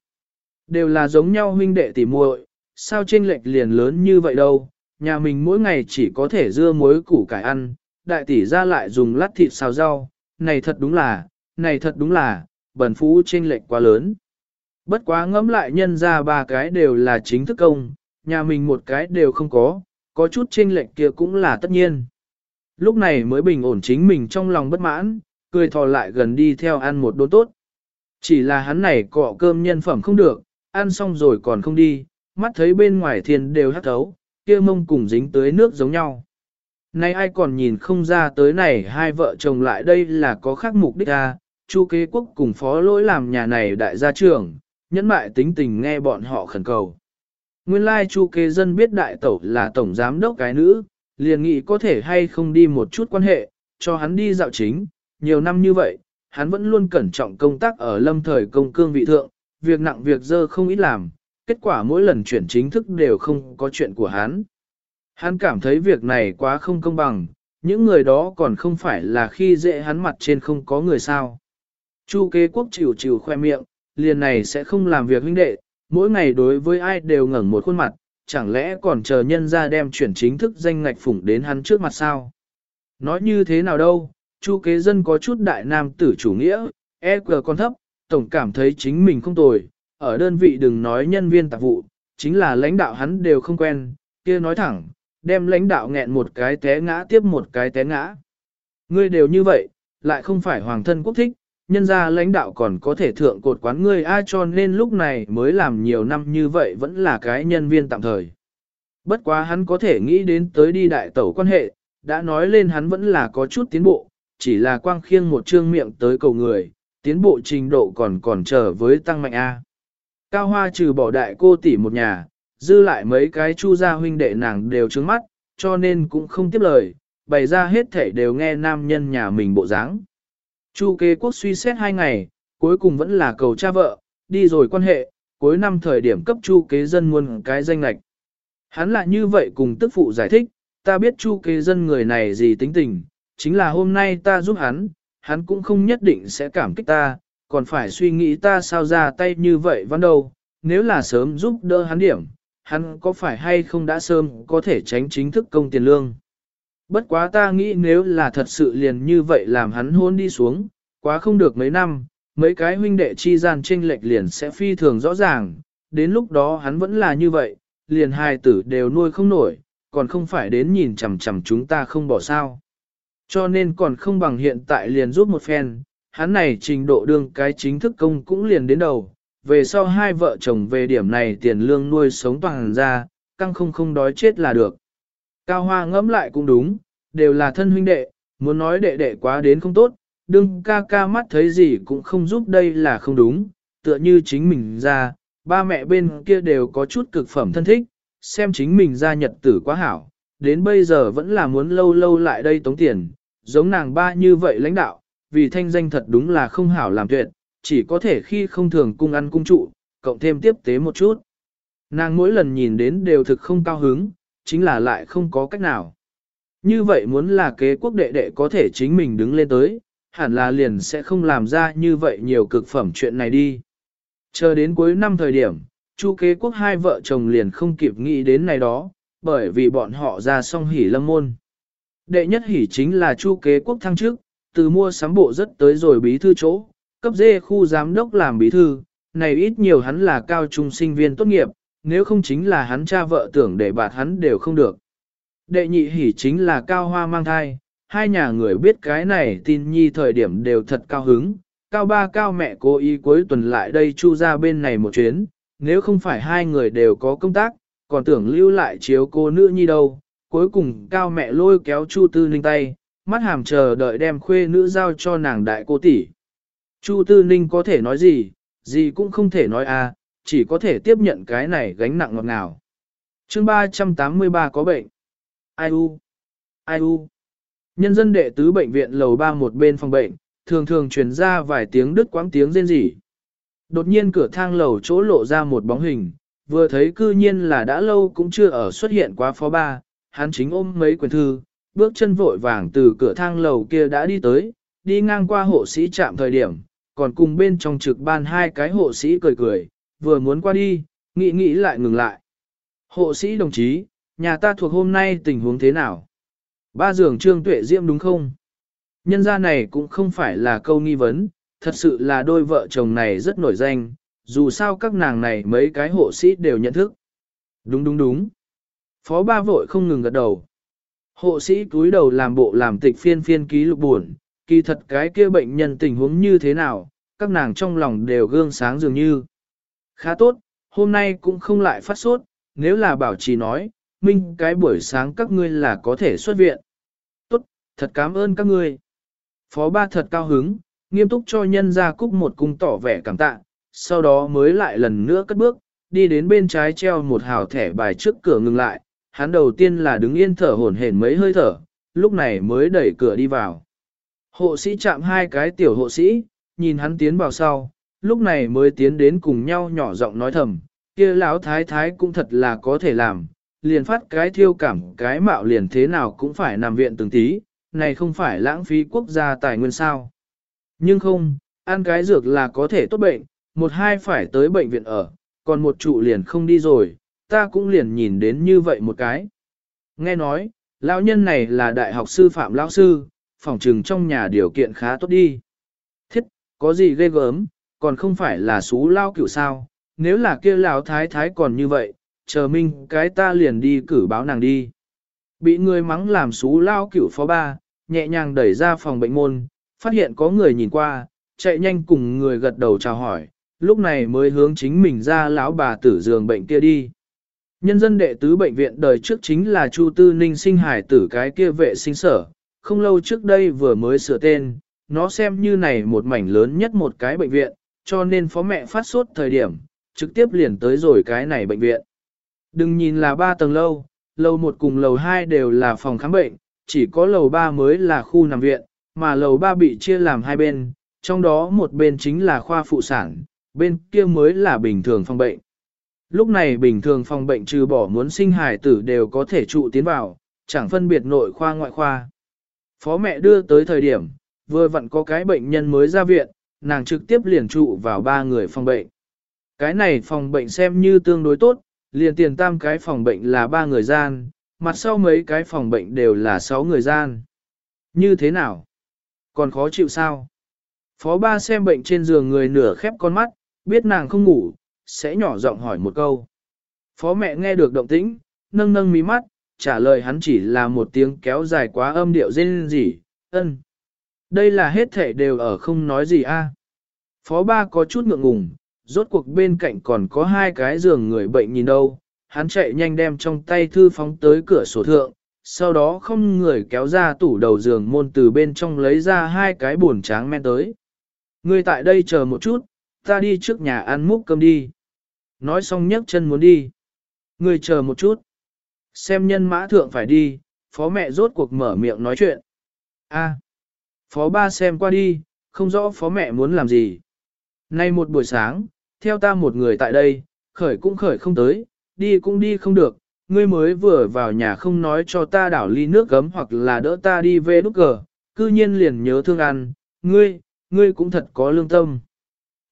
Đều là giống nhau huynh đệ tỷ muội, sao trên lệch liền lớn như vậy đâu, nhà mình mỗi ngày chỉ có thể dưa muối củ cải ăn, đại tỷ ra lại dùng lát thịt xào rau, này thật đúng là, này thật đúng là, bần phú trên lệch quá lớn. Bất quá ngẫm lại nhân ra ba cái đều là chính thức công, nhà mình một cái đều không có, có chút trên lệch kia cũng là tất nhiên. Lúc này mới bình ổn chính mình trong lòng bất mãn, cười thò lại gần đi theo ăn một đốn tốt. Chỉ là hắn này cọ cơm nhân phẩm không được, ăn xong rồi còn không đi, mắt thấy bên ngoài thiên đều hắt thấu, kia mông cùng dính tới nước giống nhau. Nay ai còn nhìn không ra tới này hai vợ chồng lại đây là có khác mục đích à? chu kế quốc cùng phó lỗi làm nhà này đại gia trưởng, nhẫn mại tính tình nghe bọn họ khẩn cầu. Nguyên lai chu kế dân biết đại tẩu là tổng giám đốc cái nữ, liền nghĩ có thể hay không đi một chút quan hệ, cho hắn đi dạo chính, nhiều năm như vậy, hắn vẫn luôn cẩn trọng công tác ở lâm thời công cương vị thượng, việc nặng việc dơ không ít làm, kết quả mỗi lần chuyển chính thức đều không có chuyện của hắn. Hắn cảm thấy việc này quá không công bằng, những người đó còn không phải là khi dễ hắn mặt trên không có người sao. Chu kế quốc chịu chịu khoe miệng, liền này sẽ không làm việc huynh đệ, mỗi ngày đối với ai đều ngẩng một khuôn mặt, chẳng lẽ còn chờ nhân ra đem chuyển chính thức danh ngạch phủng đến hắn trước mặt sao? Nói như thế nào đâu, chu kế dân có chút đại nam tử chủ nghĩa, EQ còn thấp, tổng cảm thấy chính mình không tồi, ở đơn vị đừng nói nhân viên tạp vụ, chính là lãnh đạo hắn đều không quen, kia nói thẳng, đem lãnh đạo nghẹn một cái té ngã tiếp một cái té ngã. Ngươi đều như vậy, lại không phải hoàng thân quốc thích, nhân gia lãnh đạo còn có thể thượng cột quán ngươi ai cho nên lúc này mới làm nhiều năm như vậy vẫn là cái nhân viên tạm thời. Bất quá hắn có thể nghĩ đến tới đi đại tẩu quan hệ, đã nói lên hắn vẫn là có chút tiến bộ, chỉ là quang khiêng một trương miệng tới cầu người, tiến bộ trình độ còn còn chờ với tăng mạnh A. Cao Hoa trừ bỏ đại cô tỷ một nhà, dư lại mấy cái chu gia huynh đệ nàng đều trứng mắt, cho nên cũng không tiếp lời, bày ra hết thể đều nghe nam nhân nhà mình bộ dáng. Chu kế quốc suy xét hai ngày, cuối cùng vẫn là cầu cha vợ, đi rồi quan hệ, cuối năm thời điểm cấp chu kế dân muôn cái danh lạch. Hắn lại như vậy cùng tức phụ giải thích, ta biết chu kế dân người này gì tính tình, chính là hôm nay ta giúp hắn, hắn cũng không nhất định sẽ cảm kích ta, còn phải suy nghĩ ta sao ra tay như vậy văn đâu, nếu là sớm giúp đỡ hắn điểm, hắn có phải hay không đã sớm có thể tránh chính thức công tiền lương. Bất quá ta nghĩ nếu là thật sự liền như vậy làm hắn hôn đi xuống, quá không được mấy năm, mấy cái huynh đệ chi gian tranh lệch liền sẽ phi thường rõ ràng, đến lúc đó hắn vẫn là như vậy, liền hai tử đều nuôi không nổi, còn không phải đến nhìn chằm chằm chúng ta không bỏ sao. Cho nên còn không bằng hiện tại liền giúp một phen, hắn này trình độ đương cái chính thức công cũng liền đến đầu, về sau hai vợ chồng về điểm này tiền lương nuôi sống toàn ra, căng không không đói chết là được. Cao Hoa ngẫm lại cũng đúng, đều là thân huynh đệ, muốn nói đệ đệ quá đến không tốt, đương ca ca mắt thấy gì cũng không giúp đây là không đúng, tựa như chính mình ra, ba mẹ bên kia đều có chút cực phẩm thân thích, xem chính mình ra nhật tử quá hảo, đến bây giờ vẫn là muốn lâu lâu lại đây tống tiền, giống nàng ba như vậy lãnh đạo, vì thanh danh thật đúng là không hảo làm tuyệt, chỉ có thể khi không thường cung ăn cung trụ, cộng thêm tiếp tế một chút. Nàng mỗi lần nhìn đến đều thực không cao hứng, chính là lại không có cách nào. Như vậy muốn là kế quốc đệ đệ có thể chính mình đứng lên tới, hẳn là liền sẽ không làm ra như vậy nhiều cực phẩm chuyện này đi. Chờ đến cuối năm thời điểm, chu kế quốc hai vợ chồng liền không kịp nghĩ đến này đó, bởi vì bọn họ ra xong hỉ lâm môn. Đệ nhất hỉ chính là chu kế quốc thăng trước, từ mua sắm bộ rất tới rồi bí thư chỗ, cấp dê khu giám đốc làm bí thư, này ít nhiều hắn là cao trung sinh viên tốt nghiệp, nếu không chính là hắn cha vợ tưởng để bạt hắn đều không được. Đệ nhị hỉ chính là cao hoa mang thai, hai nhà người biết cái này tin nhi thời điểm đều thật cao hứng, cao ba cao mẹ cố ý cuối tuần lại đây chu ra bên này một chuyến, nếu không phải hai người đều có công tác, còn tưởng lưu lại chiếu cô nữ nhi đâu, cuối cùng cao mẹ lôi kéo chu tư ninh tay, mắt hàm chờ đợi đem khuê nữ giao cho nàng đại cô tỷ. Chu tư ninh có thể nói gì, gì cũng không thể nói à, chỉ có thể tiếp nhận cái này gánh nặng ngọt ngào. chương 383 có bệnh. Ai u? Ai u? Nhân dân đệ tứ bệnh viện lầu 3 một bên phòng bệnh, thường thường truyền ra vài tiếng đứt quãng tiếng rên rỉ. Đột nhiên cửa thang lầu chỗ lộ ra một bóng hình, vừa thấy cư nhiên là đã lâu cũng chưa ở xuất hiện quá phó ba, hắn chính ôm mấy quyển thư, bước chân vội vàng từ cửa thang lầu kia đã đi tới, đi ngang qua hộ sĩ chạm thời điểm, còn cùng bên trong trực ban hai cái hộ sĩ cười cười, vừa muốn qua đi, nghĩ nghĩ lại ngừng lại. Hộ sĩ đồng chí, nhà ta thuộc hôm nay tình huống thế nào? Ba giường trương tuệ diễm đúng không? Nhân gia này cũng không phải là câu nghi vấn, thật sự là đôi vợ chồng này rất nổi danh, dù sao các nàng này mấy cái hộ sĩ đều nhận thức. Đúng đúng đúng. Phó ba vội không ngừng gật đầu. Hộ sĩ cúi đầu làm bộ làm tịch phiên phiên ký lục buồn, kỳ thật cái kia bệnh nhân tình huống như thế nào, các nàng trong lòng đều gương sáng dường như. Khá tốt, hôm nay cũng không lại phát sốt, nếu là bảo trì nói, minh cái buổi sáng các ngươi là có thể xuất viện. Tốt, thật cảm ơn các ngươi. Phó ba thật cao hứng, nghiêm túc cho nhân ra cúc một cung tỏ vẻ cảm tạ, sau đó mới lại lần nữa cất bước, đi đến bên trái treo một hào thẻ bài trước cửa ngừng lại, hắn đầu tiên là đứng yên thở hổn hển mấy hơi thở, lúc này mới đẩy cửa đi vào. Hộ sĩ chạm hai cái tiểu hộ sĩ, nhìn hắn tiến vào sau, lúc này mới tiến đến cùng nhau nhỏ giọng nói thầm, kia lão thái thái cũng thật là có thể làm, liền phát cái thiêu cảm cái mạo liền thế nào cũng phải nằm viện từng tí, này không phải lãng phí quốc gia tài nguyên sao. Nhưng không, ăn cái dược là có thể tốt bệnh, một hai phải tới bệnh viện ở, còn một trụ liền không đi rồi, ta cũng liền nhìn đến như vậy một cái. Nghe nói, lão nhân này là đại học sư phạm lão sư, phòng trừng trong nhà điều kiện khá tốt đi. Thiết, có gì ghê gớm, còn không phải là xú lao cửu sao, nếu là kia lão thái thái còn như vậy, chờ minh cái ta liền đi cử báo nàng đi. Bị người mắng làm xú lao cửu phó ba, nhẹ nhàng đẩy ra phòng bệnh môn, phát hiện có người nhìn qua, chạy nhanh cùng người gật đầu chào hỏi, lúc này mới hướng chính mình ra lão bà tử giường bệnh kia đi. Nhân dân đệ tứ bệnh viện đời trước chính là Chu Tư Ninh sinh hải tử cái kia vệ sinh sở, không lâu trước đây vừa mới sửa tên, nó xem như này một mảnh lớn nhất một cái bệnh viện, cho nên phó mẹ phát sốt thời điểm, trực tiếp liền tới rồi cái này bệnh viện. Đừng nhìn là ba tầng lâu, lầu một cùng lầu hai đều là phòng khám bệnh, chỉ có lầu ba mới là khu nằm viện, mà lầu ba bị chia làm hai bên, trong đó một bên chính là khoa phụ sản, bên kia mới là bình thường phòng bệnh. Lúc này bình thường phòng bệnh trừ bỏ muốn sinh hài tử đều có thể trụ tiến vào, chẳng phân biệt nội khoa ngoại khoa. Phó mẹ đưa tới thời điểm, vừa vặn có cái bệnh nhân mới ra viện, nàng trực tiếp liền trụ vào ba người phòng bệnh. Cái này phòng bệnh xem như tương đối tốt, liền tiền tam cái phòng bệnh là ba người gian, mặt sau mấy cái phòng bệnh đều là sáu người gian. Như thế nào? Còn khó chịu sao? Phó ba xem bệnh trên giường người nửa khép con mắt, biết nàng không ngủ, sẽ nhỏ giọng hỏi một câu. Phó mẹ nghe được động tĩnh, nâng nâng mí mắt, trả lời hắn chỉ là một tiếng kéo dài quá âm điệu rên gì, ân. Đây là hết thể đều ở không nói gì a. Phó ba có chút ngượng ngùng, rốt cuộc bên cạnh còn có hai cái giường người bệnh nhìn đâu, hắn chạy nhanh đem trong tay thư phóng tới cửa sổ thượng, sau đó không người kéo ra tủ đầu giường môn từ bên trong lấy ra hai cái buồn tráng men tới. Người tại đây chờ một chút, ta đi trước nhà ăn múc cơm đi. Nói xong nhấc chân muốn đi. Người chờ một chút. Xem nhân mã thượng phải đi, phó mẹ rốt cuộc mở miệng nói chuyện. A phó ba xem qua đi, không rõ phó mẹ muốn làm gì. Nay một buổi sáng, theo ta một người tại đây, khởi cũng khởi không tới, đi cũng đi không được, ngươi mới vừa vào nhà không nói cho ta đảo ly nước gấm hoặc là đỡ ta đi về nút cờ, cư nhiên liền nhớ thương ăn, ngươi, ngươi cũng thật có lương tâm.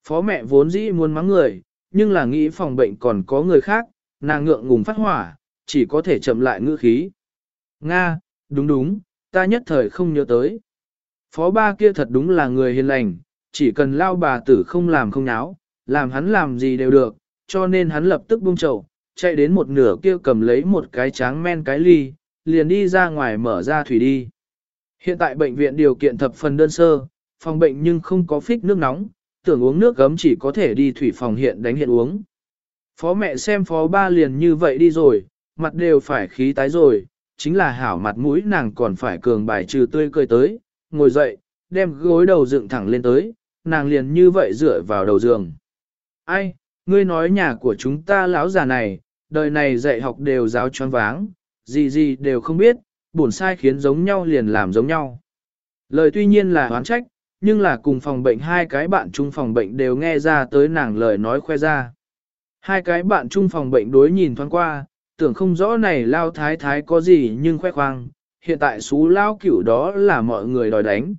Phó mẹ vốn dĩ muốn mắng người, nhưng là nghĩ phòng bệnh còn có người khác, nàng ngượng ngùng phát hỏa, chỉ có thể chậm lại ngữ khí. Nga, đúng đúng, ta nhất thời không nhớ tới. Phó ba kia thật đúng là người hiền lành, chỉ cần lao bà tử không làm không náo, làm hắn làm gì đều được, cho nên hắn lập tức buông chậu, chạy đến một nửa kia cầm lấy một cái tráng men cái ly, liền đi ra ngoài mở ra thủy đi. Hiện tại bệnh viện điều kiện thập phần đơn sơ, phòng bệnh nhưng không có phích nước nóng, tưởng uống nước gấm chỉ có thể đi thủy phòng hiện đánh hiện uống. Phó mẹ xem phó ba liền như vậy đi rồi, mặt đều phải khí tái rồi, chính là hảo mặt mũi nàng còn phải cường bài trừ tươi cười tới, ngồi dậy, đem gối đầu dựng thẳng lên tới, nàng liền như vậy dựa vào đầu giường. Ai, ngươi nói nhà của chúng ta lão già này, đời này dạy học đều giáo choáng váng, gì gì đều không biết, buồn sai khiến giống nhau liền làm giống nhau. Lời tuy nhiên là oán trách, nhưng là cùng phòng bệnh hai cái bạn chung phòng bệnh đều nghe ra tới nàng lời nói khoe ra. Hai cái bạn chung phòng bệnh đối nhìn thoáng qua, tưởng không rõ này lao thái thái có gì nhưng khoe khoang, hiện tại xú lao cửu đó là mọi người đòi đánh.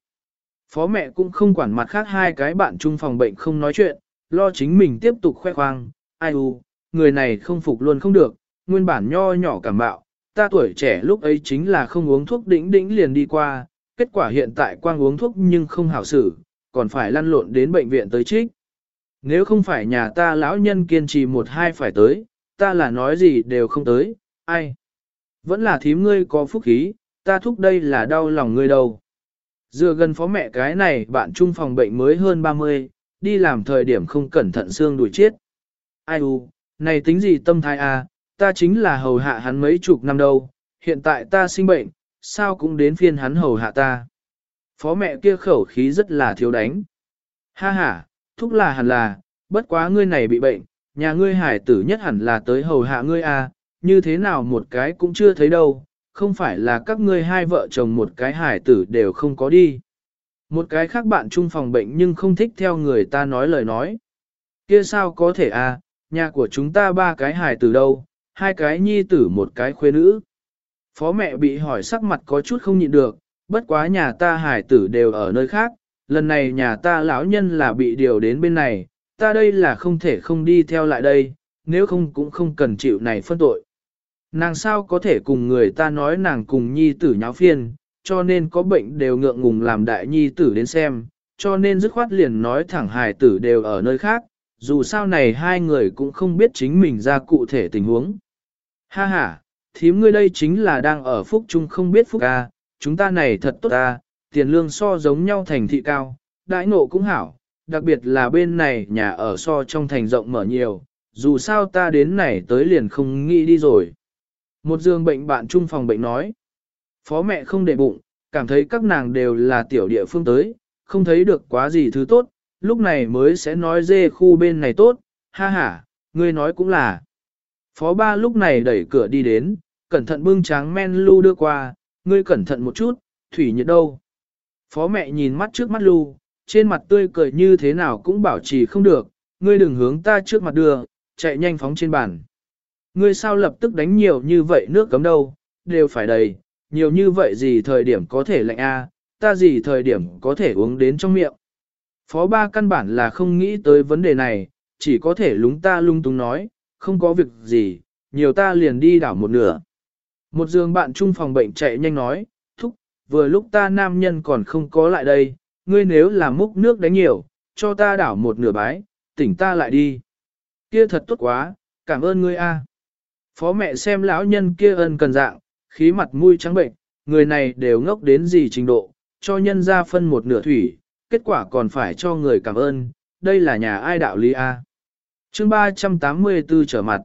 Phó mẹ cũng không quản mặt khác hai cái bạn chung phòng bệnh không nói chuyện, lo chính mình tiếp tục khoe khoang, ai u, người này không phục luôn không được, nguyên bản nho nhỏ cảm bạo, ta tuổi trẻ lúc ấy chính là không uống thuốc đỉnh đỉnh liền đi qua, kết quả hiện tại quang uống thuốc nhưng không hảo xử, còn phải lăn lộn đến bệnh viện tới trích. Nếu không phải nhà ta lão nhân kiên trì một hai phải tới, ta là nói gì đều không tới, ai. Vẫn là thím ngươi có phúc khí, ta thúc đây là đau lòng ngươi đâu. Dựa gần phó mẹ cái này bạn chung phòng bệnh mới hơn 30, đi làm thời điểm không cẩn thận xương đuổi chết. Ai u, này tính gì tâm thái à, ta chính là hầu hạ hắn mấy chục năm đâu, hiện tại ta sinh bệnh, sao cũng đến phiên hắn hầu hạ ta. Phó mẹ kia khẩu khí rất là thiếu đánh. Ha ha, thúc là hẳn là, bất quá ngươi này bị bệnh, nhà ngươi hải tử nhất hẳn là tới hầu hạ ngươi à, như thế nào một cái cũng chưa thấy đâu, không phải là các ngươi hai vợ chồng một cái hải tử đều không có đi. Một cái khác bạn chung phòng bệnh nhưng không thích theo người ta nói lời nói. Kia sao có thể à, nhà của chúng ta ba cái hải tử đâu, hai cái nhi tử một cái khuê nữ. Phó mẹ bị hỏi sắc mặt có chút không nhịn được, bất quá nhà ta hải tử đều ở nơi khác, lần này nhà ta lão nhân là bị điều đến bên này, ta đây là không thể không đi theo lại đây, nếu không cũng không cần chịu này phân tội. Nàng sao có thể cùng người ta nói nàng cùng nhi tử nháo phiên, cho nên có bệnh đều ngượng ngùng làm đại nhi tử đến xem, cho nên dứt khoát liền nói thẳng hài tử đều ở nơi khác, dù sao này hai người cũng không biết chính mình ra cụ thể tình huống. Ha ha, thím ngươi đây chính là đang ở phúc chung không biết phúc ca, chúng ta này thật tốt ta, tiền lương so giống nhau thành thị cao, đãi ngộ cũng hảo, đặc biệt là bên này nhà ở so trong thành rộng mở nhiều, dù sao ta đến này tới liền không nghĩ đi rồi. Một giường bệnh bạn chung phòng bệnh nói, phó mẹ không để bụng, cảm thấy các nàng đều là tiểu địa phương tới, không thấy được quá gì thứ tốt, lúc này mới sẽ nói dê khu bên này tốt, ha ha, ngươi nói cũng là. Phó ba lúc này đẩy cửa đi đến, cẩn thận bưng tráng men lưu đưa qua, ngươi cẩn thận một chút, thủy nhiệt đâu. Phó mẹ nhìn mắt trước mắt lưu, trên mặt tươi cười như thế nào cũng bảo trì không được, ngươi đừng hướng ta trước mặt đưa, chạy nhanh phóng trên bàn. Ngươi sao lập tức đánh nhiều như vậy nước cấm đâu, đều phải đầy, nhiều như vậy gì thời điểm có thể lạnh a, ta gì thời điểm có thể uống đến trong miệng. Phó ba căn bản là không nghĩ tới vấn đề này, chỉ có thể lúng ta lung tung nói, không có việc gì, nhiều ta liền đi đảo một nửa. Một giường bạn chung phòng bệnh chạy nhanh nói, thúc, vừa lúc ta nam nhân còn không có lại đây, ngươi nếu làm múc nước đánh nhiều, cho ta đảo một nửa bái, tỉnh ta lại đi. Kia thật tốt quá, cảm ơn ngươi a. Phó mẹ xem lão nhân kia ân cần dạng, khí mặt mũi trắng bệnh, người này đều ngốc đến gì trình độ, cho nhân ra phân một nửa thủy, kết quả còn phải cho người cảm ơn, đây là nhà ai đạo lý a. Chương 384 trở mặt.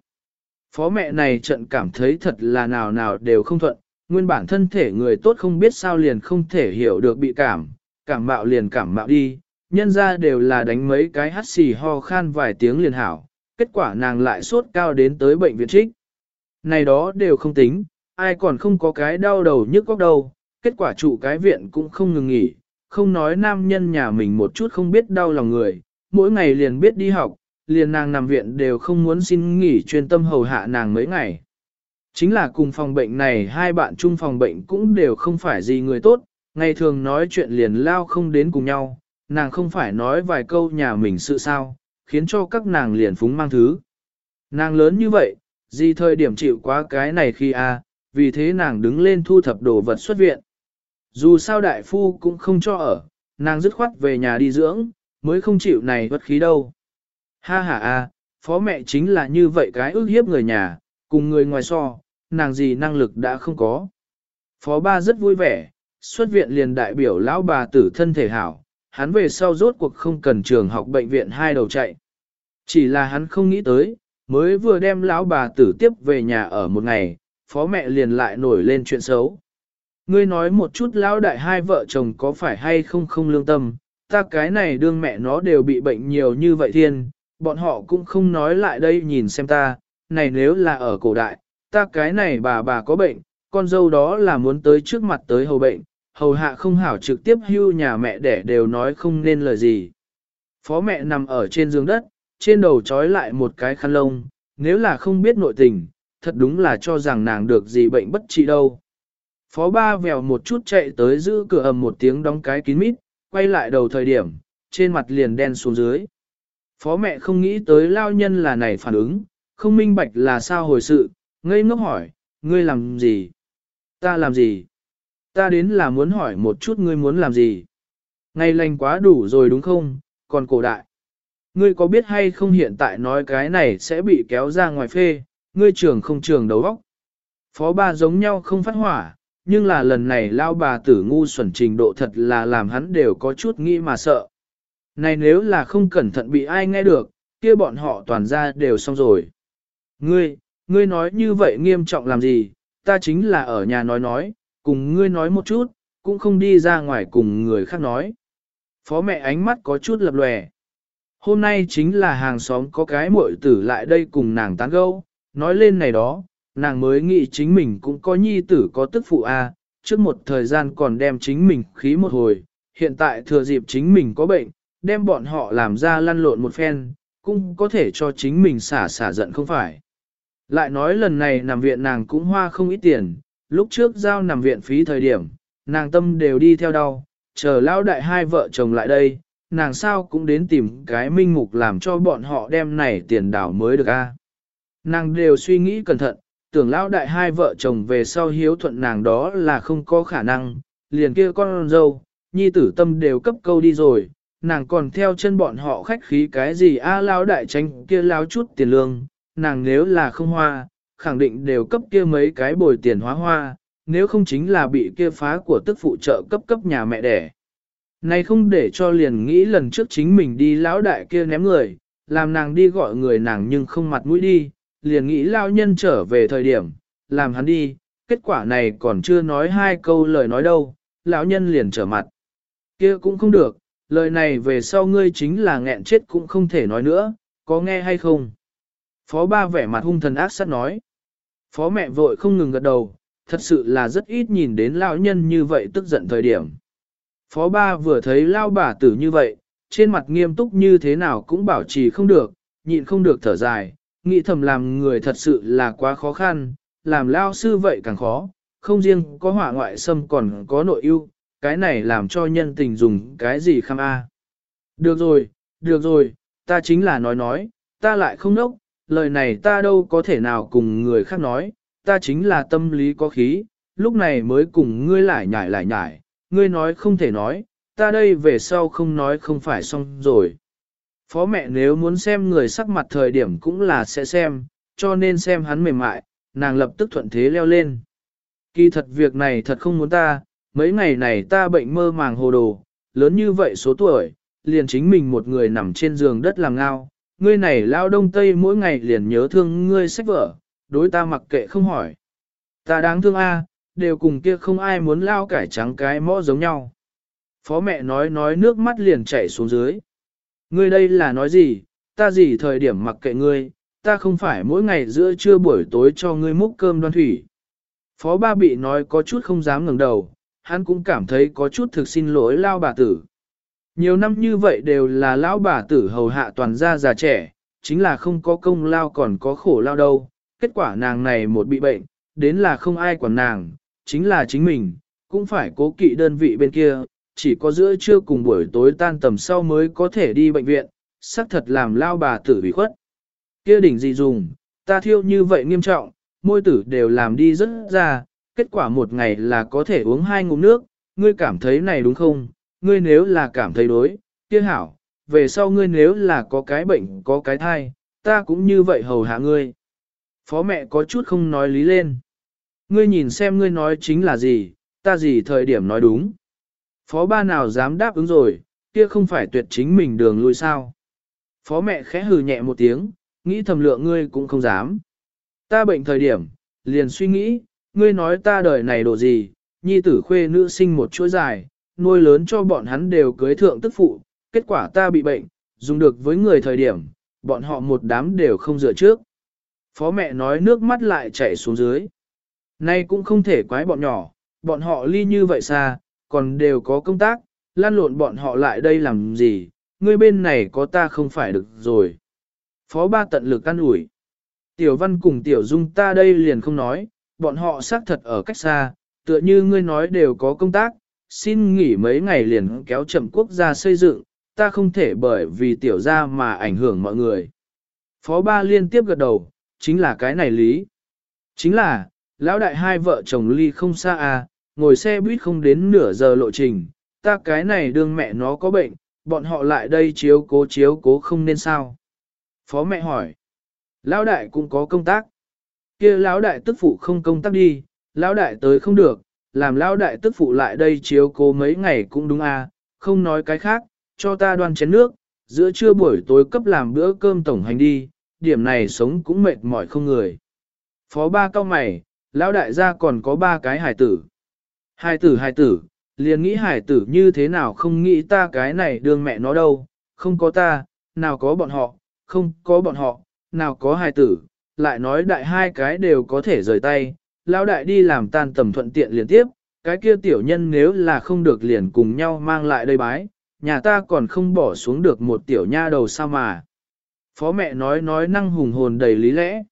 Phó mẹ này trận cảm thấy thật là nào nào đều không thuận, nguyên bản thân thể người tốt không biết sao liền không thể hiểu được bị cảm, cảm mạo liền cảm mạo đi, nhân ra đều là đánh mấy cái hắt xì ho khan vài tiếng liền hảo, kết quả nàng lại sốt cao đến tới bệnh viện trích. Này đó đều không tính, ai còn không có cái đau đầu nhức góc đầu, kết quả trụ cái viện cũng không ngừng nghỉ, không nói nam nhân nhà mình một chút không biết đau lòng người, mỗi ngày liền biết đi học, liền nàng nằm viện đều không muốn xin nghỉ chuyên tâm hầu hạ nàng mấy ngày. Chính là cùng phòng bệnh này hai bạn chung phòng bệnh cũng đều không phải gì người tốt, ngày thường nói chuyện liền lao không đến cùng nhau, nàng không phải nói vài câu nhà mình sự sao, khiến cho các nàng liền phúng mang thứ. Nàng lớn như vậy, gì thời điểm chịu quá cái này khi a, à, vì thế nàng đứng lên thu thập đồ vật xuất viện. Dù sao đại phu cũng không cho ở, nàng dứt khoát về nhà đi dưỡng, mới không chịu này bất khí đâu. Ha ha a, phó mẹ chính là như vậy cái ước hiếp người nhà, cùng người ngoài so, nàng gì năng lực đã không có. Phó ba rất vui vẻ, xuất viện liền đại biểu lão bà tử thân thể hảo, hắn về sau rốt cuộc không cần trường học bệnh viện hai đầu chạy. Chỉ là hắn không nghĩ tới, mới vừa đem lão bà tử tiếp về nhà ở một ngày, phó mẹ liền lại nổi lên chuyện xấu. Ngươi nói một chút lão đại hai vợ chồng có phải hay không không lương tâm, ta cái này đương mẹ nó đều bị bệnh nhiều như vậy thiên, bọn họ cũng không nói lại đây nhìn xem ta, này nếu là ở cổ đại, ta cái này bà bà có bệnh, con dâu đó là muốn tới trước mặt tới hầu bệnh, hầu hạ không hảo trực tiếp hưu nhà mẹ để đều nói không nên lời gì. Phó mẹ nằm ở trên giường đất, trên đầu trói lại một cái khăn lông, nếu là không biết nội tình, thật đúng là cho rằng nàng được gì bệnh bất trị đâu. Phó ba vèo một chút chạy tới giữ cửa ầm một tiếng đóng cái kín mít, quay lại đầu thời điểm, trên mặt liền đen xuống dưới. Phó mẹ không nghĩ tới lao nhân là này phản ứng, không minh bạch là sao hồi sự, ngây ngốc hỏi, ngươi làm gì? Ta làm gì? Ta đến là muốn hỏi một chút ngươi muốn làm gì? Ngày lành quá đủ rồi đúng không? Còn cổ đại. Ngươi có biết hay không hiện tại nói cái này sẽ bị kéo ra ngoài phê, ngươi trường không trường đấu óc. Phó ba giống nhau không phát hỏa, nhưng là lần này lao bà tử ngu xuẩn trình độ thật là làm hắn đều có chút nghĩ mà sợ. Này nếu là không cẩn thận bị ai nghe được, kia bọn họ toàn ra đều xong rồi. Ngươi, ngươi nói như vậy nghiêm trọng làm gì, ta chính là ở nhà nói nói, cùng ngươi nói một chút, cũng không đi ra ngoài cùng người khác nói. Phó mẹ ánh mắt có chút lập lòe. Hôm nay chính là hàng xóm có cái muội tử lại đây cùng nàng tán gẫu, nói lên này đó, nàng mới nghĩ chính mình cũng có nhi tử có tức phụ a, trước một thời gian còn đem chính mình khí một hồi, hiện tại thừa dịp chính mình có bệnh, đem bọn họ làm ra lăn lộn một phen, cũng có thể cho chính mình xả xả giận không phải. Lại nói lần này nằm viện nàng cũng hoa không ít tiền, lúc trước giao nằm viện phí thời điểm, nàng tâm đều đi theo đau, chờ lão đại hai vợ chồng lại đây, nàng sao cũng đến tìm cái minh mục làm cho bọn họ đem này tiền đảo mới được a. Nàng đều suy nghĩ cẩn thận, tưởng lão đại hai vợ chồng về sau hiếu thuận nàng đó là không có khả năng, liền kia con dâu, nhi tử tâm đều cấp câu đi rồi, nàng còn theo chân bọn họ khách khí cái gì a à, lão đại tranh kia lão chút tiền lương, nàng nếu là không hoa, khẳng định đều cấp kia mấy cái bồi tiền hóa hoa, nếu không chính là bị kia phá của tức phụ trợ cấp cấp nhà mẹ đẻ. Này không để cho liền nghĩ lần trước chính mình đi lão đại kia ném người, làm nàng đi gọi người nàng nhưng không mặt mũi đi, liền nghĩ lao nhân trở về thời điểm, làm hắn đi, kết quả này còn chưa nói hai câu lời nói đâu, lão nhân liền trở mặt. kia cũng không được, lời này về sau ngươi chính là nghẹn chết cũng không thể nói nữa, có nghe hay không? Phó ba vẻ mặt hung thần ác sát nói. Phó mẹ vội không ngừng gật đầu, thật sự là rất ít nhìn đến lão nhân như vậy tức giận thời điểm. Phó ba vừa thấy lao bà tử như vậy, trên mặt nghiêm túc như thế nào cũng bảo trì không được, nhịn không được thở dài, nghĩ thầm làm người thật sự là quá khó khăn, làm lao sư vậy càng khó, không riêng có hỏa ngoại xâm còn có nội ưu, cái này làm cho nhân tình dùng cái gì kham a. Được rồi, được rồi, ta chính là nói nói, ta lại không nốc, lời này ta đâu có thể nào cùng người khác nói, ta chính là tâm lý có khí, lúc này mới cùng ngươi lại nhải lại nhải, ngươi nói không thể nói, ta đây về sau không nói không phải xong rồi. Phó mẹ nếu muốn xem người sắc mặt thời điểm cũng là sẽ xem, cho nên xem hắn mềm mại, nàng lập tức thuận thế leo lên. Kỳ thật việc này thật không muốn ta, mấy ngày này ta bệnh mơ màng hồ đồ, lớn như vậy số tuổi, liền chính mình một người nằm trên giường đất làm ngao, ngươi này lao đông tây mỗi ngày liền nhớ thương ngươi sách vở, đối ta mặc kệ không hỏi. Ta đáng thương a, đều cùng kia không ai muốn lao cải trắng cái mõ giống nhau. Phó mẹ nói nói nước mắt liền chảy xuống dưới. Ngươi đây là nói gì, ta gì thời điểm mặc kệ ngươi, ta không phải mỗi ngày giữa trưa buổi tối cho ngươi múc cơm đoan thủy. Phó ba bị nói có chút không dám ngẩng đầu, hắn cũng cảm thấy có chút thực xin lỗi lao bà tử. Nhiều năm như vậy đều là lão bà tử hầu hạ toàn gia già trẻ, chính là không có công lao còn có khổ lao đâu. Kết quả nàng này một bị bệnh, đến là không ai quản nàng, chính là chính mình, cũng phải cố kỵ đơn vị bên kia, chỉ có giữa trưa cùng buổi tối tan tầm sau mới có thể đi bệnh viện, xác thật làm lao bà tử bị khuất. Kia đỉnh gì dùng, ta thiêu như vậy nghiêm trọng, môi tử đều làm đi rất ra, kết quả một ngày là có thể uống hai ngụm nước, ngươi cảm thấy này đúng không? Ngươi nếu là cảm thấy đối, kia hảo, về sau ngươi nếu là có cái bệnh có cái thai, ta cũng như vậy hầu hạ ngươi. Phó mẹ có chút không nói lý lên. Ngươi nhìn xem ngươi nói chính là gì, ta gì thời điểm nói đúng. Phó ba nào dám đáp ứng rồi, kia không phải tuyệt chính mình đường lui sao. Phó mẹ khẽ hừ nhẹ một tiếng, nghĩ thầm lượng ngươi cũng không dám. Ta bệnh thời điểm, liền suy nghĩ, ngươi nói ta đời này đồ gì, nhi tử khuê nữ sinh một chuỗi dài, nuôi lớn cho bọn hắn đều cưới thượng tức phụ, kết quả ta bị bệnh, dùng được với người thời điểm, bọn họ một đám đều không dựa trước. Phó mẹ nói nước mắt lại chảy xuống dưới. Nay cũng không thể quái bọn nhỏ, bọn họ ly như vậy xa, còn đều có công tác, lan lộn bọn họ lại đây làm gì, ngươi bên này có ta không phải được rồi. Phó ba tận lực căn ủi. Tiểu văn cùng tiểu dung ta đây liền không nói, bọn họ xác thật ở cách xa, tựa như ngươi nói đều có công tác, xin nghỉ mấy ngày liền kéo chậm quốc gia xây dựng, ta không thể bởi vì tiểu gia mà ảnh hưởng mọi người. Phó ba liên tiếp gật đầu, chính là cái này lý. Chính là, lão đại hai vợ chồng ly không xa à, ngồi xe buýt không đến nửa giờ lộ trình, ta cái này đương mẹ nó có bệnh, bọn họ lại đây chiếu cố chiếu cố không nên sao. Phó mẹ hỏi, lão đại cũng có công tác. kia lão đại tức phụ không công tác đi, lão đại tới không được, làm lão đại tức phụ lại đây chiếu cố mấy ngày cũng đúng à, không nói cái khác, cho ta đoan chén nước, giữa trưa buổi tối cấp làm bữa cơm tổng hành đi, điểm này sống cũng mệt mỏi không người. Phó ba cao mày, lão đại gia còn có ba cái hải tử. Hải tử hải tử, liền nghĩ hải tử như thế nào không nghĩ ta cái này đương mẹ nó đâu, không có ta, nào có bọn họ, không có bọn họ, nào có hải tử, lại nói đại hai cái đều có thể rời tay, lão đại đi làm tan tầm thuận tiện liền tiếp, cái kia tiểu nhân nếu là không được liền cùng nhau mang lại đây bái, nhà ta còn không bỏ xuống được một tiểu nha đầu sao mà. Phó mẹ nói nói năng hùng hồn đầy lý lẽ.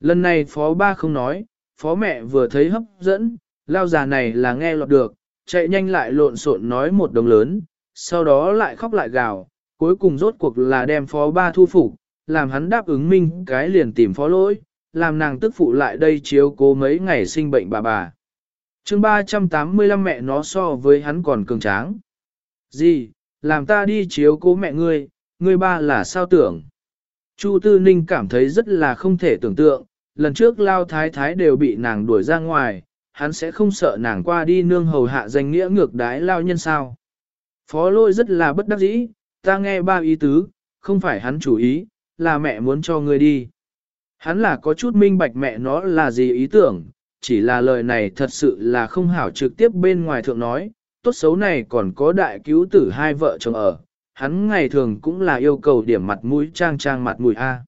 Lần này phó ba không nói, phó mẹ vừa thấy hấp dẫn, lao già này là nghe lọt được, chạy nhanh lại lộn xộn nói một đồng lớn, sau đó lại khóc lại gào, cuối cùng rốt cuộc là đem phó ba thu phục, làm hắn đáp ứng minh cái liền tìm phó lỗi, làm nàng tức phụ lại đây chiếu cố mấy ngày sinh bệnh bà bà. chương 385 mẹ nó so với hắn còn cường tráng. Gì, làm ta đi chiếu cố mẹ ngươi, ngươi ba là sao tưởng? Chu Tư Ninh cảm thấy rất là không thể tưởng tượng, lần trước lao thái thái đều bị nàng đuổi ra ngoài, hắn sẽ không sợ nàng qua đi nương hầu hạ danh nghĩa ngược đái lao nhân sao. Phó lôi rất là bất đắc dĩ, ta nghe ba ý tứ, không phải hắn chủ ý, là mẹ muốn cho ngươi đi. Hắn là có chút minh bạch mẹ nó là gì ý tưởng, chỉ là lời này thật sự là không hảo trực tiếp bên ngoài thượng nói, tốt xấu này còn có đại cứu tử hai vợ chồng ở, hắn ngày thường cũng là yêu cầu điểm mặt mũi trang trang mặt mũi A.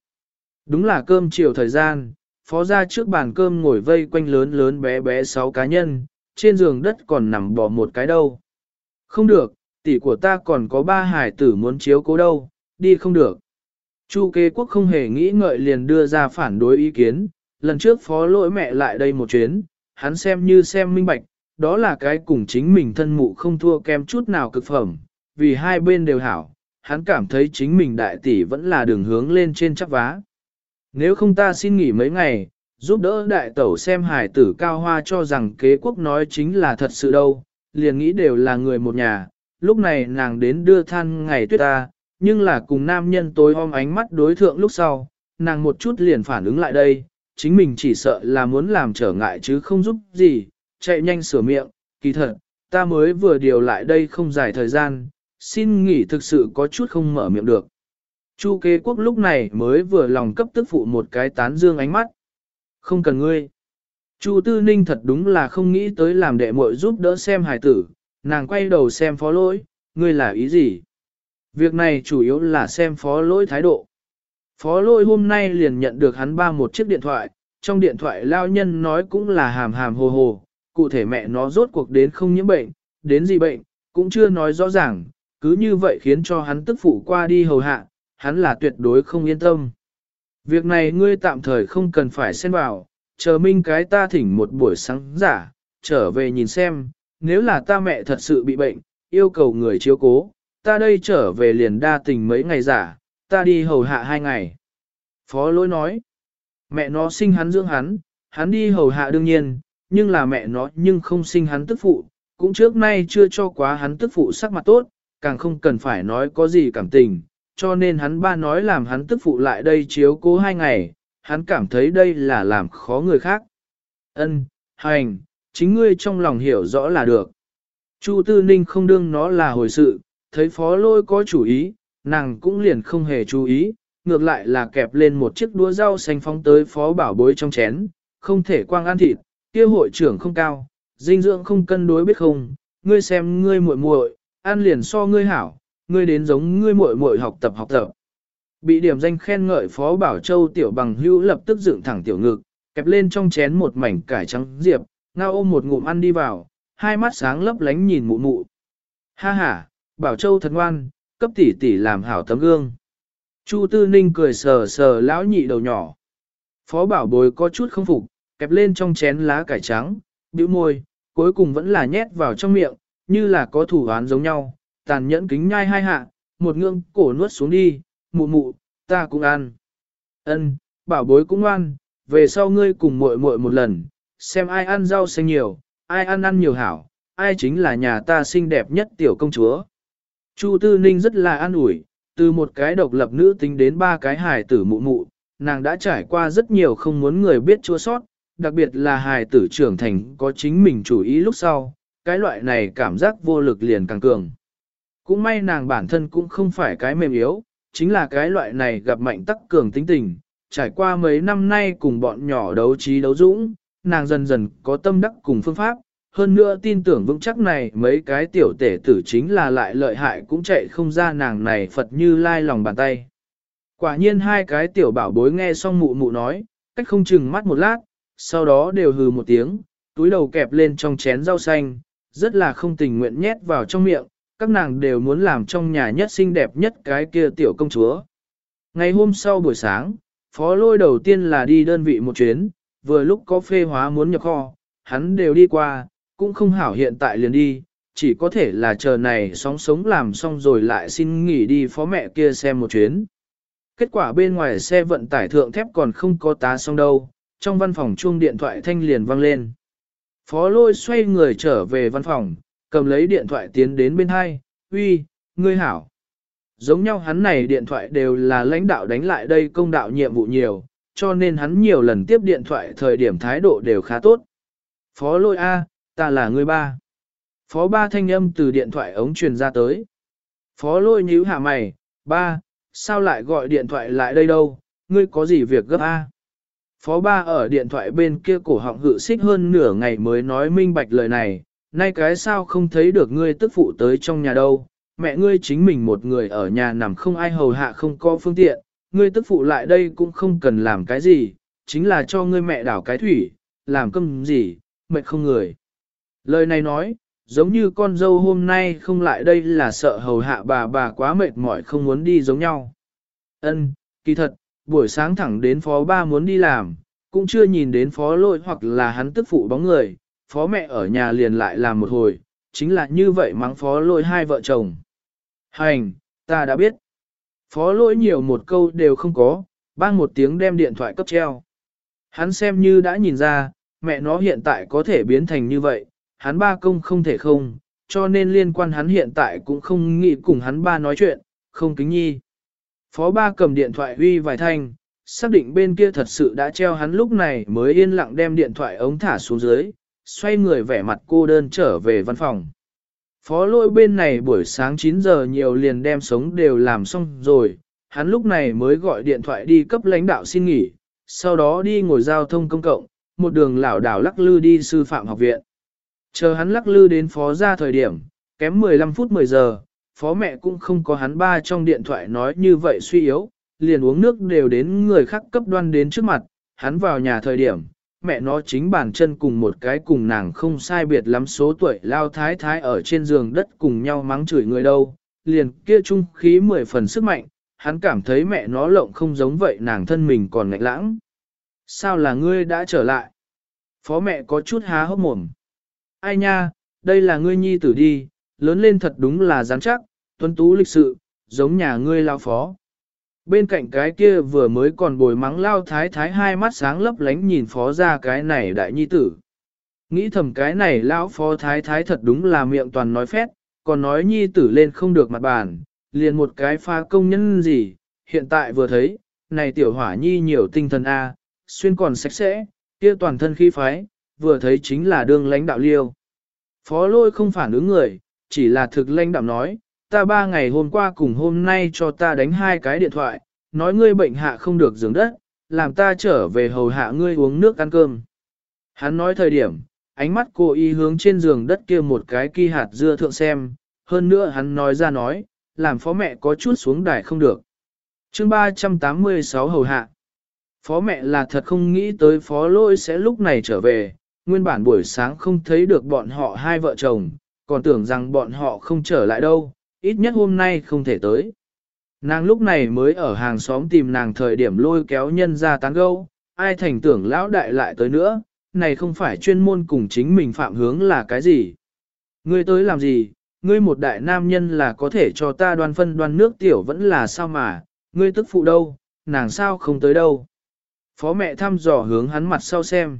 Đúng là cơm chiều thời gian, phó ra trước bàn cơm ngồi vây quanh lớn lớn bé bé sáu cá nhân, trên giường đất còn nằm bỏ một cái đâu. Không được, tỷ của ta còn có ba hải tử muốn chiếu cố đâu, đi không được. Chu kế quốc không hề nghĩ ngợi liền đưa ra phản đối ý kiến, lần trước phó lỗi mẹ lại đây một chuyến, hắn xem như xem minh bạch, đó là cái cùng chính mình thân mụ không thua kem chút nào cực phẩm, vì hai bên đều hảo, hắn cảm thấy chính mình đại tỷ vẫn là đường hướng lên trên chắc vá. Nếu không ta xin nghỉ mấy ngày, giúp đỡ đại tẩu xem hải tử cao hoa cho rằng kế quốc nói chính là thật sự đâu, liền nghĩ đều là người một nhà, lúc này nàng đến đưa than ngày tuyết ta, nhưng là cùng nam nhân tối om ánh mắt đối thượng lúc sau, nàng một chút liền phản ứng lại đây, chính mình chỉ sợ là muốn làm trở ngại chứ không giúp gì, chạy nhanh sửa miệng, kỳ thật, ta mới vừa điều lại đây không dài thời gian, xin nghỉ thực sự có chút không mở miệng được. Chu kế quốc lúc này mới vừa lòng cấp tức phụ một cái tán dương ánh mắt. Không cần ngươi. Chu tư ninh thật đúng là không nghĩ tới làm đệ muội giúp đỡ xem hài tử, nàng quay đầu xem phó lỗi, ngươi là ý gì? Việc này chủ yếu là xem phó lỗi thái độ. Phó lỗi hôm nay liền nhận được hắn ba một chiếc điện thoại, trong điện thoại lao nhân nói cũng là hàm hàm hồ hồ, cụ thể mẹ nó rốt cuộc đến không nhiễm bệnh, đến gì bệnh, cũng chưa nói rõ ràng, cứ như vậy khiến cho hắn tức phụ qua đi hầu hạ, hắn là tuyệt đối không yên tâm. Việc này ngươi tạm thời không cần phải xen vào, chờ minh cái ta thỉnh một buổi sáng giả, trở về nhìn xem, nếu là ta mẹ thật sự bị bệnh, yêu cầu người chiếu cố, ta đây trở về liền đa tình mấy ngày giả, ta đi hầu hạ hai ngày. Phó lỗi nói, mẹ nó sinh hắn dưỡng hắn, hắn đi hầu hạ đương nhiên, nhưng là mẹ nó nhưng không sinh hắn tức phụ, cũng trước nay chưa cho quá hắn tức phụ sắc mặt tốt, càng không cần phải nói có gì cảm tình, cho nên hắn ba nói làm hắn tức phụ lại đây chiếu cố hai ngày, hắn cảm thấy đây là làm khó người khác. Ân, hành, chính ngươi trong lòng hiểu rõ là được. Chu Tư Ninh không đương nó là hồi sự, thấy phó lôi có chủ ý, nàng cũng liền không hề chú ý, ngược lại là kẹp lên một chiếc đũa rau xanh phóng tới phó bảo bối trong chén, không thể quang ăn thịt, kia hội trưởng không cao, dinh dưỡng không cân đối biết không, ngươi xem ngươi muội muội, ăn liền so ngươi hảo, ngươi đến giống ngươi muội muội học tập học tập. Bị điểm danh khen ngợi Phó Bảo Châu tiểu bằng hữu lập tức dựng thẳng tiểu ngực, kẹp lên trong chén một mảnh cải trắng diệp, ngao ôm một ngụm ăn đi vào, hai mắt sáng lấp lánh nhìn mụ mụ. Ha ha, Bảo Châu thật ngoan, cấp tỷ tỷ làm hảo tấm gương. Chu Tư Ninh cười sờ sờ lão nhị đầu nhỏ. Phó Bảo Bối có chút không phục, kẹp lên trong chén lá cải trắng, bĩu môi, cuối cùng vẫn là nhét vào trong miệng, như là có thủ án giống nhau, tàn nhẫn kính nhai hai hạ, một ngưỡng cổ nuốt xuống đi, mụ mụ, ta cũng ăn. Ân, bảo bối cũng ăn, về sau ngươi cùng muội muội một lần, xem ai ăn rau xanh nhiều, ai ăn ăn nhiều hảo, ai chính là nhà ta xinh đẹp nhất tiểu công chúa. Chu Tư Ninh rất là an ủi, từ một cái độc lập nữ tính đến ba cái hài tử mụ mụ, nàng đã trải qua rất nhiều không muốn người biết chua sót, đặc biệt là hài tử trưởng thành có chính mình chủ ý lúc sau, cái loại này cảm giác vô lực liền càng cường. Cũng may nàng bản thân cũng không phải cái mềm yếu, chính là cái loại này gặp mạnh tắc cường tính tình, trải qua mấy năm nay cùng bọn nhỏ đấu trí đấu dũng, nàng dần dần có tâm đắc cùng phương pháp, hơn nữa tin tưởng vững chắc này mấy cái tiểu tể tử chính là lại lợi hại cũng chạy không ra nàng này Phật như lai lòng bàn tay. Quả nhiên hai cái tiểu bảo bối nghe xong mụ mụ nói, cách không chừng mắt một lát, sau đó đều hừ một tiếng, túi đầu kẹp lên trong chén rau xanh, rất là không tình nguyện nhét vào trong miệng, các nàng đều muốn làm trong nhà nhất xinh đẹp nhất cái kia tiểu công chúa. Ngày hôm sau buổi sáng, phó lôi đầu tiên là đi đơn vị một chuyến, vừa lúc có phê hóa muốn nhập kho, hắn đều đi qua, cũng không hảo hiện tại liền đi, chỉ có thể là chờ này sóng sống làm xong rồi lại xin nghỉ đi phó mẹ kia xem một chuyến. Kết quả bên ngoài xe vận tải thượng thép còn không có tá xong đâu, trong văn phòng chuông điện thoại thanh liền vang lên. Phó lôi xoay người trở về văn phòng, cầm lấy điện thoại tiến đến bên hai, uy, ngươi hảo. Giống nhau hắn này điện thoại đều là lãnh đạo đánh lại đây công đạo nhiệm vụ nhiều, cho nên hắn nhiều lần tiếp điện thoại thời điểm thái độ đều khá tốt. Phó lôi A, ta là người ba. Phó ba thanh âm từ điện thoại ống truyền ra tới. Phó lôi nhíu hạ mày, ba, sao lại gọi điện thoại lại đây đâu, ngươi có gì việc gấp A. Phó ba ở điện thoại bên kia cổ họng hự xích hơn nửa ngày mới nói minh bạch lời này, nay cái sao không thấy được ngươi tức phụ tới trong nhà đâu, mẹ ngươi chính mình một người ở nhà nằm không ai hầu hạ không có phương tiện, ngươi tức phụ lại đây cũng không cần làm cái gì, chính là cho ngươi mẹ đảo cái thủy, làm cơm gì, mệt không người. Lời này nói, giống như con dâu hôm nay không lại đây là sợ hầu hạ bà bà quá mệt mỏi không muốn đi giống nhau. Ân, kỳ thật, buổi sáng thẳng đến phó ba muốn đi làm, cũng chưa nhìn đến phó lôi hoặc là hắn tức phụ bóng người, phó mẹ ở nhà liền lại làm một hồi, chính là như vậy mắng phó lôi hai vợ chồng. Hành, ta đã biết. Phó lỗi nhiều một câu đều không có, bang một tiếng đem điện thoại cấp treo. Hắn xem như đã nhìn ra, mẹ nó hiện tại có thể biến thành như vậy, hắn ba công không thể không, cho nên liên quan hắn hiện tại cũng không nghĩ cùng hắn ba nói chuyện, không kính nhi. Phó ba cầm điện thoại huy vài thanh, xác định bên kia thật sự đã treo hắn lúc này mới yên lặng đem điện thoại ống thả xuống dưới, xoay người vẻ mặt cô đơn trở về văn phòng. Phó lôi bên này buổi sáng 9 giờ nhiều liền đem sống đều làm xong rồi, hắn lúc này mới gọi điện thoại đi cấp lãnh đạo xin nghỉ, sau đó đi ngồi giao thông công cộng, một đường lảo đảo lắc lư đi sư phạm học viện. Chờ hắn lắc lư đến phó ra thời điểm, kém 15 phút 10 giờ, phó mẹ cũng không có hắn ba trong điện thoại nói như vậy suy yếu, liền uống nước đều đến người khác cấp đoan đến trước mặt, hắn vào nhà thời điểm, mẹ nó chính bàn chân cùng một cái cùng nàng không sai biệt lắm số tuổi lao thái thái ở trên giường đất cùng nhau mắng chửi người đâu, liền kia trung khí mười phần sức mạnh, hắn cảm thấy mẹ nó lộng không giống vậy nàng thân mình còn ngạnh lãng. Sao là ngươi đã trở lại? Phó mẹ có chút há hốc mồm. Ai nha, đây là ngươi nhi tử đi, lớn lên thật đúng là rắn chắc, tuấn tú lịch sự, giống nhà ngươi lao phó. Bên cạnh cái kia vừa mới còn bồi mắng lao thái thái hai mắt sáng lấp lánh nhìn phó ra cái này đại nhi tử. Nghĩ thầm cái này lão phó thái thái thật đúng là miệng toàn nói phét, còn nói nhi tử lên không được mặt bàn, liền một cái pha công nhân gì, hiện tại vừa thấy, này tiểu hỏa nhi nhiều tinh thần A, xuyên còn sạch sẽ, kia toàn thân khí phái, vừa thấy chính là đương lãnh đạo liêu. Phó lôi không phản ứng người, chỉ là thực lãnh đạo nói, ta ba ngày hôm qua cùng hôm nay cho ta đánh hai cái điện thoại, nói ngươi bệnh hạ không được dưỡng đất, làm ta trở về hầu hạ ngươi uống nước ăn cơm. Hắn nói thời điểm, ánh mắt cô y hướng trên giường đất kia một cái kỳ hạt dưa thượng xem, hơn nữa hắn nói ra nói, làm phó mẹ có chút xuống đài không được. chương 386 hầu hạ. Phó mẹ là thật không nghĩ tới phó lôi sẽ lúc này trở về, nguyên bản buổi sáng không thấy được bọn họ hai vợ chồng, còn tưởng rằng bọn họ không trở lại đâu, ít nhất hôm nay không thể tới. Nàng lúc này mới ở hàng xóm tìm nàng thời điểm lôi kéo nhân ra tán gâu, ai thành tưởng lão đại lại tới nữa, này không phải chuyên môn cùng chính mình phạm hướng là cái gì. Ngươi tới làm gì, ngươi một đại nam nhân là có thể cho ta đoan phân đoan nước tiểu vẫn là sao mà, ngươi tức phụ đâu, nàng sao không tới đâu. Phó mẹ thăm dò hướng hắn mặt sau xem.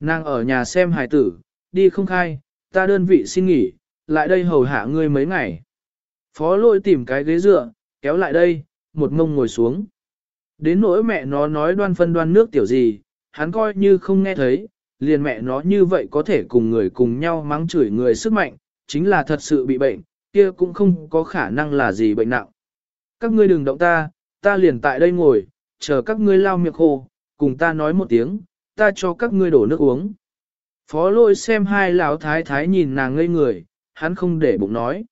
Nàng ở nhà xem hài tử, đi không khai, ta đơn vị xin nghỉ, lại đây hầu hạ ngươi mấy ngày. Phó lôi tìm cái ghế dựa, kéo lại đây, một mông ngồi xuống. Đến nỗi mẹ nó nói đoan phân đoan nước tiểu gì, hắn coi như không nghe thấy, liền mẹ nó như vậy có thể cùng người cùng nhau mắng chửi người sức mạnh, chính là thật sự bị bệnh, kia cũng không có khả năng là gì bệnh nặng. Các ngươi đừng động ta, ta liền tại đây ngồi, chờ các ngươi lao miệng khô, cùng ta nói một tiếng, ta cho các ngươi đổ nước uống. Phó lôi xem hai lão thái thái nhìn nàng ngây người, hắn không để bụng nói.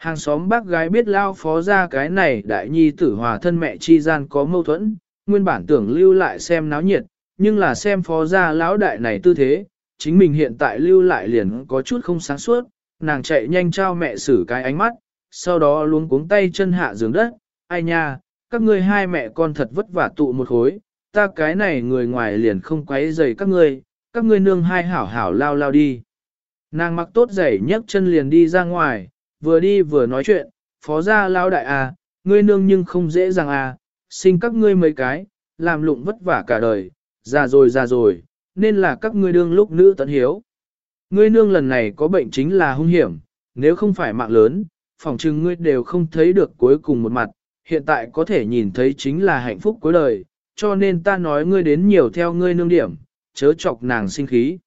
Hàng xóm bác gái biết lao phó ra cái này đại nhi tử hòa thân mẹ chi gian có mâu thuẫn, nguyên bản tưởng lưu lại xem náo nhiệt, nhưng là xem phó ra lão đại này tư thế, chính mình hiện tại lưu lại liền có chút không sáng suốt, nàng chạy nhanh trao mẹ xử cái ánh mắt, sau đó luống cuống tay chân hạ giường đất, ai nha, các ngươi hai mẹ con thật vất vả tụ một khối, ta cái này người ngoài liền không quấy rầy các ngươi, các ngươi nương hai hảo hảo lao lao đi. Nàng mặc tốt giày nhấc chân liền đi ra ngoài, vừa đi vừa nói chuyện, phó gia lao đại à, ngươi nương nhưng không dễ dàng à, sinh các ngươi mấy cái, làm lụng vất vả cả đời, già rồi già rồi, nên là các ngươi đương lúc nữ tận hiếu. Ngươi nương lần này có bệnh chính là hung hiểm, nếu không phải mạng lớn, phỏng chừng ngươi đều không thấy được cuối cùng một mặt, hiện tại có thể nhìn thấy chính là hạnh phúc cuối đời, cho nên ta nói ngươi đến nhiều theo ngươi nương điểm, chớ chọc nàng sinh khí.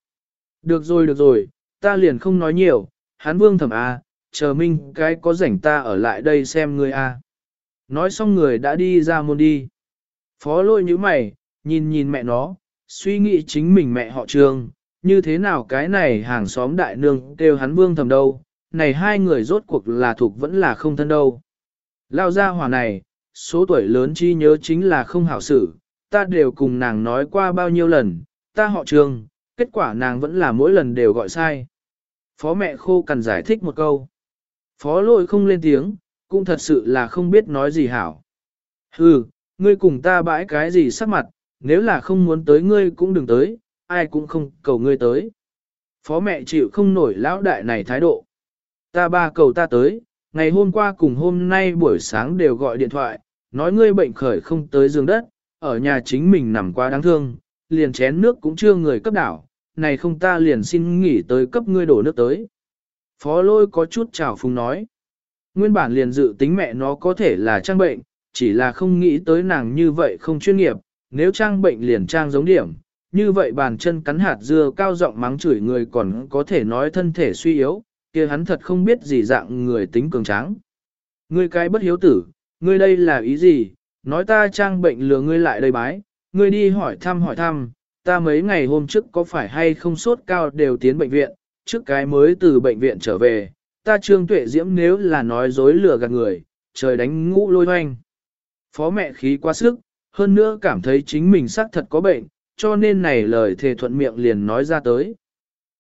Được rồi được rồi, ta liền không nói nhiều, hán vương thẩm a, à, chờ minh cái có rảnh ta ở lại đây xem ngươi a. Nói xong người đã đi ra môn đi. Phó lôi như mày, nhìn nhìn mẹ nó, suy nghĩ chính mình mẹ họ trường, như thế nào cái này hàng xóm đại nương kêu hắn vương thầm đâu, này hai người rốt cuộc là thuộc vẫn là không thân đâu. Lao ra hỏa này, số tuổi lớn chi nhớ chính là không hảo xử, ta đều cùng nàng nói qua bao nhiêu lần, ta họ trường, kết quả nàng vẫn là mỗi lần đều gọi sai. Phó mẹ khô cần giải thích một câu. Phó lôi không lên tiếng, cũng thật sự là không biết nói gì hảo. Hừ, ngươi cùng ta bãi cái gì sắc mặt, nếu là không muốn tới ngươi cũng đừng tới, ai cũng không cầu ngươi tới. Phó mẹ chịu không nổi lão đại này thái độ. Ta ba cầu ta tới, ngày hôm qua cùng hôm nay buổi sáng đều gọi điện thoại, nói ngươi bệnh khởi không tới giường đất, ở nhà chính mình nằm quá đáng thương, liền chén nước cũng chưa người cấp đảo, này không ta liền xin nghỉ tới cấp ngươi đổ nước tới. Phó lôi có chút chào phùng nói. Nguyên bản liền dự tính mẹ nó có thể là trang bệnh, chỉ là không nghĩ tới nàng như vậy không chuyên nghiệp, nếu trang bệnh liền trang giống điểm, như vậy bàn chân cắn hạt dưa cao giọng mắng chửi người còn có thể nói thân thể suy yếu, kia hắn thật không biết gì dạng người tính cường tráng. Ngươi cái bất hiếu tử, ngươi đây là ý gì, nói ta trang bệnh lừa ngươi lại đây bái, ngươi đi hỏi thăm hỏi thăm, ta mấy ngày hôm trước có phải hay không sốt cao đều tiến bệnh viện, trước cái mới từ bệnh viện trở về, ta trương tuệ diễm nếu là nói dối lừa gạt người, trời đánh ngũ lôi hoanh. Phó mẹ khí quá sức, hơn nữa cảm thấy chính mình xác thật có bệnh, cho nên này lời thề thuận miệng liền nói ra tới.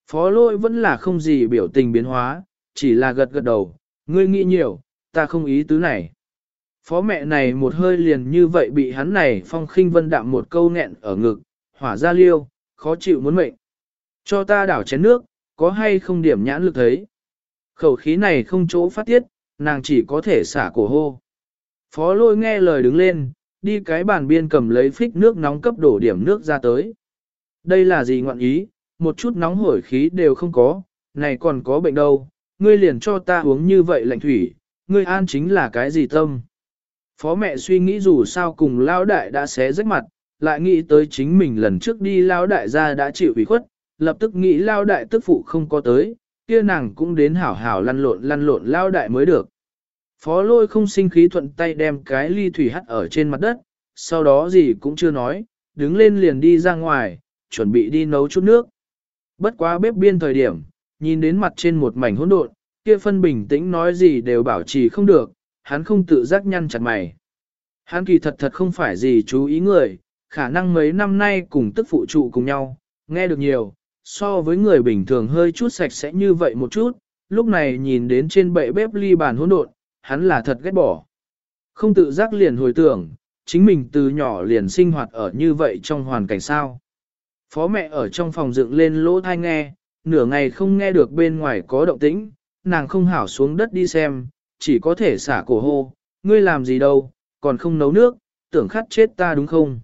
Phó lôi vẫn là không gì biểu tình biến hóa, chỉ là gật gật đầu, ngươi nghĩ nhiều, ta không ý tứ này. Phó mẹ này một hơi liền như vậy bị hắn này phong khinh vân đạm một câu nghẹn ở ngực, hỏa ra liêu, khó chịu muốn mệnh. Cho ta đảo chén nước, có hay không điểm nhãn lực thấy. Khẩu khí này không chỗ phát tiết, nàng chỉ có thể xả cổ hô. Phó lôi nghe lời đứng lên, đi cái bàn biên cầm lấy phích nước nóng cấp đổ điểm nước ra tới. Đây là gì ngoạn ý, một chút nóng hổi khí đều không có, này còn có bệnh đâu, ngươi liền cho ta uống như vậy lạnh thủy, ngươi an chính là cái gì tâm. Phó mẹ suy nghĩ dù sao cùng lao đại đã xé rách mặt, lại nghĩ tới chính mình lần trước đi lao đại ra đã chịu ủy khuất, lập tức nghĩ lao đại tức phụ không có tới, kia nàng cũng đến hảo hảo lăn lộn lăn lộn lao đại mới được. Phó lôi không sinh khí thuận tay đem cái ly thủy hắt ở trên mặt đất, sau đó gì cũng chưa nói, đứng lên liền đi ra ngoài, chuẩn bị đi nấu chút nước. Bất quá bếp biên thời điểm, nhìn đến mặt trên một mảnh hỗn độn, kia phân bình tĩnh nói gì đều bảo trì không được, hắn không tự giác nhăn chặt mày. Hắn kỳ thật thật không phải gì chú ý người, khả năng mấy năm nay cùng tức phụ trụ cùng nhau, nghe được nhiều, so với người bình thường hơi chút sạch sẽ như vậy một chút, lúc này nhìn đến trên bệ bếp ly bàn hỗn độn, hắn là thật ghét bỏ. Không tự giác liền hồi tưởng, chính mình từ nhỏ liền sinh hoạt ở như vậy trong hoàn cảnh sao. Phó mẹ ở trong phòng dựng lên lỗ thai nghe, nửa ngày không nghe được bên ngoài có động tĩnh, nàng không hảo xuống đất đi xem, chỉ có thể xả cổ hô, ngươi làm gì đâu, còn không nấu nước, tưởng khát chết ta đúng không?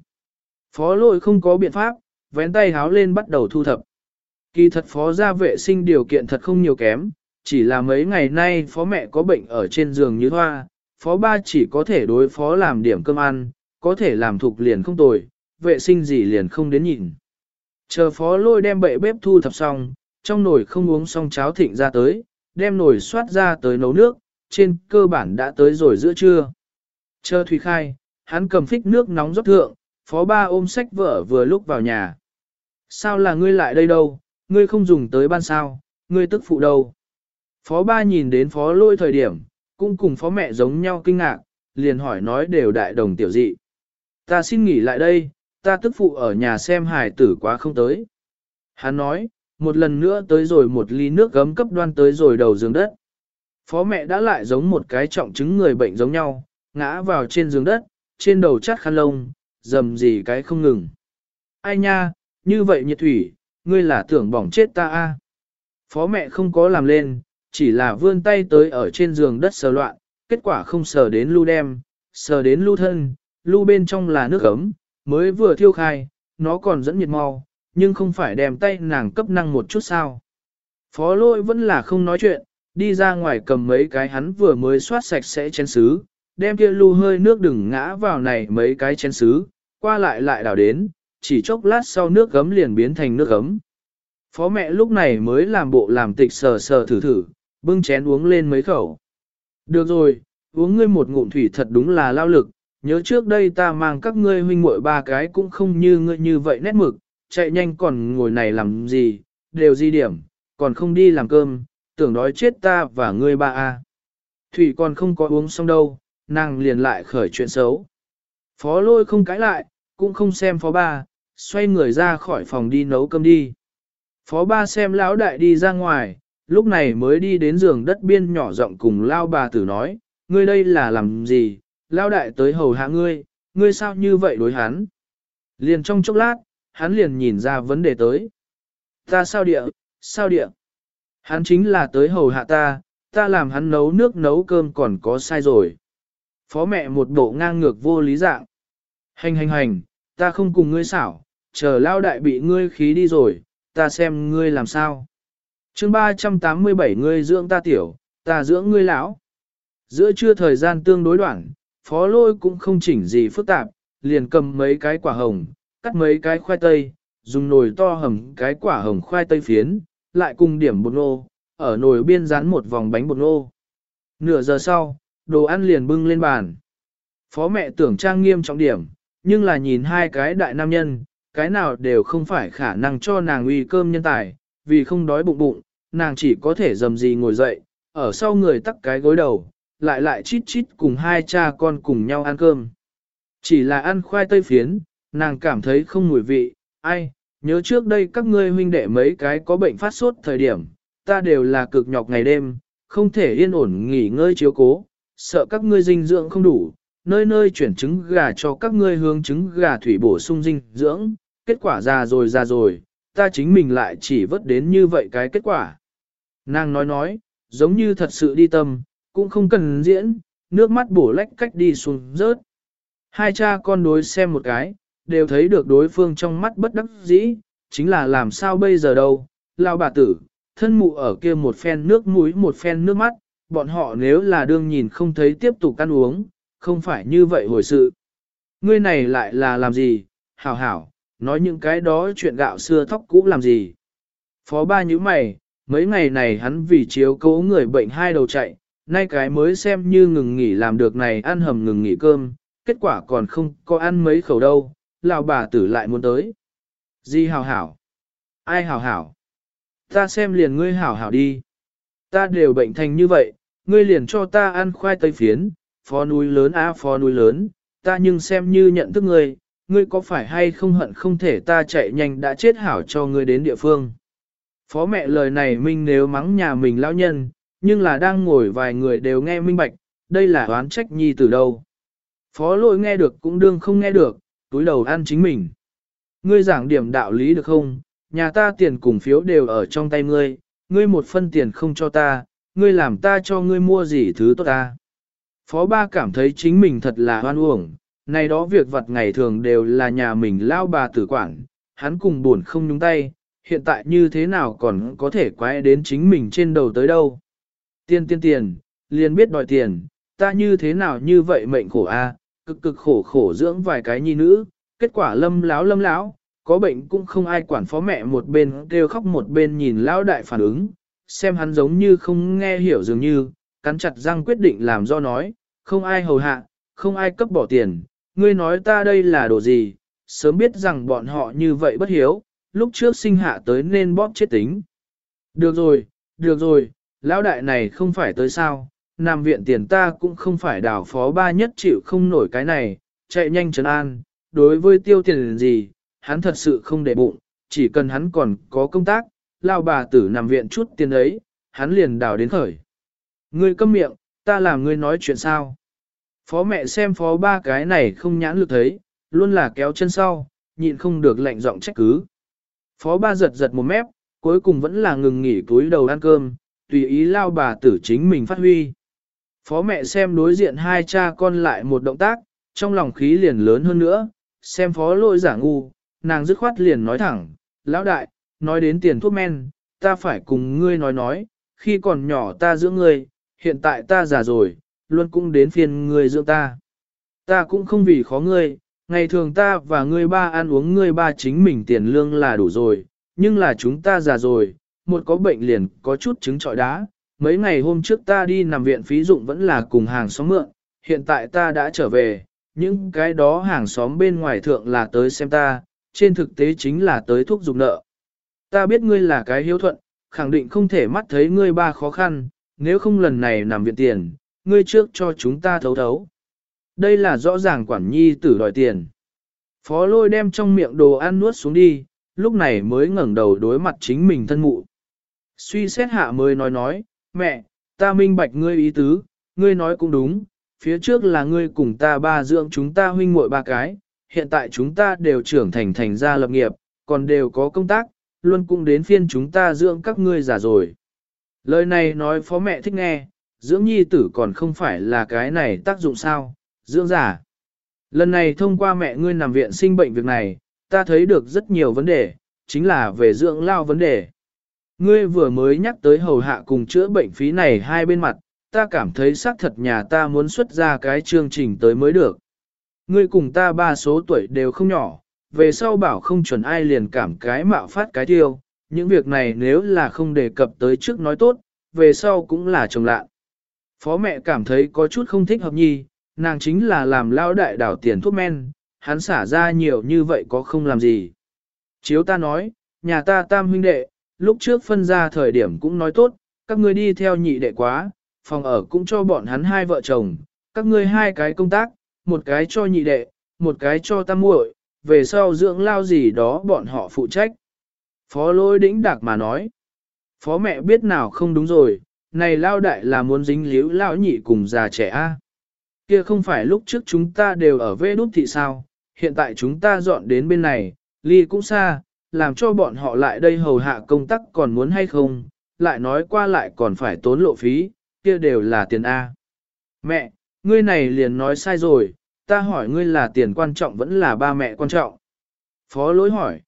Phó lội không có biện pháp, vén tay háo lên bắt đầu thu thập. Kỳ thật phó gia vệ sinh điều kiện thật không nhiều kém, chỉ là mấy ngày nay phó mẹ có bệnh ở trên giường như hoa, phó ba chỉ có thể đối phó làm điểm cơm ăn, có thể làm thục liền không tồi, vệ sinh gì liền không đến nhìn. Chờ phó lôi đem bệ bếp thu thập xong, trong nồi không uống xong cháo thịnh ra tới, đem nồi xoát ra tới nấu nước, trên cơ bản đã tới rồi giữa trưa. Chờ Thủy Khai, hắn cầm phích nước nóng rót thượng, phó ba ôm sách vợ vừa lúc vào nhà. Sao là ngươi lại đây đâu, ngươi không dùng tới ban sao, ngươi tức phụ đâu. Phó ba nhìn đến phó lôi thời điểm, cũng cùng phó mẹ giống nhau kinh ngạc, liền hỏi nói đều đại đồng tiểu dị. Ta xin nghỉ lại đây, ta tức phụ ở nhà xem hài tử quá không tới. Hắn nói, một lần nữa tới rồi một ly nước gấm cấp đoan tới rồi đầu giường đất. Phó mẹ đã lại giống một cái trọng chứng người bệnh giống nhau, ngã vào trên giường đất, trên đầu chát khăn lông, dầm gì cái không ngừng. Ai nha, như vậy nhiệt thủy, ngươi là tưởng bỏng chết ta a? Phó mẹ không có làm lên, chỉ là vươn tay tới ở trên giường đất sờ loạn, kết quả không sờ đến lưu đem, sờ đến lưu thân, lưu bên trong là nước ấm, mới vừa thiêu khai, nó còn dẫn nhiệt mau, nhưng không phải đem tay nàng cấp năng một chút sao. Phó lôi vẫn là không nói chuyện, đi ra ngoài cầm mấy cái hắn vừa mới soát sạch sẽ chén xứ, đem kia lưu hơi nước đừng ngã vào này mấy cái chén xứ, qua lại lại đảo đến, chỉ chốc lát sau nước gấm liền biến thành nước gấm. Phó mẹ lúc này mới làm bộ làm tịch sờ sờ thử thử, bưng chén uống lên mấy khẩu. Được rồi, uống ngươi một ngụm thủy thật đúng là lao lực, nhớ trước đây ta mang các ngươi huynh muội ba cái cũng không như ngươi như vậy nét mực, chạy nhanh còn ngồi này làm gì, đều di điểm, còn không đi làm cơm, tưởng đói chết ta và ngươi ba a. Thủy còn không có uống xong đâu, nàng liền lại khởi chuyện xấu. Phó lôi không cãi lại, cũng không xem phó ba, xoay người ra khỏi phòng đi nấu cơm đi. Phó ba xem lão đại đi ra ngoài, lúc này mới đi đến giường đất biên nhỏ rộng cùng lao bà tử nói, ngươi đây là làm gì, lao đại tới hầu hạ ngươi, ngươi sao như vậy đối hắn. Liền trong chốc lát, hắn liền nhìn ra vấn đề tới. Ta sao địa, sao địa? Hắn chính là tới hầu hạ ta, ta làm hắn nấu nước nấu cơm còn có sai rồi. Phó mẹ một bộ ngang ngược vô lý dạng. Hành hành hành, ta không cùng ngươi xảo, chờ lao đại bị ngươi khí đi rồi, ta xem ngươi làm sao. chương 387 ngươi dưỡng ta tiểu, ta dưỡng ngươi lão. Giữa trưa thời gian tương đối đoạn, phó lôi cũng không chỉnh gì phức tạp, liền cầm mấy cái quả hồng, cắt mấy cái khoai tây, dùng nồi to hầm cái quả hồng khoai tây phiến, lại cùng điểm bột nô, ở nồi biên rán một vòng bánh bột nô. Nửa giờ sau, đồ ăn liền bưng lên bàn. Phó mẹ tưởng trang nghiêm trọng điểm, nhưng là nhìn hai cái đại nam nhân, cái nào đều không phải khả năng cho nàng uy cơm nhân tài, vì không đói bụng bụng, nàng chỉ có thể dầm gì ngồi dậy, ở sau người tắt cái gối đầu, lại lại chít chít cùng hai cha con cùng nhau ăn cơm. Chỉ là ăn khoai tây phiến, nàng cảm thấy không mùi vị, ai, nhớ trước đây các ngươi huynh đệ mấy cái có bệnh phát sốt thời điểm, ta đều là cực nhọc ngày đêm, không thể yên ổn nghỉ ngơi chiếu cố, sợ các ngươi dinh dưỡng không đủ, nơi nơi chuyển trứng gà cho các ngươi hướng trứng gà thủy bổ sung dinh dưỡng, kết quả ra rồi ra rồi, ta chính mình lại chỉ vớt đến như vậy cái kết quả. Nàng nói nói, giống như thật sự đi tâm, cũng không cần diễn, nước mắt bổ lách cách đi xuống rớt. Hai cha con đối xem một cái, đều thấy được đối phương trong mắt bất đắc dĩ, chính là làm sao bây giờ đâu, lao bà tử, thân mụ ở kia một phen nước mũi một phen nước mắt, bọn họ nếu là đương nhìn không thấy tiếp tục ăn uống, không phải như vậy hồi sự. Ngươi này lại là làm gì, hảo hảo, nói những cái đó chuyện gạo xưa thóc cũ làm gì. Phó ba như mày, mấy ngày này hắn vì chiếu cố người bệnh hai đầu chạy, nay cái mới xem như ngừng nghỉ làm được này ăn hầm ngừng nghỉ cơm, kết quả còn không có ăn mấy khẩu đâu, lão bà tử lại muốn tới. Di hảo hảo? Ai hảo hảo? Ta xem liền ngươi hảo hảo đi. Ta đều bệnh thành như vậy, ngươi liền cho ta ăn khoai tây phiến, phó núi lớn á phó núi lớn, ta nhưng xem như nhận thức ngươi, ngươi có phải hay không hận không thể ta chạy nhanh đã chết hảo cho ngươi đến địa phương. Phó mẹ lời này minh nếu mắng nhà mình lão nhân, nhưng là đang ngồi vài người đều nghe minh bạch, đây là oán trách nhi từ đâu. Phó lỗi nghe được cũng đương không nghe được, túi đầu ăn chính mình. Ngươi giảng điểm đạo lý được không? Nhà ta tiền cùng phiếu đều ở trong tay ngươi, ngươi một phân tiền không cho ta, ngươi làm ta cho ngươi mua gì thứ tốt ta. Phó ba cảm thấy chính mình thật là hoan uổng, này đó việc vật ngày thường đều là nhà mình lao bà tử quản, hắn cùng buồn không nhúng tay, hiện tại như thế nào còn có thể quay đến chính mình trên đầu tới đâu. Tiền tiền tiền, liền biết đòi tiền, ta như thế nào như vậy mệnh khổ a, cực cực khổ khổ dưỡng vài cái nhi nữ, kết quả lâm láo lâm láo, có bệnh cũng không ai quản phó mẹ một bên kêu khóc một bên nhìn lão đại phản ứng, xem hắn giống như không nghe hiểu dường như, cắn chặt răng quyết định làm do nói, không ai hầu hạ, không ai cấp bỏ tiền, ngươi nói ta đây là đồ gì, sớm biết rằng bọn họ như vậy bất hiếu, lúc trước sinh hạ tới nên bóp chết tính. Được rồi, được rồi, lão đại này không phải tới sao, nằm viện tiền ta cũng không phải đảo phó ba nhất chịu không nổi cái này, chạy nhanh trấn an, đối với tiêu tiền gì, hắn thật sự không để bụng, chỉ cần hắn còn có công tác, lao bà tử nằm viện chút tiền ấy, hắn liền đảo đến khởi. Ngươi câm miệng, ta làm ngươi nói chuyện sao? Phó mẹ xem phó ba cái này không nhãn lực thấy, luôn là kéo chân sau, nhịn không được lạnh giọng trách cứ. Phó ba giật giật một mép, cuối cùng vẫn là ngừng nghỉ túi đầu ăn cơm, tùy ý lao bà tử chính mình phát huy. Phó mẹ xem đối diện hai cha con lại một động tác, trong lòng khí liền lớn hơn nữa, xem phó lỗi giả ngu, nàng dứt khoát liền nói thẳng, lão đại, nói đến tiền thuốc men, ta phải cùng ngươi nói nói, khi còn nhỏ ta dưỡng ngươi, hiện tại ta già rồi, luôn cũng đến phiền ngươi dưỡng ta. Ta cũng không vì khó ngươi, ngày thường ta và ngươi ba ăn uống ngươi ba chính mình tiền lương là đủ rồi, nhưng là chúng ta già rồi, một có bệnh liền có chút trứng trọi đá. Mấy ngày hôm trước ta đi nằm viện phí dụng vẫn là cùng hàng xóm mượn, hiện tại ta đã trở về, những cái đó hàng xóm bên ngoài thượng là tới xem ta, trên thực tế chính là tới thuốc dục nợ. Ta biết ngươi là cái hiếu thuận, khẳng định không thể mắt thấy ngươi ba khó khăn, nếu không lần này nằm viện tiền, ngươi trước cho chúng ta thấu thấu. Đây là rõ ràng quản nhi tử đòi tiền. Phó lôi đem trong miệng đồ ăn nuốt xuống đi, lúc này mới ngẩng đầu đối mặt chính mình thân mụ. Suy xét hạ mới nói nói, mẹ, ta minh bạch ngươi ý tứ, ngươi nói cũng đúng, phía trước là ngươi cùng ta ba dưỡng chúng ta huynh muội ba cái, hiện tại chúng ta đều trưởng thành thành gia lập nghiệp, còn đều có công tác, luôn cũng đến phiên chúng ta dưỡng các ngươi già rồi. Lời này nói phó mẹ thích nghe, dưỡng nhi tử còn không phải là cái này tác dụng sao, dưỡng giả. Lần này thông qua mẹ ngươi nằm viện sinh bệnh việc này, ta thấy được rất nhiều vấn đề, chính là về dưỡng lao vấn đề. Ngươi vừa mới nhắc tới hầu hạ cùng chữa bệnh phí này hai bên mặt, ta cảm thấy xác thật nhà ta muốn xuất ra cái chương trình tới mới được. Ngươi cùng ta ba số tuổi đều không nhỏ, về sau bảo không chuẩn ai liền cảm cái mạo phát cái tiêu, những việc này nếu là không đề cập tới trước nói tốt, về sau cũng là chồng lạ. Phó mẹ cảm thấy có chút không thích hợp nhi, nàng chính là làm lao đại đảo tiền thuốc men, hắn xả ra nhiều như vậy có không làm gì. Chiếu ta nói, nhà ta tam huynh đệ, lúc trước phân ra thời điểm cũng nói tốt, các ngươi đi theo nhị đệ quá, phòng ở cũng cho bọn hắn hai vợ chồng, các ngươi hai cái công tác, một cái cho nhị đệ, một cái cho tam muội, về sau dưỡng lao gì đó bọn họ phụ trách. Phó lôi đĩnh đạc mà nói, phó mẹ biết nào không đúng rồi, này lao đại là muốn dính líu lao nhị cùng già trẻ a. Kia không phải lúc trước chúng ta đều ở vê đút thị sao, hiện tại chúng ta dọn đến bên này, ly cũng xa, làm cho bọn họ lại đây hầu hạ công tác còn muốn hay không, lại nói qua lại còn phải tốn lộ phí, kia đều là tiền A. Mẹ, ngươi này liền nói sai rồi, ta hỏi ngươi là tiền quan trọng vẫn là ba mẹ quan trọng. Phó lỗi hỏi.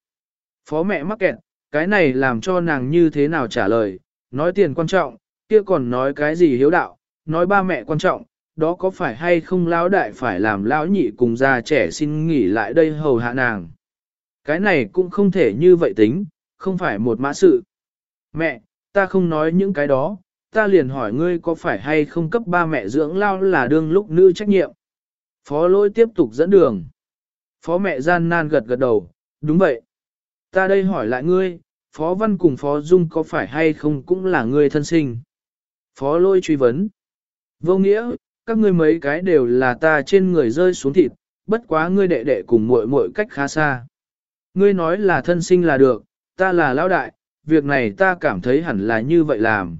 Phó mẹ mắc kẹt, cái này làm cho nàng như thế nào trả lời, nói tiền quan trọng, kia còn nói cái gì hiếu đạo, nói ba mẹ quan trọng, đó có phải hay không lão đại phải làm lão nhị cùng già trẻ xin nghỉ lại đây hầu hạ nàng. Cái này cũng không thể như vậy tính, không phải một mã sự. Mẹ, ta không nói những cái đó, ta liền hỏi ngươi có phải hay không cấp ba mẹ dưỡng lao là đương lúc nữ trách nhiệm. Phó lỗi tiếp tục dẫn đường. Phó mẹ gian nan gật gật đầu, đúng vậy. Ta đây hỏi lại ngươi, Phó Văn cùng Phó Dung có phải hay không cũng là ngươi thân sinh. Phó lôi truy vấn. Vô nghĩa, các ngươi mấy cái đều là ta trên người rơi xuống thịt, bất quá ngươi đệ đệ cùng muội muội cách khá xa. Ngươi nói là thân sinh là được, ta là lão đại, việc này ta cảm thấy hẳn là như vậy làm.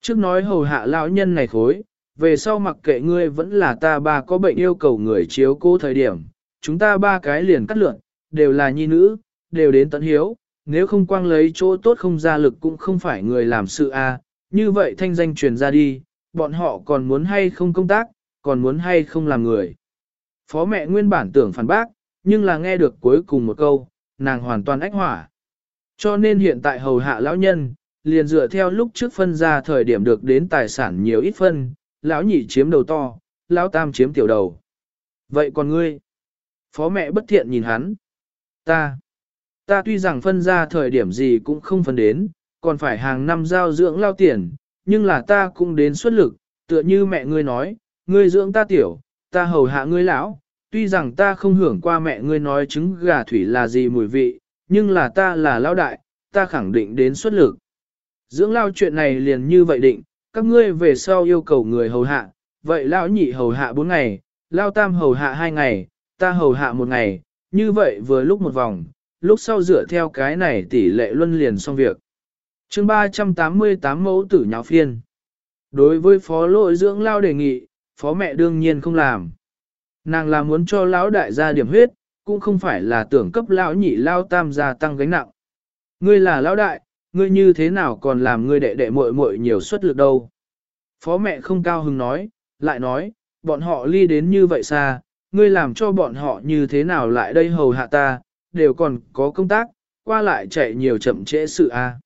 Trước nói hầu hạ lão nhân này khối, về sau mặc kệ ngươi vẫn là ta ba có bệnh yêu cầu người chiếu cố thời điểm, chúng ta ba cái liền cắt lượn, đều là nhi nữ, đều đến tận hiếu, nếu không quang lấy chỗ tốt không ra lực cũng không phải người làm sự a, như vậy thanh danh truyền ra đi, bọn họ còn muốn hay không công tác, còn muốn hay không làm người. Phó mẹ nguyên bản tưởng phản bác, nhưng là nghe được cuối cùng một câu, nàng hoàn toàn ách hỏa. Cho nên hiện tại hầu hạ lão nhân, liền dựa theo lúc trước phân ra thời điểm được đến tài sản nhiều ít phân, lão nhị chiếm đầu to, lão tam chiếm tiểu đầu. Vậy còn ngươi? Phó mẹ bất thiện nhìn hắn. Ta. Ta tuy rằng phân ra thời điểm gì cũng không phân đến, còn phải hàng năm giao dưỡng lao tiền, nhưng là ta cũng đến xuất lực, tựa như mẹ ngươi nói, ngươi dưỡng ta tiểu, ta hầu hạ ngươi lão, tuy rằng ta không hưởng qua mẹ ngươi nói trứng gà thủy là gì mùi vị, nhưng là ta là lão đại, ta khẳng định đến xuất lực. Dưỡng lao chuyện này liền như vậy định, các ngươi về sau yêu cầu người hầu hạ, vậy lão nhị hầu hạ 4 ngày, lao tam hầu hạ 2 ngày, ta hầu hạ một ngày, như vậy vừa lúc một vòng, lúc sau dựa theo cái này tỷ lệ luân liền xong việc chương 388 mẫu tử nháo phiên. Đối với phó lội dưỡng lao đề nghị, phó mẹ đương nhiên không làm. Nàng là muốn cho lão đại gia điểm huyết, cũng không phải là tưởng cấp lão nhị lao tam gia tăng gánh nặng. Ngươi là lão đại, ngươi như thế nào còn làm ngươi đệ đệ muội muội nhiều suất lực đâu. Phó mẹ không cao hứng nói, lại nói, bọn họ ly đến như vậy xa, ngươi làm cho bọn họ như thế nào lại đây hầu hạ ta, đều còn có công tác, qua lại chạy nhiều chậm trễ sự a.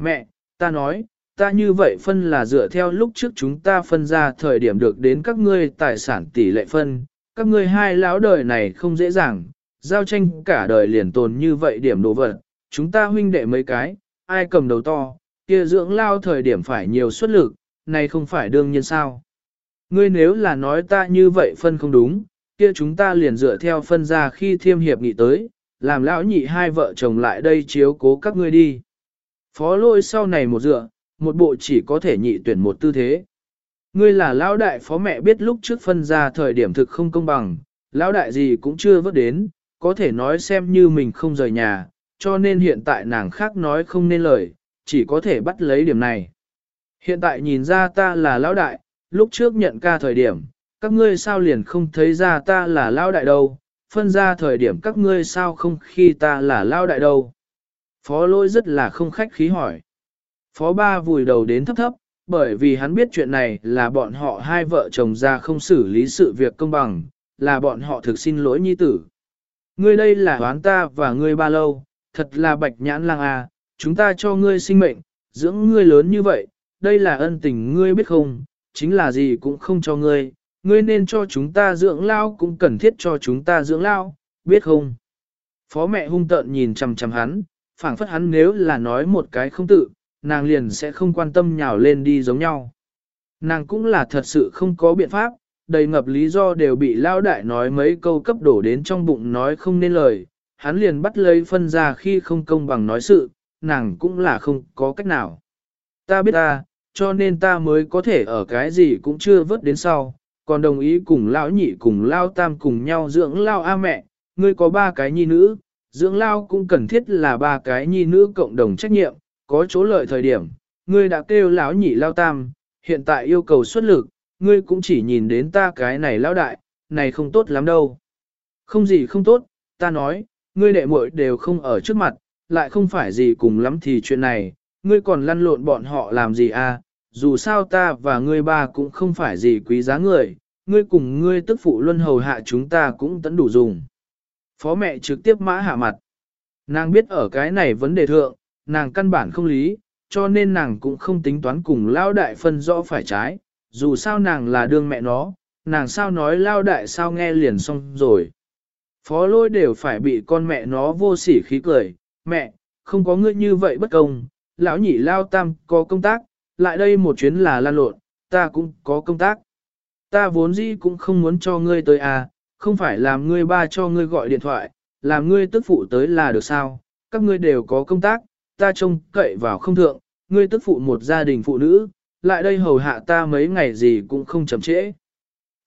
Mẹ, ta nói, ta như vậy phân là dựa theo lúc trước chúng ta phân ra thời điểm được đến các ngươi tài sản tỷ lệ phân, các ngươi hai lão đời này không dễ dàng, giao tranh cả đời liền tồn như vậy điểm đồ vật, chúng ta huynh đệ mấy cái, ai cầm đầu to, kia dưỡng lao thời điểm phải nhiều xuất lực, này không phải đương nhiên sao. Ngươi nếu là nói ta như vậy phân không đúng, kia chúng ta liền dựa theo phân ra khi thiêm hiệp nghị tới, làm lão nhị hai vợ chồng lại đây chiếu cố các ngươi đi. Phó lôi sau này một dựa, một bộ chỉ có thể nhị tuyển một tư thế. Ngươi là lão đại phó mẹ biết lúc trước phân ra thời điểm thực không công bằng, lão đại gì cũng chưa vớt đến, có thể nói xem như mình không rời nhà, cho nên hiện tại nàng khác nói không nên lời, chỉ có thể bắt lấy điểm này. Hiện tại nhìn ra ta là lão đại, lúc trước nhận ca thời điểm, các ngươi sao liền không thấy ra ta là lão đại đâu, phân ra thời điểm các ngươi sao không khi ta là lão đại đâu. Phó lôi rất là không khách khí hỏi. Phó ba vùi đầu đến thấp thấp, bởi vì hắn biết chuyện này là bọn họ hai vợ chồng ra không xử lý sự việc công bằng, là bọn họ thực xin lỗi nhi tử. ngươi đây là đoán ta và ngươi ba lâu, thật là bạch nhãn lang à, chúng ta cho ngươi sinh mệnh, dưỡng ngươi lớn như vậy, đây là ân tình ngươi biết không, chính là gì cũng không cho ngươi, ngươi nên cho chúng ta dưỡng lao cũng cần thiết cho chúng ta dưỡng lao, biết không? Phó mẹ hung tợn nhìn chằm chằm hắn, phảng phất hắn nếu là nói một cái không tự, nàng liền sẽ không quan tâm nhào lên đi giống nhau. Nàng cũng là thật sự không có biện pháp, đầy ngập lý do đều bị lao đại nói mấy câu cấp đổ đến trong bụng nói không nên lời, hắn liền bắt lấy phân ra khi không công bằng nói sự, nàng cũng là không có cách nào. Ta biết ta, cho nên ta mới có thể ở cái gì cũng chưa vớt đến sau, còn đồng ý cùng lão nhị cùng lao tam cùng nhau dưỡng lao a mẹ, ngươi có ba cái nhi nữ, dưỡng lao cũng cần thiết là ba cái nhi nữ cộng đồng trách nhiệm, có chỗ lợi thời điểm, ngươi đã kêu lão nhị lao tam, hiện tại yêu cầu xuất lực, ngươi cũng chỉ nhìn đến ta cái này lão đại, này không tốt lắm đâu. Không gì không tốt, ta nói, ngươi đệ muội đều không ở trước mặt, lại không phải gì cùng lắm thì chuyện này, ngươi còn lăn lộn bọn họ làm gì à, dù sao ta và ngươi ba cũng không phải gì quý giá người, ngươi cùng ngươi tức phụ luân hầu hạ chúng ta cũng tẫn đủ dùng. Phó mẹ trực tiếp mã hạ mặt. Nàng biết ở cái này vấn đề thượng, nàng căn bản không lý, cho nên nàng cũng không tính toán cùng lao đại phân rõ phải trái, dù sao nàng là đương mẹ nó, nàng sao nói lao đại sao nghe liền xong rồi. Phó lôi đều phải bị con mẹ nó vô sỉ khí cười, mẹ, không có ngươi như vậy bất công, lão nhị lao tam có công tác, lại đây một chuyến là lan lộn, ta cũng có công tác. Ta vốn dĩ cũng không muốn cho ngươi tới à, không phải làm ngươi ba cho ngươi gọi điện thoại, làm ngươi tức phụ tới là được sao, các ngươi đều có công tác, ta trông cậy vào không thượng, ngươi tức phụ một gia đình phụ nữ, lại đây hầu hạ ta mấy ngày gì cũng không chậm trễ.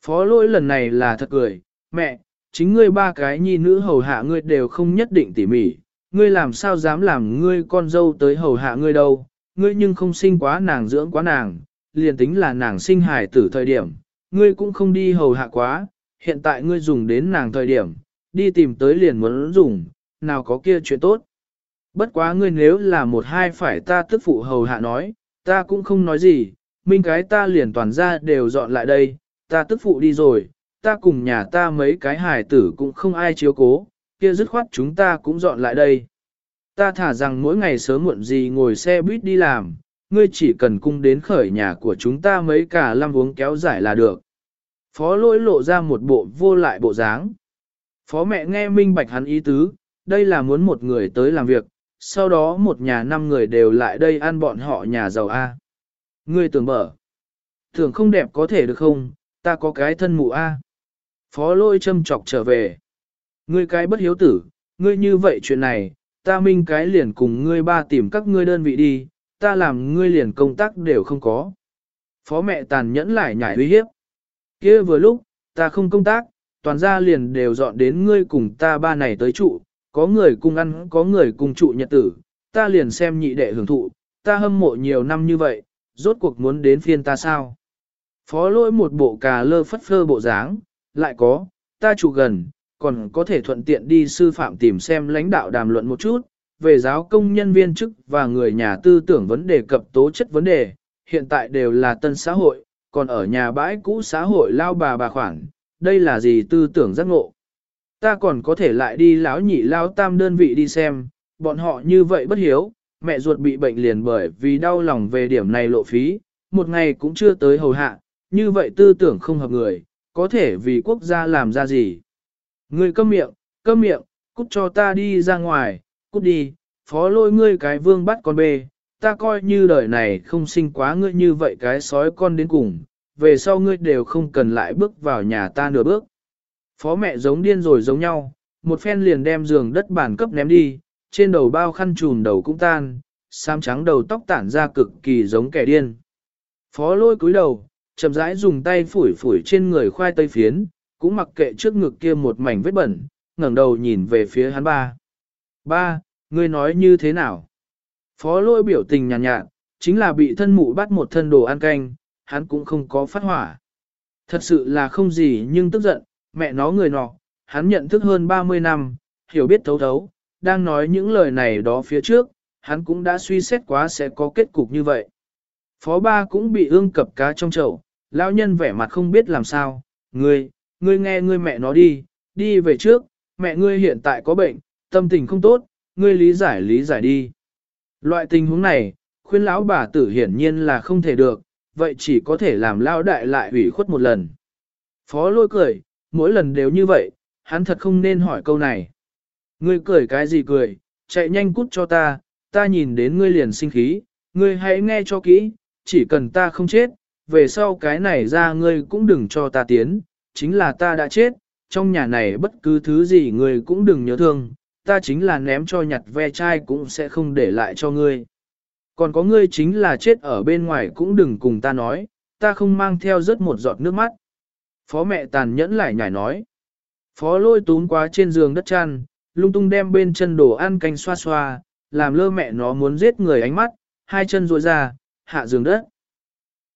Phó lỗi lần này là thật cười, mẹ, chính ngươi ba cái nhi nữ hầu hạ ngươi đều không nhất định tỉ mỉ, ngươi làm sao dám làm ngươi con dâu tới hầu hạ ngươi đâu, ngươi nhưng không sinh quá nàng dưỡng quá nàng, liền tính là nàng sinh hài tử thời điểm, ngươi cũng không đi hầu hạ quá, hiện tại ngươi dùng đến nàng thời điểm, đi tìm tới liền muốn dùng, nào có kia chuyện tốt. Bất quá ngươi nếu là một hai phải ta tức phụ hầu hạ nói, ta cũng không nói gì, minh cái ta liền toàn ra đều dọn lại đây, ta tức phụ đi rồi, ta cùng nhà ta mấy cái hài tử cũng không ai chiếu cố, kia dứt khoát chúng ta cũng dọn lại đây. Ta thả rằng mỗi ngày sớm muộn gì ngồi xe buýt đi làm, ngươi chỉ cần cung đến khởi nhà của chúng ta mấy cả lăm uống kéo giải là được. Phó lỗi lộ ra một bộ vô lại bộ dáng. Phó mẹ nghe minh bạch hắn ý tứ, đây là muốn một người tới làm việc, sau đó một nhà năm người đều lại đây ăn bọn họ nhà giàu A. Ngươi tưởng mở. Tưởng không đẹp có thể được không, ta có cái thân mụ A. Phó lôi châm chọc trở về. Ngươi cái bất hiếu tử, ngươi như vậy chuyện này, ta minh cái liền cùng ngươi ba tìm các ngươi đơn vị đi, ta làm ngươi liền công tác đều không có. Phó mẹ tàn nhẫn lại nhảy uy hiếp kia vừa lúc, ta không công tác, toàn gia liền đều dọn đến ngươi cùng ta ba này tới trụ, có người cùng ăn có người cùng trụ nhật tử, ta liền xem nhị đệ hưởng thụ, ta hâm mộ nhiều năm như vậy, rốt cuộc muốn đến phiên ta sao. Phó lỗi một bộ cà lơ phất phơ bộ dáng, lại có, ta trụ gần, còn có thể thuận tiện đi sư phạm tìm xem lãnh đạo đàm luận một chút, về giáo công nhân viên chức và người nhà tư tưởng vấn đề cập tố chất vấn đề, hiện tại đều là tân xã hội, còn ở nhà bãi cũ xã hội lao bà bà khoản, đây là gì tư tưởng giác ngộ. Ta còn có thể lại đi lão nhị lao tam đơn vị đi xem, bọn họ như vậy bất hiếu, mẹ ruột bị bệnh liền bởi vì đau lòng về điểm này lộ phí, một ngày cũng chưa tới hầu hạ, như vậy tư tưởng không hợp người, có thể vì quốc gia làm ra gì. Ngươi câm miệng, câm miệng, cút cho ta đi ra ngoài, cút đi, phó lôi ngươi cái vương bắt con bê, ta coi như đời này không sinh quá ngươi như vậy cái sói con đến cùng, về sau ngươi đều không cần lại bước vào nhà ta nửa bước. Phó mẹ giống điên rồi giống nhau, một phen liền đem giường đất bản cấp ném đi, trên đầu bao khăn trùm đầu cũng tan, xám trắng đầu tóc tản ra cực kỳ giống kẻ điên. Phó lôi cúi đầu, chậm rãi dùng tay phủi phủi trên người khoai tây phiến, cũng mặc kệ trước ngực kia một mảnh vết bẩn, ngẩng đầu nhìn về phía hắn ba. Ba, ngươi nói như thế nào? Phó lôi biểu tình nhàn nhạt, nhạt, chính là bị thân mụ bắt một thân đồ ăn canh, hắn cũng không có phát hỏa. Thật sự là không gì nhưng tức giận, mẹ nó người nọ, hắn nhận thức hơn 30 năm, hiểu biết thấu thấu, đang nói những lời này đó phía trước, hắn cũng đã suy xét quá sẽ có kết cục như vậy. Phó ba cũng bị ương cập cá trong chậu, lão nhân vẻ mặt không biết làm sao, ngươi, ngươi nghe ngươi mẹ nó đi, đi về trước, mẹ ngươi hiện tại có bệnh, tâm tình không tốt, ngươi lý giải lý giải đi. Loại tình huống này, khuyên lão bà tử hiển nhiên là không thể được, vậy chỉ có thể làm lao đại lại ủy khuất một lần. Phó lôi cười, mỗi lần đều như vậy, hắn thật không nên hỏi câu này. Ngươi cười cái gì cười, chạy nhanh cút cho ta, ta nhìn đến ngươi liền sinh khí, ngươi hãy nghe cho kỹ, chỉ cần ta không chết, về sau cái này ra ngươi cũng đừng cho ta tiến, chính là ta đã chết, trong nhà này bất cứ thứ gì ngươi cũng đừng nhớ thương, ta chính là ném cho nhặt ve chai cũng sẽ không để lại cho ngươi. Còn có ngươi chính là chết ở bên ngoài cũng đừng cùng ta nói, ta không mang theo rớt một giọt nước mắt. Phó mẹ tàn nhẫn lại nhảy nói. Phó lôi túm quá trên giường đất chăn, lung tung đem bên chân đồ ăn canh xoa xoa, làm lơ mẹ nó muốn giết người ánh mắt, hai chân ruội ra, hạ giường đất.